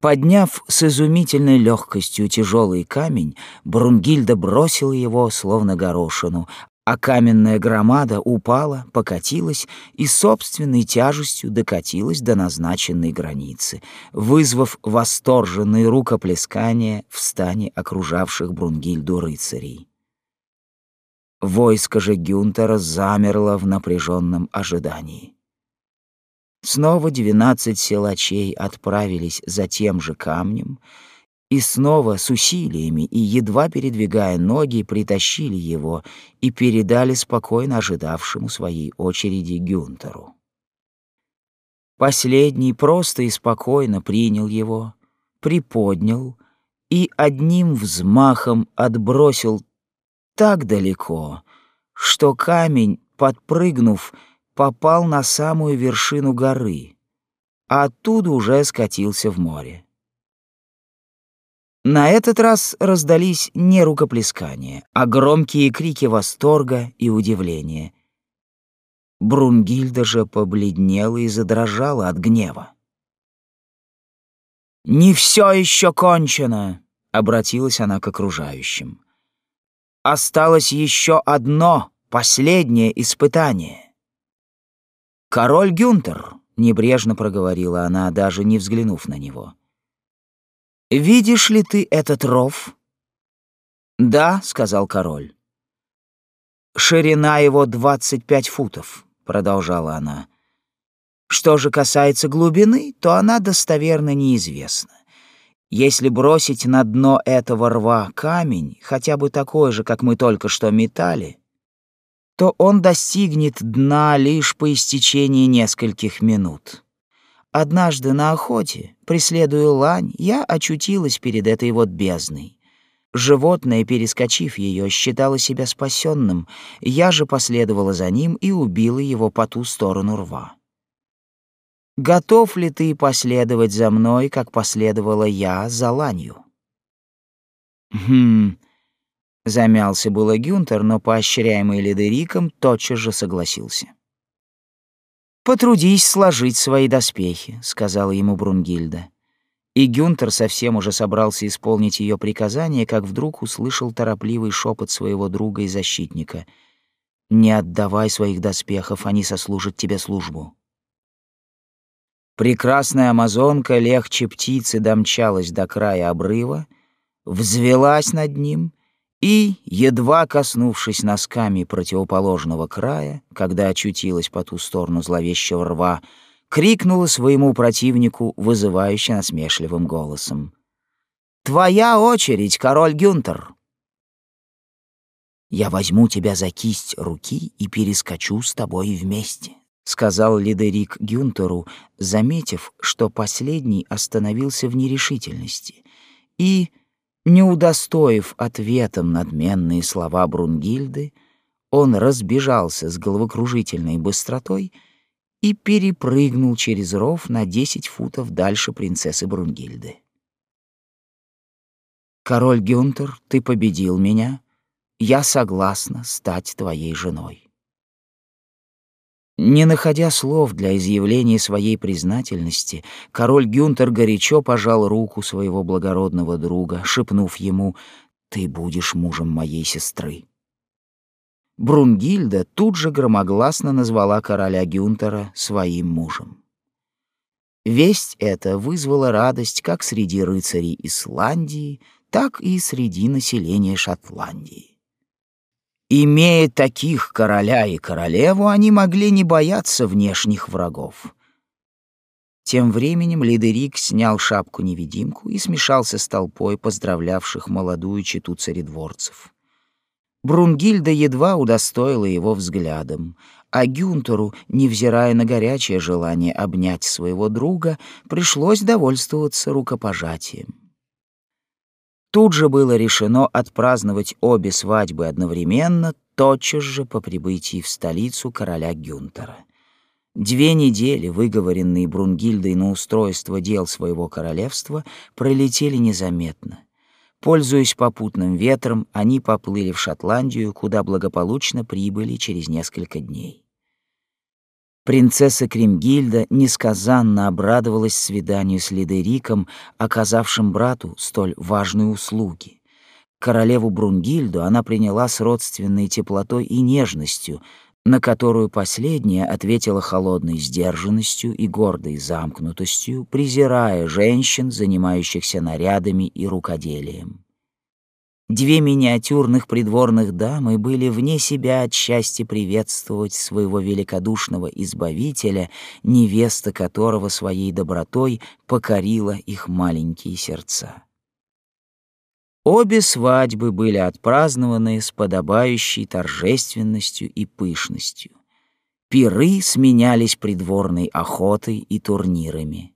Подняв с изумительной легкостью тяжелый камень, Брунгильда бросила его, словно горошину, а каменная громада упала, покатилась и собственной тяжестью докатилась до назначенной границы, вызвав восторженные рукоплескания в стане окружавших Брунгильду рыцарей. Войско же Гюнтера замерло в напряженном ожидании. Снова двенадцать силачей отправились за тем же камнем, и снова с усилиями и едва передвигая ноги притащили его и передали спокойно ожидавшему своей очереди Гюнтеру. Последний просто и спокойно принял его, приподнял и одним взмахом отбросил так далеко, что камень, подпрыгнув, попал на самую вершину горы, а оттуда уже скатился в море. На этот раз раздались не рукоплескания, а громкие крики восторга и удивления. Брунгильда же побледнела и задрожала от гнева. «Не все еще кончено!» — обратилась она к окружающим. «Осталось еще одно, последнее испытание». «Король Гюнтер», — небрежно проговорила она, даже не взглянув на него, — «Видишь ли ты этот ров?» «Да», — сказал король. «Ширина его двадцать пять футов», — продолжала она. «Что же касается глубины, то она достоверно неизвестна. Если бросить на дно этого рва камень, хотя бы такой же, как мы только что метали, то он достигнет дна лишь по истечении нескольких минут. Однажды на охоте, преследуя лань, я очутилась перед этой вот бездной. Животное, перескочив ее, считало себя спасенным, я же последовала за ним и убила его по ту сторону рва. Готов ли ты последовать за мной, как последовала я за ланью? Хм, замялся было Гюнтер, но поощряемый Ледериком тотчас же согласился. «Потрудись сложить свои доспехи», — сказала ему Брунгильда. И Гюнтер совсем уже собрался исполнить ее приказание, как вдруг услышал торопливый шепот своего друга и защитника. «Не отдавай своих доспехов, они сослужат тебе службу». Прекрасная амазонка легче птицы домчалась до края обрыва, взвелась над ним — и, едва коснувшись носками противоположного края, когда очутилась по ту сторону зловещего рва, крикнула своему противнику вызывающе насмешливым голосом. «Твоя очередь, король Гюнтер!» «Я возьму тебя за кисть руки и перескочу с тобой вместе», — сказал Лидерик Гюнтеру, заметив, что последний остановился в нерешительности, и, не удостоив ответом надменные слова Брунгильды, он разбежался с головокружительной быстротой и перепрыгнул через ров на десять футов дальше принцессы Брунгильды. «Король Гюнтер, ты победил меня. Я согласна стать твоей женой». Не находя слов для изъявления своей признательности, король Гюнтер горячо пожал руку своего благородного друга, шепнув ему «Ты будешь мужем моей сестры». Брунгильда тут же громогласно назвала короля Гюнтера своим мужем. Весть эта вызвала радость как среди рыцарей Исландии, так и среди населения Шотландии. Имея таких короля и королеву, они могли не бояться внешних врагов. Тем временем Лидерик снял шапку-невидимку и смешался с толпой поздравлявших молодую чету царедворцев. Брунгильда едва удостоила его взглядом, а Гюнтеру, невзирая на горячее желание обнять своего друга, пришлось довольствоваться рукопожатием. Тут же было решено отпраздновать обе свадьбы одновременно, тотчас же по прибытии в столицу короля Гюнтера. Две недели, выговоренные Брунгильдой на устройство дел своего королевства, пролетели незаметно. Пользуясь попутным ветром, они поплыли в Шотландию, куда благополучно прибыли через несколько дней. Принцесса Кримгильда несказанно обрадовалась свиданию с Лидериком, оказавшим брату столь важные услуги. Королеву Брунгильду она приняла с родственной теплотой и нежностью, на которую последняя ответила холодной сдержанностью и гордой замкнутостью, презирая женщин, занимающихся нарядами и рукоделием. Две миниатюрных придворных дамы были вне себя от счастья приветствовать своего великодушного избавителя, невеста которого своей добротой покорила их маленькие сердца. Обе свадьбы были отпразднованы с подобающей торжественностью и пышностью. Пиры сменялись придворной охотой и турнирами.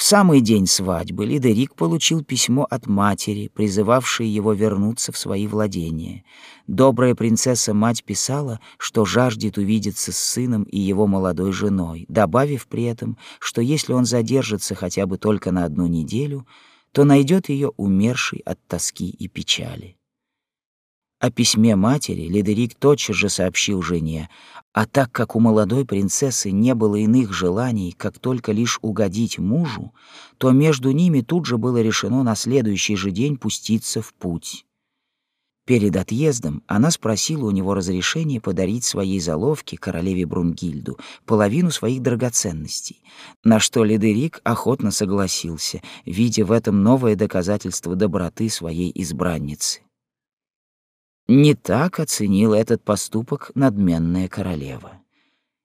В самый день свадьбы Лидерик получил письмо от матери, призывавшей его вернуться в свои владения. Добрая принцесса-мать писала, что жаждет увидеться с сыном и его молодой женой, добавив при этом, что если он задержится хотя бы только на одну неделю — то найдет ее умершей от тоски и печали. О письме матери Ледерик тотчас же сообщил жене, а так как у молодой принцессы не было иных желаний, как только лишь угодить мужу, то между ними тут же было решено на следующий же день пуститься в путь. Перед отъездом она спросила у него разрешения подарить своей заловке, королеве Брунгильду, половину своих драгоценностей, на что Ледерик охотно согласился, видя в этом новое доказательство доброты своей избранницы. Не так оценила этот поступок надменная королева.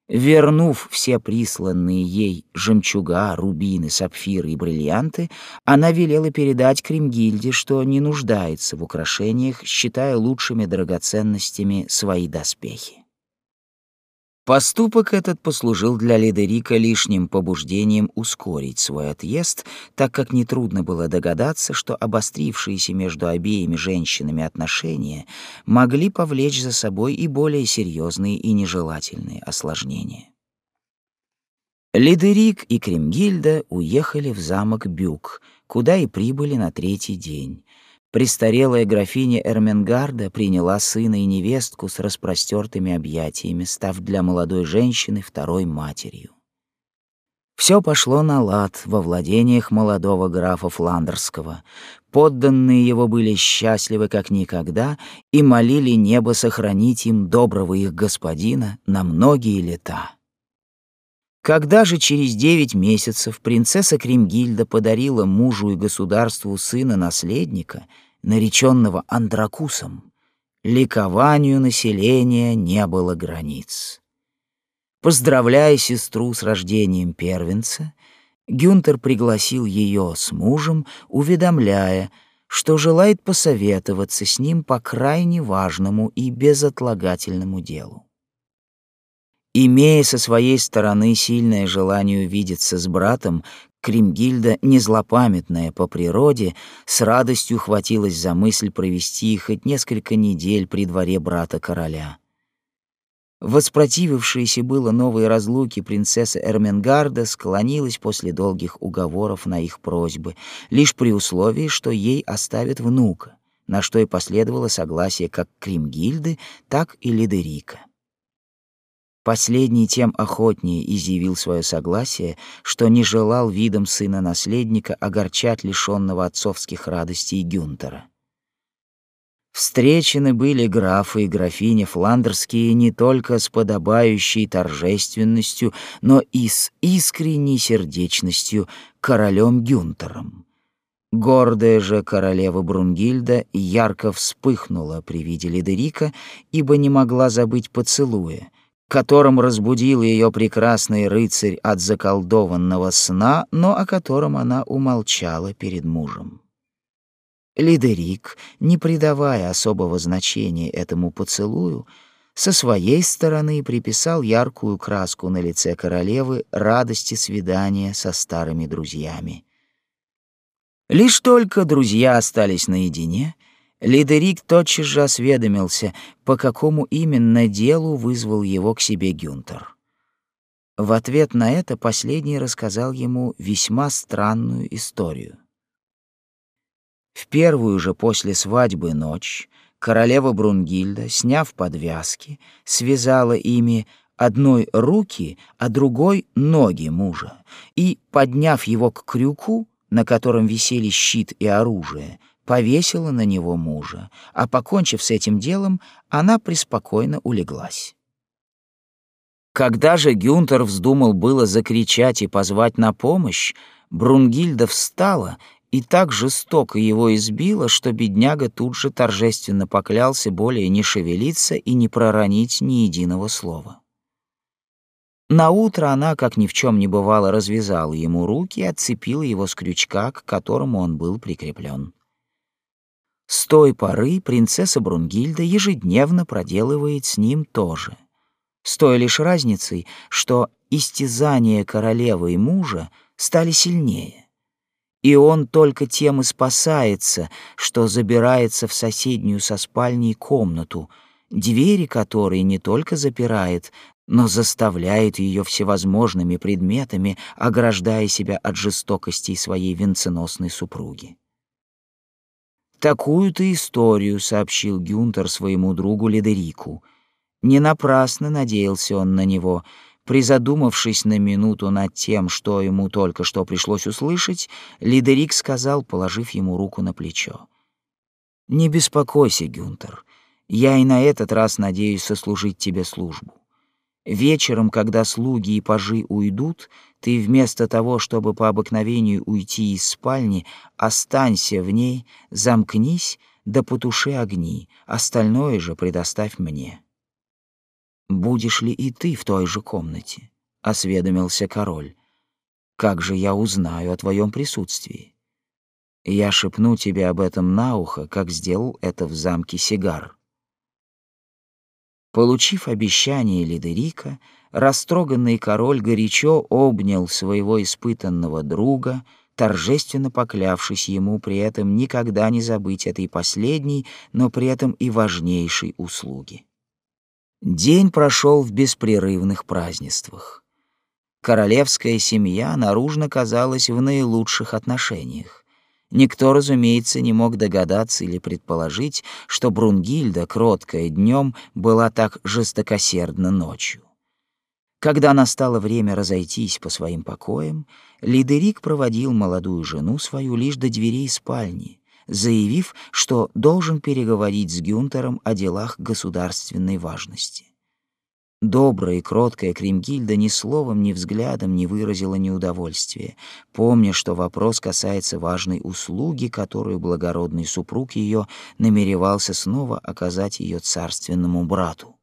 Вернув все присланные ей жемчуга, рубины, сапфиры и бриллианты, она велела передать Кримгильде, что не нуждается в украшениях, считая лучшими драгоценностями свои доспехи. Поступок этот послужил для Лидерика лишним побуждением ускорить свой отъезд, так как нетрудно было догадаться, что обострившиеся между обеими женщинами отношения могли повлечь за собой и более серьезные и нежелательные осложнения. Лидерик и Кремгильда уехали в замок Бюк, куда и прибыли на третий день. Престарелая графиня Эрменгарда приняла сына и невестку с распростертыми объятиями, став для молодой женщины второй матерью. Все пошло на лад во владениях молодого графа Фландерского. Подданные его были счастливы как никогда и молили небо сохранить им доброго их господина на многие лета. Когда же через девять месяцев принцесса Кримгильда подарила мужу и государству сына-наследника — нареченного Андракусом, ликованию населения не было границ. Поздравляя сестру с рождением первенца, Гюнтер пригласил ее с мужем, уведомляя, что желает посоветоваться с ним по крайне важному и безотлагательному делу. Имея со своей стороны сильное желание увидеться с братом, Кримгильда, незлопамятная по природе, с радостью хватилась за мысль провести хоть несколько недель при дворе брата короля. Воспротивившаяся было новой разлуки принцесса Эрменгарда склонилась после долгих уговоров на их просьбы, лишь при условии, что ей оставят внука, на что и последовало согласие как Кримгильды, так и Лидерика. Последний тем охотнее изъявил свое согласие, что не желал видом сына-наследника огорчать лишенного отцовских радостей Гюнтера. Встречены были графы и графиня фландерские не только с подобающей торжественностью, но и с искренней сердечностью королем Гюнтером. Гордая же королева Брунгильда ярко вспыхнула при виде Лидерика, ибо не могла забыть поцелуя, которым разбудил ее прекрасный рыцарь от заколдованного сна, но о котором она умолчала перед мужем. Лидерик, не придавая особого значения этому поцелую, со своей стороны приписал яркую краску на лице королевы радости свидания со старыми друзьями. Лишь только друзья остались наедине, Лидерик тотчас же осведомился, по какому именно делу вызвал его к себе Гюнтер. В ответ на это последний рассказал ему весьма странную историю. В первую же после свадьбы ночь королева Брунгильда, сняв подвязки, связала ими одной руки, а другой ноги мужа, и, подняв его к крюку, на котором висели щит и оружие, повесила на него мужа, а, покончив с этим делом, она преспокойно улеглась. Когда же Гюнтер вздумал было закричать и позвать на помощь, Брунгильда встала и так жестоко его избила, что бедняга тут же торжественно поклялся более не шевелиться и не проронить ни единого слова. На утро она, как ни в чем не бывало, развязала ему руки и отцепила его с крючка, к которому он был прикреплен. С той поры принцесса Брунгильда ежедневно проделывает с ним то же. С той лишь разницей, что истязания королевы и мужа стали сильнее. И он только тем и спасается, что забирается в соседнюю со спальней комнату, двери которой не только запирает, но заставляет ее всевозможными предметами, ограждая себя от жестокостей своей венценосной супруги. Такую-то историю сообщил Гюнтер своему другу Ледерику. Не напрасно надеялся он на него. Призадумавшись на минуту над тем, что ему только что пришлось услышать, Лидерик сказал, положив ему руку на плечо. «Не беспокойся, Гюнтер. Я и на этот раз надеюсь сослужить тебе службу. Вечером, когда слуги и пажи уйдут, ты вместо того, чтобы по обыкновению уйти из спальни, останься в ней, замкнись, да потуши огни, остальное же предоставь мне. Будешь ли и ты в той же комнате? осведомился король. Как же я узнаю о твоем присутствии? Я шепну тебе об этом на ухо, как сделал это в замке Сигар. Получив обещание Лидерика, растроганный король горячо обнял своего испытанного друга, торжественно поклявшись ему при этом никогда не забыть этой последней, но при этом и важнейшей услуги. День прошел в беспрерывных празднествах. Королевская семья наружно казалась в наилучших отношениях. Никто, разумеется, не мог догадаться или предположить, что Брунгильда, кроткая днем, была так жестокосердна ночью. Когда настало время разойтись по своим покоям, Лидерик проводил молодую жену свою лишь до дверей спальни, заявив, что должен переговорить с Гюнтером о делах государственной важности. Добрая и кроткая Кримгильда ни словом, ни взглядом не выразила неудовольствия, помня, что вопрос касается важной услуги, которую благородный супруг ее намеревался снова оказать ее царственному брату.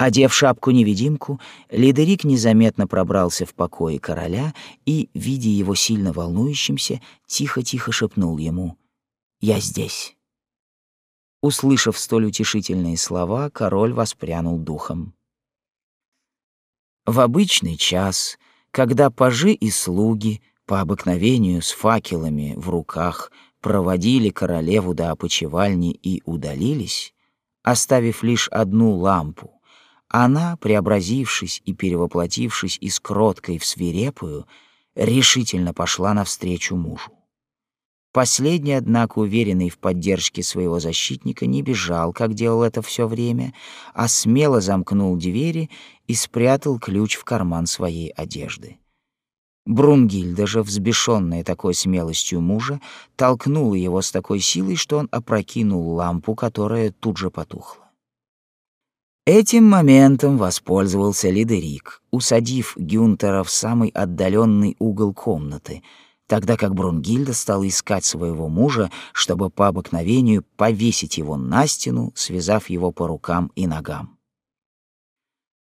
Одев шапку-невидимку, Лидерик незаметно пробрался в покои короля и, видя его сильно волнующимся, тихо-тихо шепнул ему «Я здесь». Услышав столь утешительные слова, король воспрянул духом. В обычный час, когда пажи и слуги по обыкновению с факелами в руках проводили королеву до опочивальни и удалились, оставив лишь одну лампу, она, преобразившись и перевоплотившись из кроткой в свирепую, решительно пошла навстречу мужу. Последний, однако, уверенный в поддержке своего защитника, не бежал, как делал это все время, а смело замкнул двери и спрятал ключ в карман своей одежды. Брунгильда же, взбешенная такой смелостью мужа, толкнула его с такой силой, что он опрокинул лампу, которая тут же потухла. Этим моментом воспользовался Лидерик, усадив Гюнтера в самый отдаленный угол комнаты — тогда как Брунгильда стала искать своего мужа, чтобы по обыкновению повесить его на стену, связав его по рукам и ногам.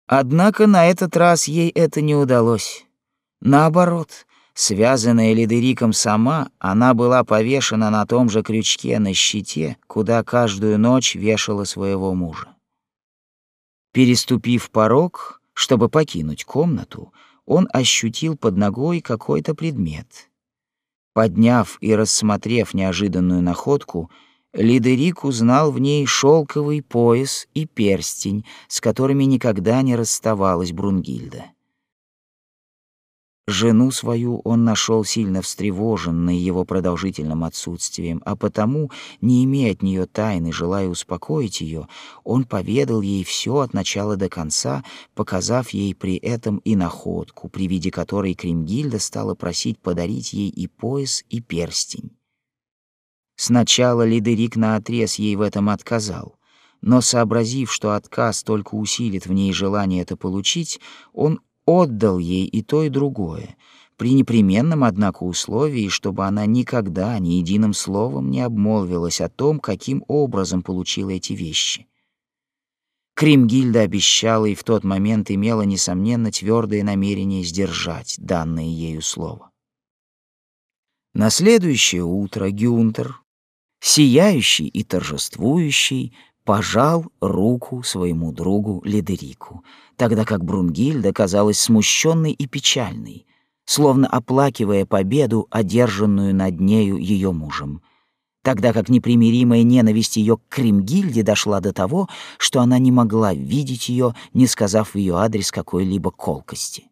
Однако на этот раз ей это не удалось. Наоборот, связанная Лидериком сама, она была повешена на том же крючке на щите, куда каждую ночь вешала своего мужа. Переступив порог, чтобы покинуть комнату, он ощутил под ногой какой-то предмет — Подняв и рассмотрев неожиданную находку, Лидерик узнал в ней шелковый пояс и перстень, с которыми никогда не расставалась Брунгильда. Жену свою он нашел сильно встревоженной его продолжительным отсутствием, а потому, не имея от нее тайны, желая успокоить ее, он поведал ей все от начала до конца, показав ей при этом и находку, при виде которой Кримгильда стала просить подарить ей и пояс, и перстень. Сначала Лидерик наотрез ей в этом отказал, но, сообразив, что отказ только усилит в ней желание это получить, он отдал ей и то, и другое, при непременном, однако, условии, чтобы она никогда ни единым словом не обмолвилась о том, каким образом получила эти вещи. Кримгильда обещала и в тот момент имела, несомненно, твердое намерение сдержать данное ею слово. На следующее утро Гюнтер, сияющий и торжествующий, пожал руку своему другу Лидерику, тогда как Брунгильда казалась смущенной и печальной, словно оплакивая победу, одержанную над нею ее мужем, тогда как непримиримая ненависть ее к Кримгильде дошла до того, что она не могла видеть ее, не сказав в ее адрес какой-либо колкости.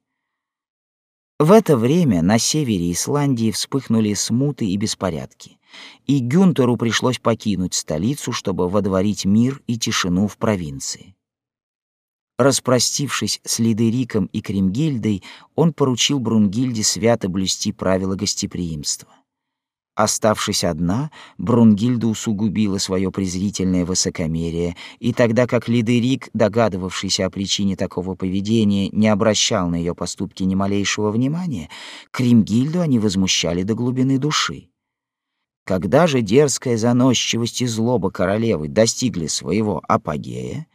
В это время на севере Исландии вспыхнули смуты и беспорядки, и Гюнтеру пришлось покинуть столицу, чтобы водворить мир и тишину в провинции. Распростившись с Лидериком и Кремгильдой, он поручил Брунгильде свято блюсти правила гостеприимства. Оставшись одна, Брунгильда усугубила свое презрительное высокомерие, и тогда как Лидерик, догадывавшийся о причине такого поведения, не обращал на ее поступки ни малейшего внимания, Кримгильду они возмущали до глубины души. Когда же дерзкая заносчивость и злоба королевы достигли своего апогея,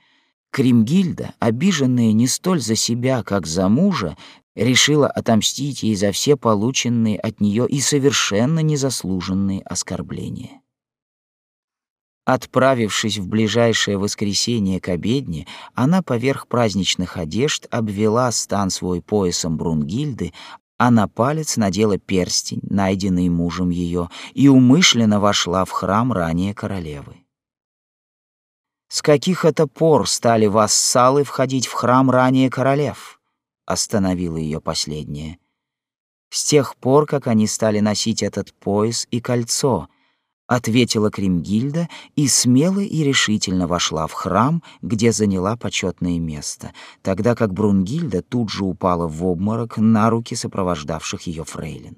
Кримгильда, обиженная не столь за себя, как за мужа, решила отомстить ей за все полученные от нее и совершенно незаслуженные оскорбления. Отправившись в ближайшее воскресенье к обедне, она поверх праздничных одежд обвела стан свой поясом Брунгильды, а на палец надела перстень, найденный мужем ее, и умышленно вошла в храм ранее королевы. С каких это пор стали вассалы входить в храм ранее королев? Остановила ее последняя. С тех пор, как они стали носить этот пояс и кольцо, ответила Кримгильда и смело и решительно вошла в храм, где заняла почетное место, тогда как Брунгильда тут же упала в обморок на руки сопровождавших ее фрейлин.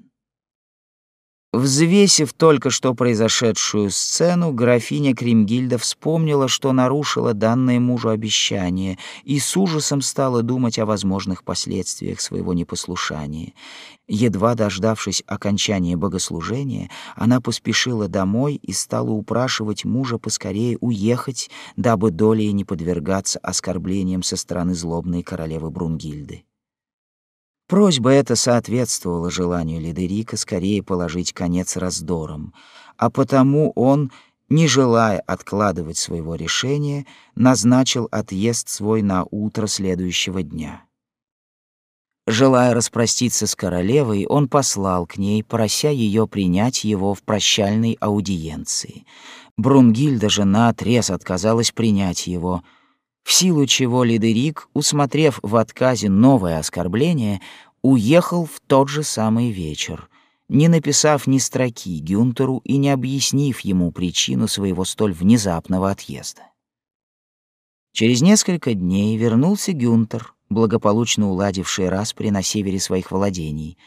Взвесив только что произошедшую сцену, графиня Кримгильда вспомнила, что нарушила данное мужу обещание, и с ужасом стала думать о возможных последствиях своего непослушания. Едва дождавшись окончания богослужения, она поспешила домой и стала упрашивать мужа поскорее уехать, дабы долей не подвергаться оскорблениям со стороны злобной королевы Брунгильды. Просьба эта соответствовала желанию Лидерика скорее положить конец раздорам, а потому он, не желая откладывать своего решения, назначил отъезд свой на утро следующего дня. Желая распроститься с королевой, он послал к ней, прося ее принять его в прощальной аудиенции. Брунгильда же наотрез отказалась принять его — в силу чего Лидерик, усмотрев в отказе новое оскорбление, уехал в тот же самый вечер, не написав ни строки Гюнтеру и не объяснив ему причину своего столь внезапного отъезда. Через несколько дней вернулся Гюнтер, благополучно уладивший распри на севере своих владений.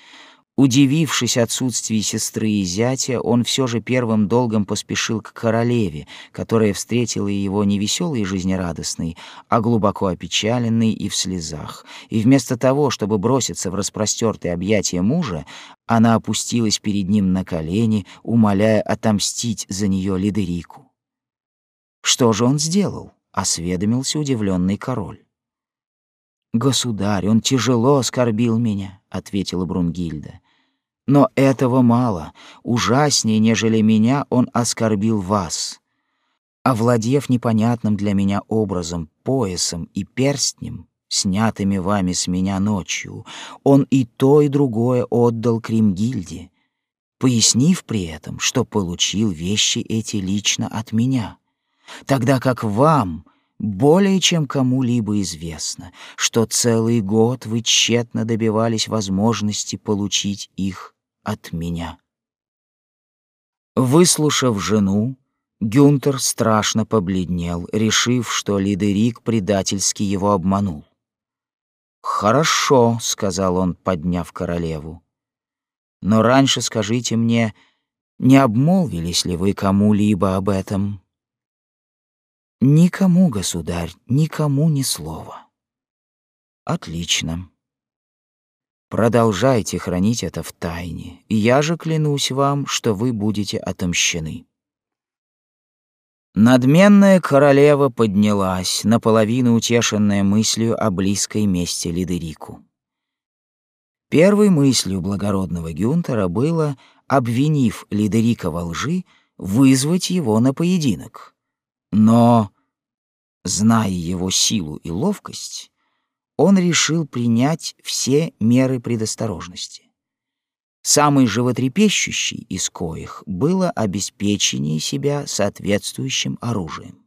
Удивившись отсутствию сестры и зятя, он все же первым долгом поспешил к королеве, которая встретила его не веселой и жизнерадостной, а глубоко опечаленной и в слезах. И вместо того, чтобы броситься в распростертые объятия мужа, она опустилась перед ним на колени, умоляя отомстить за нее Лидерику. Что же он сделал? осведомился удивленный король. «Государь, он тяжело оскорбил меня», — ответила Брунгильда. Но этого мало. Ужаснее, нежели меня, он оскорбил вас. Овладев непонятным для меня образом, поясом и перстнем, снятыми вами с меня ночью, он и то, и другое отдал Кримгильде, пояснив при этом, что получил вещи эти лично от меня, тогда как вам более чем кому-либо известно, что целый год вы тщетно добивались возможности получить их от меня. Выслушав жену, Гюнтер страшно побледнел, решив, что Лидерик предательски его обманул. «Хорошо», — сказал он, подняв королеву. «Но раньше скажите мне, не обмолвились ли вы кому-либо об этом?» «Никому, государь, никому ни слова». «Отлично. Продолжайте хранить это в тайне, и я же клянусь вам, что вы будете отомщены». Надменная королева поднялась, наполовину утешенная мыслью о близкой мести Лидерику. Первой мыслью благородного Гюнтера было, обвинив Лидерика во лжи, вызвать его на поединок. Но, зная его силу и ловкость, он решил принять все меры предосторожности. Самый животрепещущий из коих было обеспечение себя соответствующим оружием.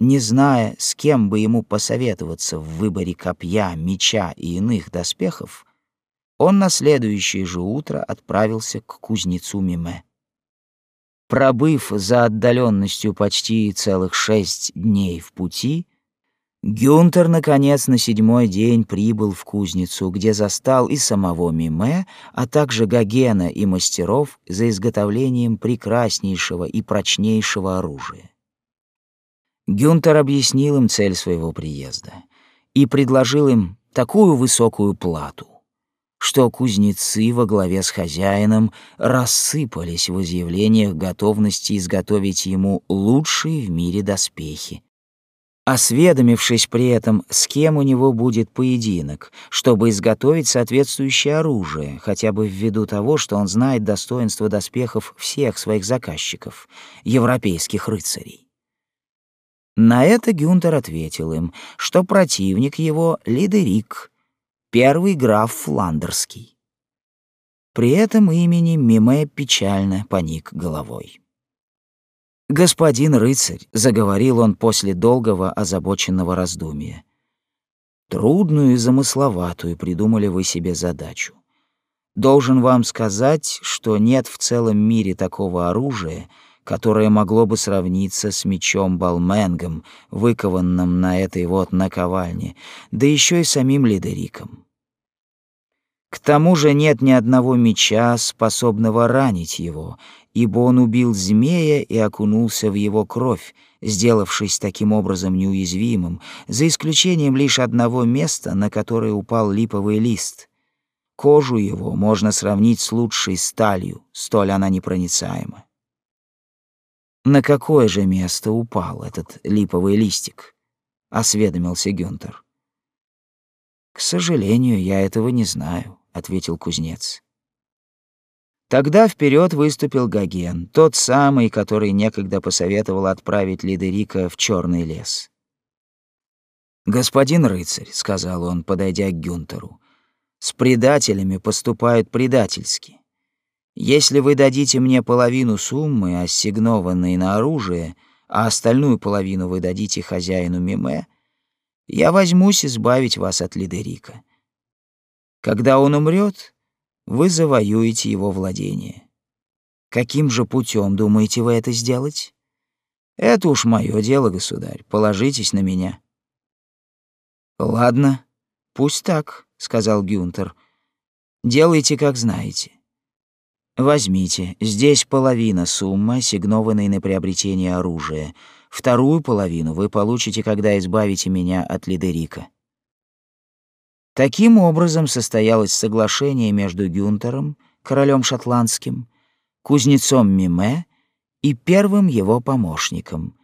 Не зная, с кем бы ему посоветоваться в выборе копья, меча и иных доспехов, он на следующее же утро отправился к кузнецу Миме. Пробыв за отдаленностью почти целых шесть дней в пути, Гюнтер, наконец, на седьмой день прибыл в кузницу, где застал и самого Миме, а также Гогена и мастеров за изготовлением прекраснейшего и прочнейшего оружия. Гюнтер объяснил им цель своего приезда и предложил им такую высокую плату, что кузнецы во главе с хозяином рассыпались в изъявлениях готовности изготовить ему лучшие в мире доспехи, осведомившись при этом, с кем у него будет поединок, чтобы изготовить соответствующее оружие, хотя бы ввиду того, что он знает достоинство доспехов всех своих заказчиков, европейских рыцарей. На это Гюнтер ответил им, что противник его — Лидерик, первый граф Фландерский. При этом имени Миме печально поник головой. «Господин рыцарь», — заговорил он после долгого озабоченного раздумья, «трудную и замысловатую придумали вы себе задачу. Должен вам сказать, что нет в целом мире такого оружия, которое могло бы сравниться с мечом Балменгом, выкованным на этой вот наковальне, да еще и самим Лидериком. К тому же нет ни одного меча, способного ранить его, ибо он убил змея и окунулся в его кровь, сделавшись таким образом неуязвимым, за исключением лишь одного места, на которое упал липовый лист. Кожу его можно сравнить с лучшей сталью, столь она непроницаема. На какое же место упал этот липовый листик? осведомился Гюнтер. К сожалению, я этого не знаю, ответил кузнец. Тогда вперед выступил Гоген, тот самый, который некогда посоветовал отправить Лидерика в черный лес. «Господин рыцарь», — сказал он, подойдя к Гюнтеру, — «с предателями поступают предательски. Если вы дадите мне половину суммы, ассигнованной на оружие, а остальную половину вы дадите хозяину Миме, я возьмусь избавить вас от Лидерика. Когда он умрет, вы завоюете его владение. Каким же путем думаете вы это сделать? Это уж мое дело, государь, положитесь на меня. Ладно, пусть так, сказал Гюнтер. Делайте, как знаете. Возьмите, здесь половина суммы, ассигнованной на приобретение оружия. Вторую половину вы получите, когда избавите меня от Лидерика. Таким образом состоялось соглашение между Гюнтером, королем шотландским, кузнецом Миме и первым его помощником,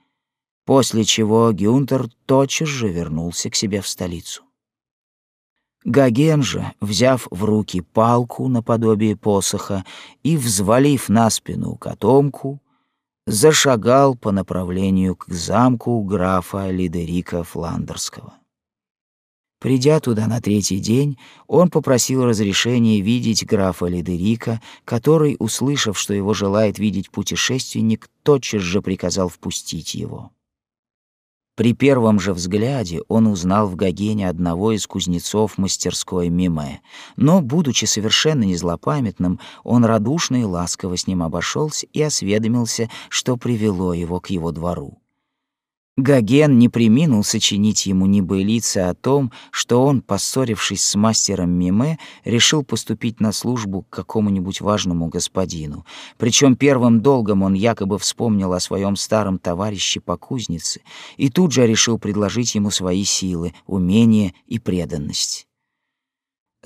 после чего Гюнтер тотчас же вернулся к себе в столицу. Гоген же, взяв в руки палку наподобие посоха и взвалив на спину котомку, зашагал по направлению к замку графа Лидерика Фландерского. Придя туда на третий день, он попросил разрешения видеть графа Лидерика, который, услышав, что его желает видеть путешественник, тотчас же приказал впустить его. При первом же взгляде он узнал в Гогене одного из кузнецов мастерской Миме, но, будучи совершенно незлопамятным, он радушно и ласково с ним обошелся и осведомился, что привело его к его двору. Гоген не приминул сочинить ему небылицы о том, что он, поссорившись с мастером Миме, решил поступить на службу к какому-нибудь важному господину. Причем первым долгом он якобы вспомнил о своем старом товарище по кузнице и тут же решил предложить ему свои силы, умения и преданность.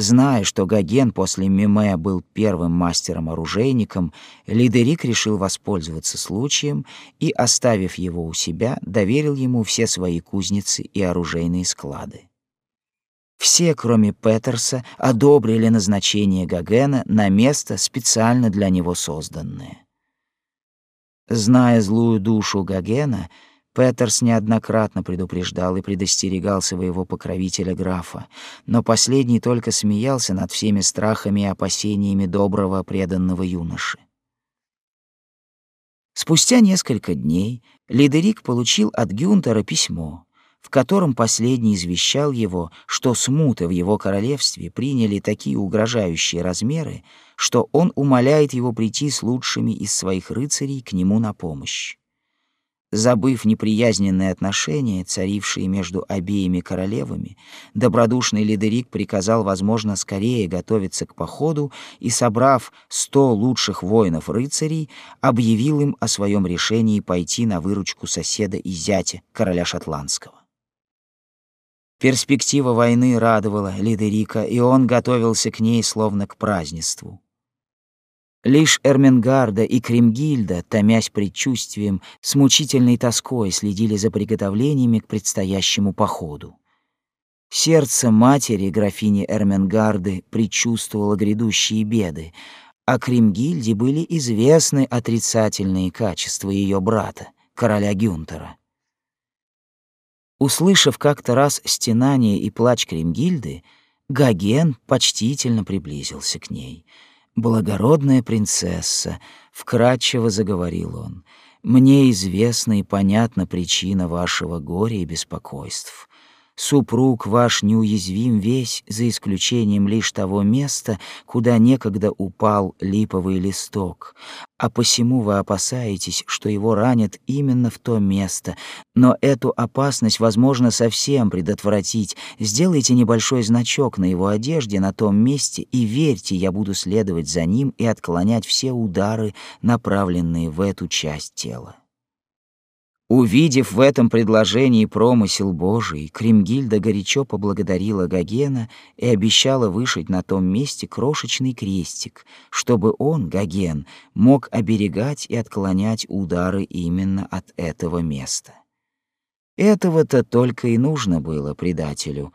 Зная, что Гоген после Миме был первым мастером-оружейником, Лидерик решил воспользоваться случаем и, оставив его у себя, доверил ему все свои кузницы и оружейные склады. Все, кроме Петерса, одобрили назначение Гогена на место, специально для него созданное. Зная злую душу Гогена, Петерс неоднократно предупреждал и предостерегал своего покровителя графа, но последний только смеялся над всеми страхами и опасениями доброго преданного юноши. Спустя несколько дней Лидерик получил от Гюнтера письмо, в котором последний извещал его, что смуты в его королевстве приняли такие угрожающие размеры, что он умоляет его прийти с лучшими из своих рыцарей к нему на помощь. Забыв неприязненные отношения, царившие между обеими королевами, добродушный Лидерик приказал, возможно, скорее готовиться к походу и, собрав сто лучших воинов-рыцарей, объявил им о своем решении пойти на выручку соседа и зятя, короля шотландского. Перспектива войны радовала Лидерика, и он готовился к ней словно к празднеству. Лишь Эрменгарда и Кремгильда, томясь предчувствием, с мучительной тоской следили за приготовлениями к предстоящему походу. Сердце матери, графини Эрменгарды, предчувствовало грядущие беды, а Кремгильде были известны отрицательные качества ее брата, короля Гюнтера. Услышав как-то раз стенание и плач Кремгильды, Гаген почтительно приблизился к ней — «Благородная принцесса», — вкратчиво заговорил он, — «мне известна и понятна причина вашего горя и беспокойств. Супруг ваш неуязвим весь, за исключением лишь того места, куда некогда упал липовый листок, а посему вы опасаетесь, что его ранят именно в то место. Но эту опасность возможно совсем предотвратить. Сделайте небольшой значок на его одежде на том месте и верьте, я буду следовать за ним и отклонять все удары, направленные в эту часть тела. Увидев в этом предложении промысел Божий, Кремгильда горячо поблагодарила Гогена и обещала вышить на том месте крошечный крестик, чтобы он, Гоген, мог оберегать и отклонять удары именно от этого места. Этого-то только и нужно было предателю.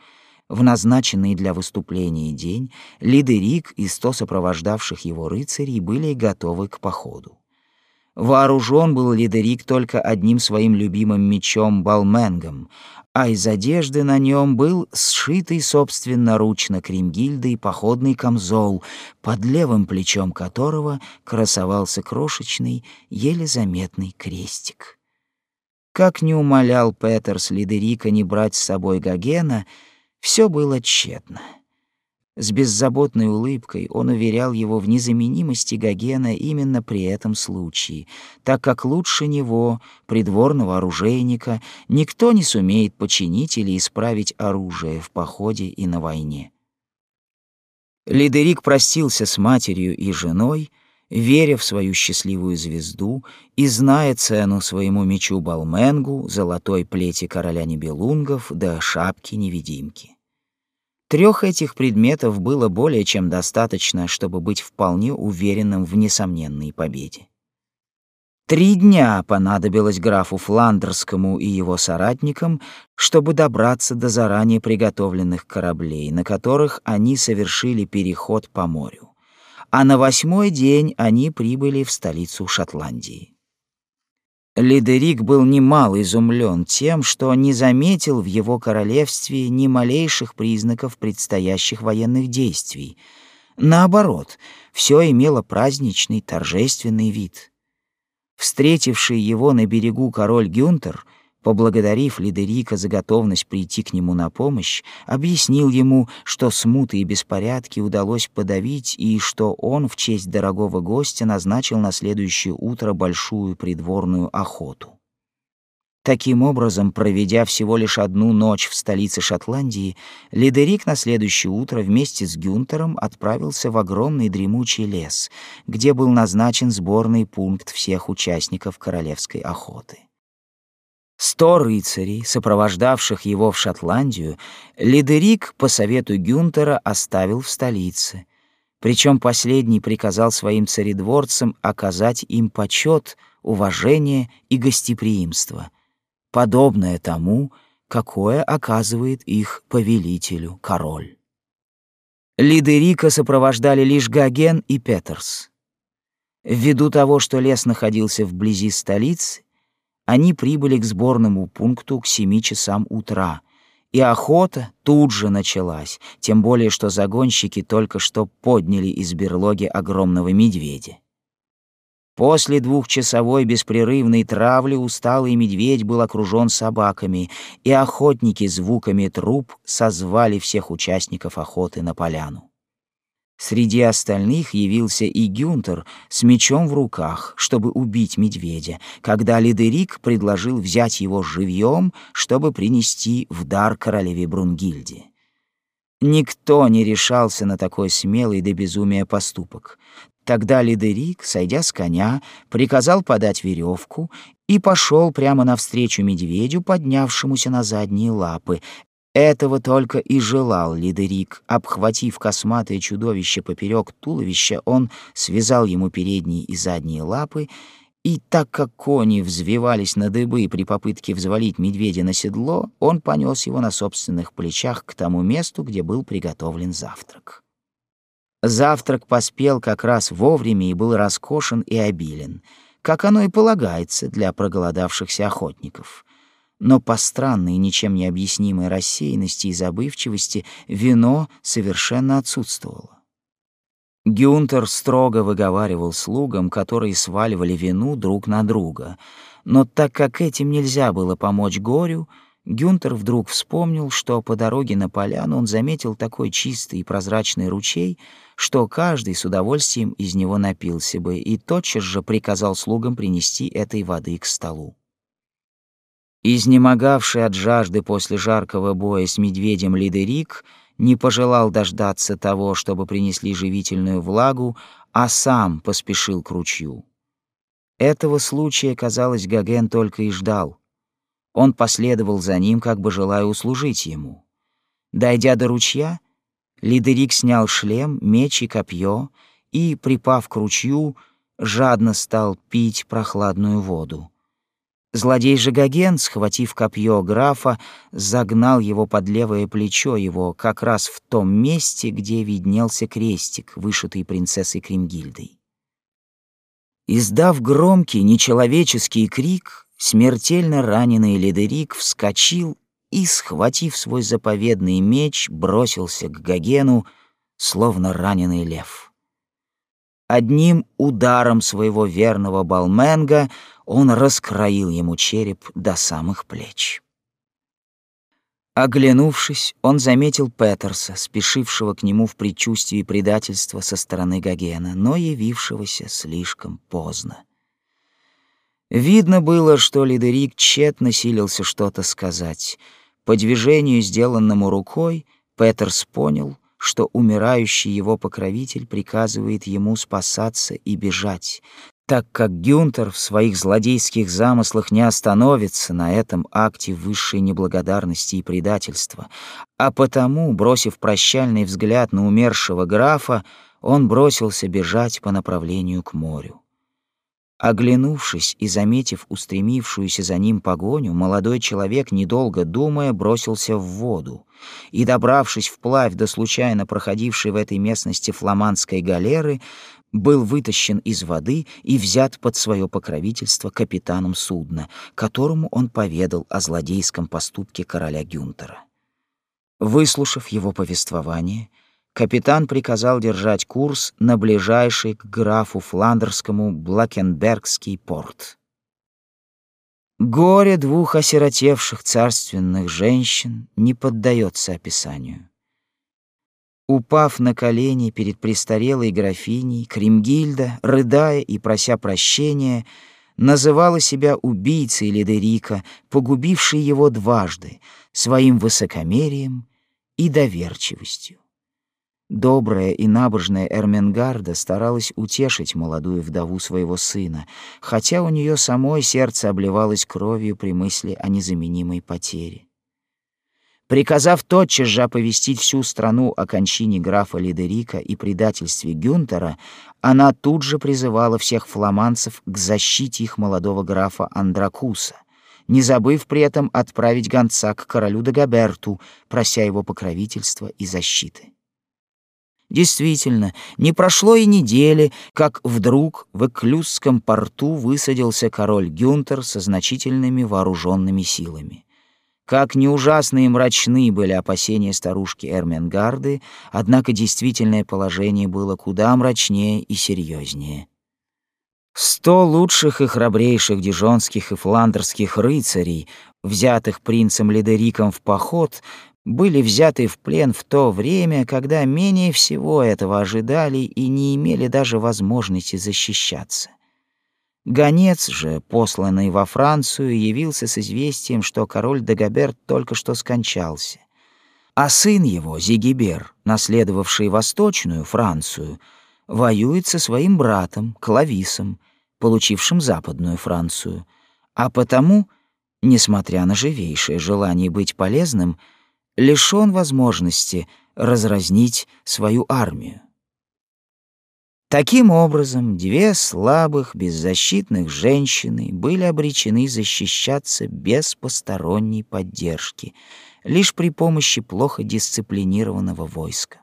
В назначенный для выступления день Лидерик и сто сопровождавших его рыцарей были готовы к походу. Вооружен был Лидерик только одним своим любимым мечом Балменгом, а из одежды на нем был сшитый собственноручно Кримгильдой походный камзол, под левым плечом которого красовался крошечный, еле заметный крестик. Как не умолял Петерс Лидерика не брать с собой Гогена, все было тщетно. С беззаботной улыбкой он уверял его в незаменимости Гогена именно при этом случае, так как лучше него, придворного оружейника, никто не сумеет починить или исправить оружие в походе и на войне. Лидерик простился с матерью и женой, веря в свою счастливую звезду и зная цену своему мечу Балменгу, золотой плети короля Нибелунгов да шапки-невидимки. Трех этих предметов было более чем достаточно, чтобы быть вполне уверенным в несомненной победе. Три дня понадобилось графу Фландерскому и его соратникам, чтобы добраться до заранее приготовленных кораблей, на которых они совершили переход по морю. А на восьмой день они прибыли в столицу Шотландии. Лидерик был немало изумлен тем, что не заметил в его королевстве ни малейших признаков предстоящих военных действий. Наоборот, все имело праздничный, торжественный вид. Встретивший его на берегу король Гюнтер поблагодарив Лидерика за готовность прийти к нему на помощь, объяснил ему, что смуты и беспорядки удалось подавить и что он в честь дорогого гостя назначил на следующее утро большую придворную охоту. Таким образом, проведя всего лишь одну ночь в столице Шотландии, Лидерик на следующее утро вместе с Гюнтером отправился в огромный дремучий лес, где был назначен сборный пункт всех участников королевской охоты. Сто рыцарей, сопровождавших его в Шотландию, Лидерик по совету Гюнтера оставил в столице. Причем последний приказал своим царедворцам оказать им почет, уважение и гостеприимство — подобное тому, какое оказывает их повелителю король. Лидерика сопровождали лишь Гаген и Петерс. Ввиду того, что лес находился вблизи столицы, они прибыли к сборному пункту к семи часам утра, и охота тут же началась, тем более что загонщики только что подняли из берлоги огромного медведя. После двухчасовой беспрерывной травли усталый медведь был окружен собаками, и охотники звуками труп созвали всех участников охоты на поляну. Среди остальных явился и Гюнтер с мечом в руках, чтобы убить медведя, когда Лидерик предложил взять его живьем, чтобы принести в дар королеве Брунгильде. Никто не решался на такой смелый до безумия поступок. Тогда Лидерик, сойдя с коня, приказал подать веревку и пошел прямо навстречу медведю, поднявшемуся на задние лапы. Этого только и желал Лидерик. Обхватив косматое чудовище поперек туловища, он связал ему передние и задние лапы, и так как кони взвивались на дыбы при попытке взвалить медведя на седло, он понес его на собственных плечах к тому месту, где был приготовлен завтрак. Завтрак поспел как раз вовремя и был роскошен и обилен, как оно и полагается для проголодавшихся охотников. Но по странной, ничем не объяснимой рассеянности и забывчивости вино совершенно отсутствовало. Гюнтер строго выговаривал слугам, которые сваливали вину друг на друга, но так как этим нельзя было помочь горю, Гюнтер вдруг вспомнил, что по дороге на поляну он заметил такой чистый и прозрачный ручей, что каждый с удовольствием из него напился бы, и тотчас же приказал слугам принести этой воды к столу. Изнемогавший от жажды после жаркого боя с медведем Лидерик не пожелал дождаться того, чтобы принесли живительную влагу, а сам поспешил к ручью. Этого случая, казалось, Гоген только и ждал — он последовал за ним, как бы желая услужить ему. Дойдя до ручья, Лидерик снял шлем, меч и копье и, припав к ручью, жадно стал пить прохладную воду. Злодей же Гоген, схватив копье графа, загнал его под левое плечо его как раз в том месте, где виднелся крестик, вышитый принцессой Кримгильдой. Издав громкий, нечеловеческий крик, Смертельно раненый Ледерик вскочил и, схватив свой заповедный меч, бросился к Гогену, словно раненый лев. Одним ударом своего верного Балменга он раскроил ему череп до самых плеч. Оглянувшись, он заметил Петерса, спешившего к нему в предчувствии предательства со стороны Гогена, но явившегося слишком поздно. Видно было, что Лидерик тщетно силился что-то сказать. По движению, сделанному рукой, Петерс понял, что умирающий его покровитель приказывает ему спасаться и бежать, так как Гюнтер в своих злодейских замыслах не остановится на этом акте высшей неблагодарности и предательства, а потому, бросив прощальный взгляд на умершего графа, он бросился бежать по направлению к морю. Оглянувшись и заметив устремившуюся за ним погоню, молодой человек, недолго думая, бросился в воду и, добравшись вплавь до случайно проходившей в этой местности фламандской галеры, был вытащен из воды и взят под свое покровительство капитаном судна, которому он поведал о злодейском поступке короля Гюнтера. Выслушав его повествование, капитан приказал держать курс на ближайший к графу Фландерскому Блакенбергский порт. Горе двух осиротевших царственных женщин не поддается описанию. Упав на колени перед престарелой графиней, Кремгильда, рыдая и прося прощения, называла себя убийцей Лидерика, погубившей его дважды, своим высокомерием и доверчивостью. Добрая и набожная Эрменгарда старалась утешить молодую вдову своего сына, хотя у нее самой сердце обливалось кровью при мысли о незаменимой потере. Приказав тотчас же оповестить всю страну о кончине графа Лидерика и предательстве Гюнтера, она тут же призывала всех фламандцев к защите их молодого графа Андракуса, не забыв при этом отправить гонца к королю Дагоберту, прося его покровительства и защиты. Действительно, не прошло и недели, как вдруг в Эклюзском порту высадился король Гюнтер со значительными вооруженными силами. Как ни ужасны и мрачны были опасения старушки Эрменгарды, однако действительное положение было куда мрачнее и серьезнее. Сто лучших и храбрейших дижонских и фландерских рыцарей, взятых принцем Лидериком в поход, были взяты в плен в то время, когда менее всего этого ожидали и не имели даже возможности защищаться. Гонец же, посланный во Францию, явился с известием, что король Дагоберт только что скончался. А сын его, Зигибер, наследовавший Восточную Францию, воюет со своим братом, Клависом, получившим Западную Францию, а потому, несмотря на живейшее желание быть полезным, лишён возможности разразнить свою армию. Таким образом, две слабых, беззащитных женщины были обречены защищаться без посторонней поддержки, лишь при помощи плохо дисциплинированного войска.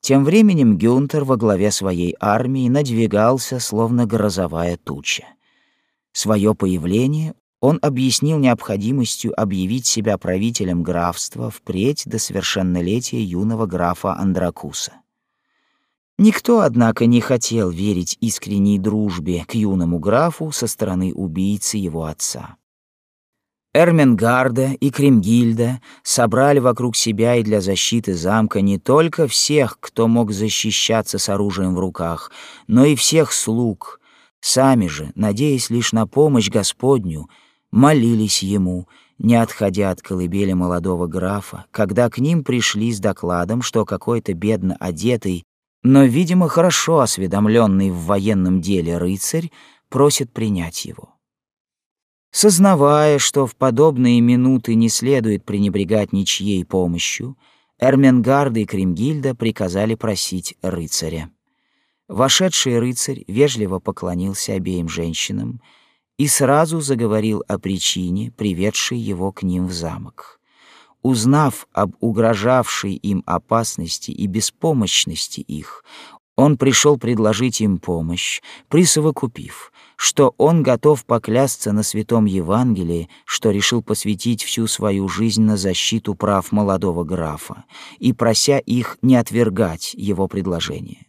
Тем временем Гюнтер во главе своей армии надвигался, словно грозовая туча. Свое появление он объяснил необходимостью объявить себя правителем графства впредь до совершеннолетия юного графа Андракуса. Никто, однако, не хотел верить искренней дружбе к юному графу со стороны убийцы его отца. Эрменгарда и Кремгильда собрали вокруг себя и для защиты замка не только всех, кто мог защищаться с оружием в руках, но и всех слуг. Сами же, надеясь лишь на помощь Господню, молились ему, не отходя от колыбели молодого графа, когда к ним пришли с докладом, что какой-то бедно одетый, но, видимо, хорошо осведомленный в военном деле рыцарь просит принять его. Сознавая, что в подобные минуты не следует пренебрегать ничьей помощью, Эрменгарда и Кремгильда приказали просить рыцаря. Вошедший рыцарь вежливо поклонился обеим женщинам и сразу заговорил о причине, приведшей его к ним в замок. Узнав об угрожавшей им опасности и беспомощности их, он пришел предложить им помощь, присовокупив, что он готов поклясться на святом Евангелии, что решил посвятить всю свою жизнь на защиту прав молодого графа, и прося их не отвергать его предложение.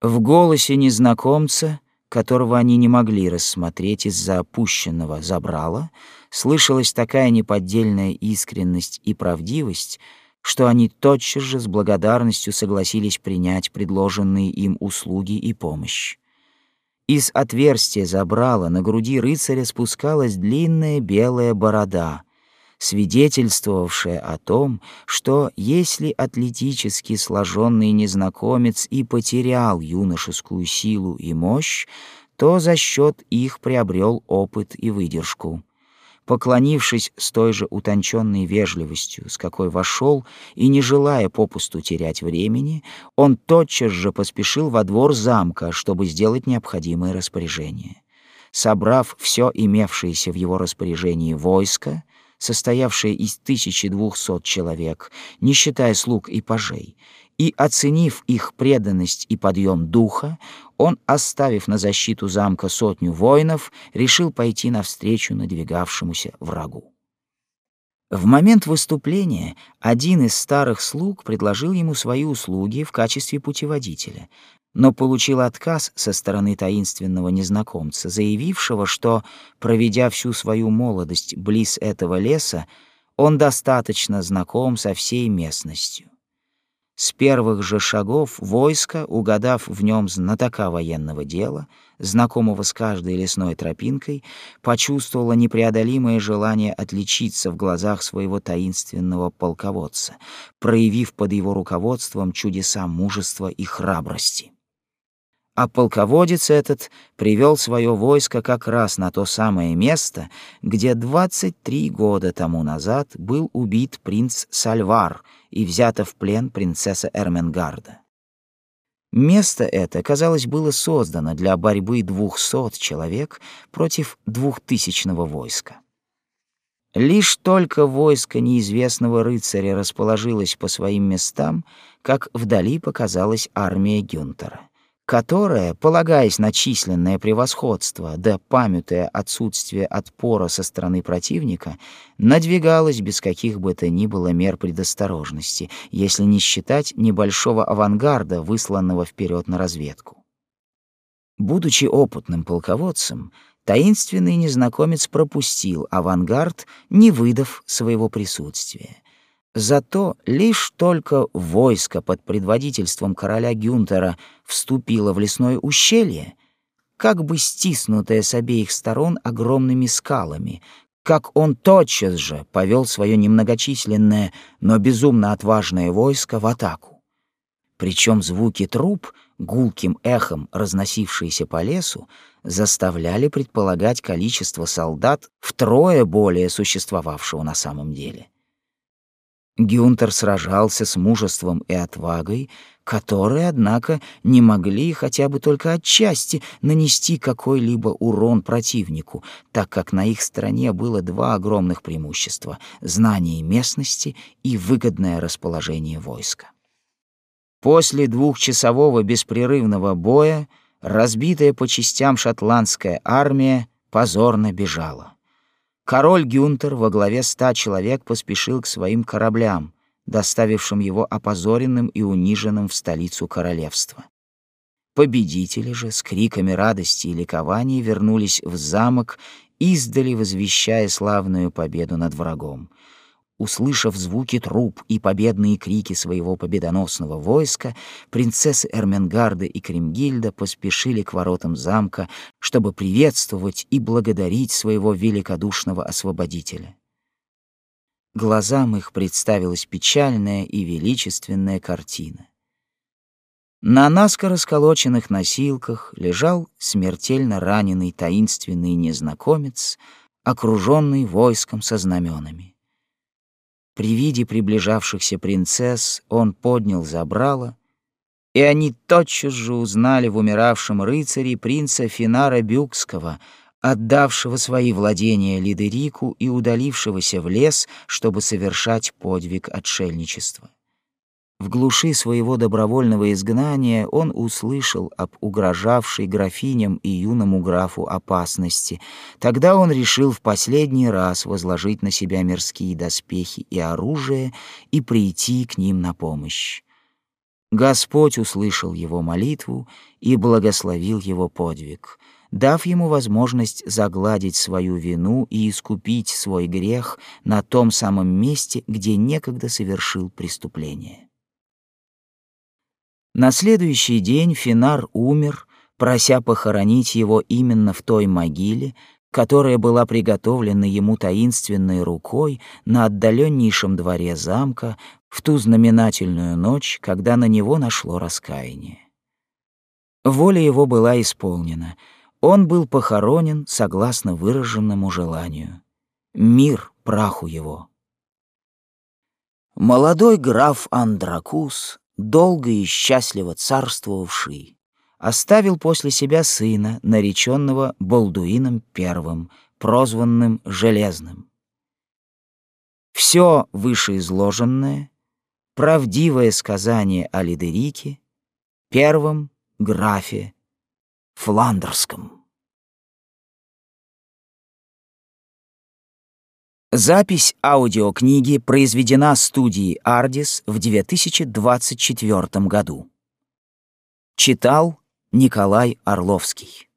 В голосе незнакомца которого они не могли рассмотреть из-за опущенного забрала, слышалась такая неподдельная искренность и правдивость, что они тотчас же с благодарностью согласились принять предложенные им услуги и помощь. Из отверстия забрала на груди рыцаря спускалась длинная белая борода — свидетельствовавшее о том, что если атлетически сложенный незнакомец и потерял юношескую силу и мощь, то за счет их приобрел опыт и выдержку. Поклонившись с той же утонченной вежливостью, с какой вошел, и не желая попусту терять времени, он тотчас же поспешил во двор замка, чтобы сделать необходимое распоряжение. Собрав все имевшееся в его распоряжении войско, состоявшее из 1200 человек, не считая слуг и пажей, и, оценив их преданность и подъем духа, он, оставив на защиту замка сотню воинов, решил пойти навстречу надвигавшемуся врагу. В момент выступления один из старых слуг предложил ему свои услуги в качестве путеводителя, но получил отказ со стороны таинственного незнакомца, заявившего, что, проведя всю свою молодость близ этого леса, он достаточно знаком со всей местностью. С первых же шагов войско, угадав в нем знатока военного дела, знакомого с каждой лесной тропинкой, почувствовало непреодолимое желание отличиться в глазах своего таинственного полководца, проявив под его руководством чудеса мужества и храбрости. А полководец этот привел свое войско как раз на то самое место, где 23 года тому назад был убит принц Сальвар и взята в плен принцесса Эрменгарда. Место это, казалось, было создано для борьбы двухсот человек против двухтысячного войска. Лишь только войско неизвестного рыцаря расположилось по своим местам, как вдали показалась армия Гюнтера которая, полагаясь на численное превосходство, да памятуя отсутствие отпора со стороны противника, надвигалась без каких бы то ни было мер предосторожности, если не считать небольшого авангарда, высланного вперед на разведку. Будучи опытным полководцем, таинственный незнакомец пропустил авангард, не выдав своего присутствия — Зато лишь только войско под предводительством короля Гюнтера вступило в лесное ущелье, как бы стиснутое с обеих сторон огромными скалами, как он тотчас же повел свое немногочисленное, но безумно отважное войско в атаку. Причем звуки труп, гулким эхом разносившиеся по лесу, заставляли предполагать количество солдат втрое более существовавшего на самом деле — Гюнтер сражался с мужеством и отвагой, которые, однако, не могли хотя бы только отчасти нанести какой-либо урон противнику, так как на их стороне было два огромных преимущества — знание местности и выгодное расположение войска. После двухчасового беспрерывного боя разбитая по частям шотландская армия позорно бежала. Король Гюнтер во главе ста человек поспешил к своим кораблям, доставившим его опозоренным и униженным в столицу королевства. Победители же с криками радости и ликования вернулись в замок, издали возвещая славную победу над врагом — Услышав звуки труп и победные крики своего победоносного войска, принцессы Эрменгарда и Кремгильда поспешили к воротам замка, чтобы приветствовать и благодарить своего великодушного освободителя. Глазам их представилась печальная и величественная картина. На наскоро сколоченных носилках лежал смертельно раненый таинственный незнакомец, окруженный войском со знаменами. При виде приближавшихся принцесс он поднял забрало, и они тотчас же узнали в умиравшем рыцаре принца Финара Бюкского, отдавшего свои владения Лидерику и удалившегося в лес, чтобы совершать подвиг отшельничества. В глуши своего добровольного изгнания он услышал об угрожавшей графиням и юному графу опасности. Тогда он решил в последний раз возложить на себя мирские доспехи и оружие и прийти к ним на помощь. Господь услышал его молитву и благословил его подвиг, дав ему возможность загладить свою вину и искупить свой грех на том самом месте, где некогда совершил преступление. На следующий день Финар умер, прося похоронить его именно в той могиле, которая была приготовлена ему таинственной рукой на отдаленнейшем дворе замка в ту знаменательную ночь, когда на него нашло раскаяние. Воля его была исполнена. Он был похоронен согласно выраженному желанию. Мир праху его. Молодой граф Андракус долго и счастливо царствовавший, оставил после себя сына, нареченного Болдуином I, прозванным Железным. Все вышеизложенное, правдивое сказание о Лидерике, первом графе Фландерском. Запись аудиокниги произведена студией «Ардис» в 2024 году. Читал Николай Орловский.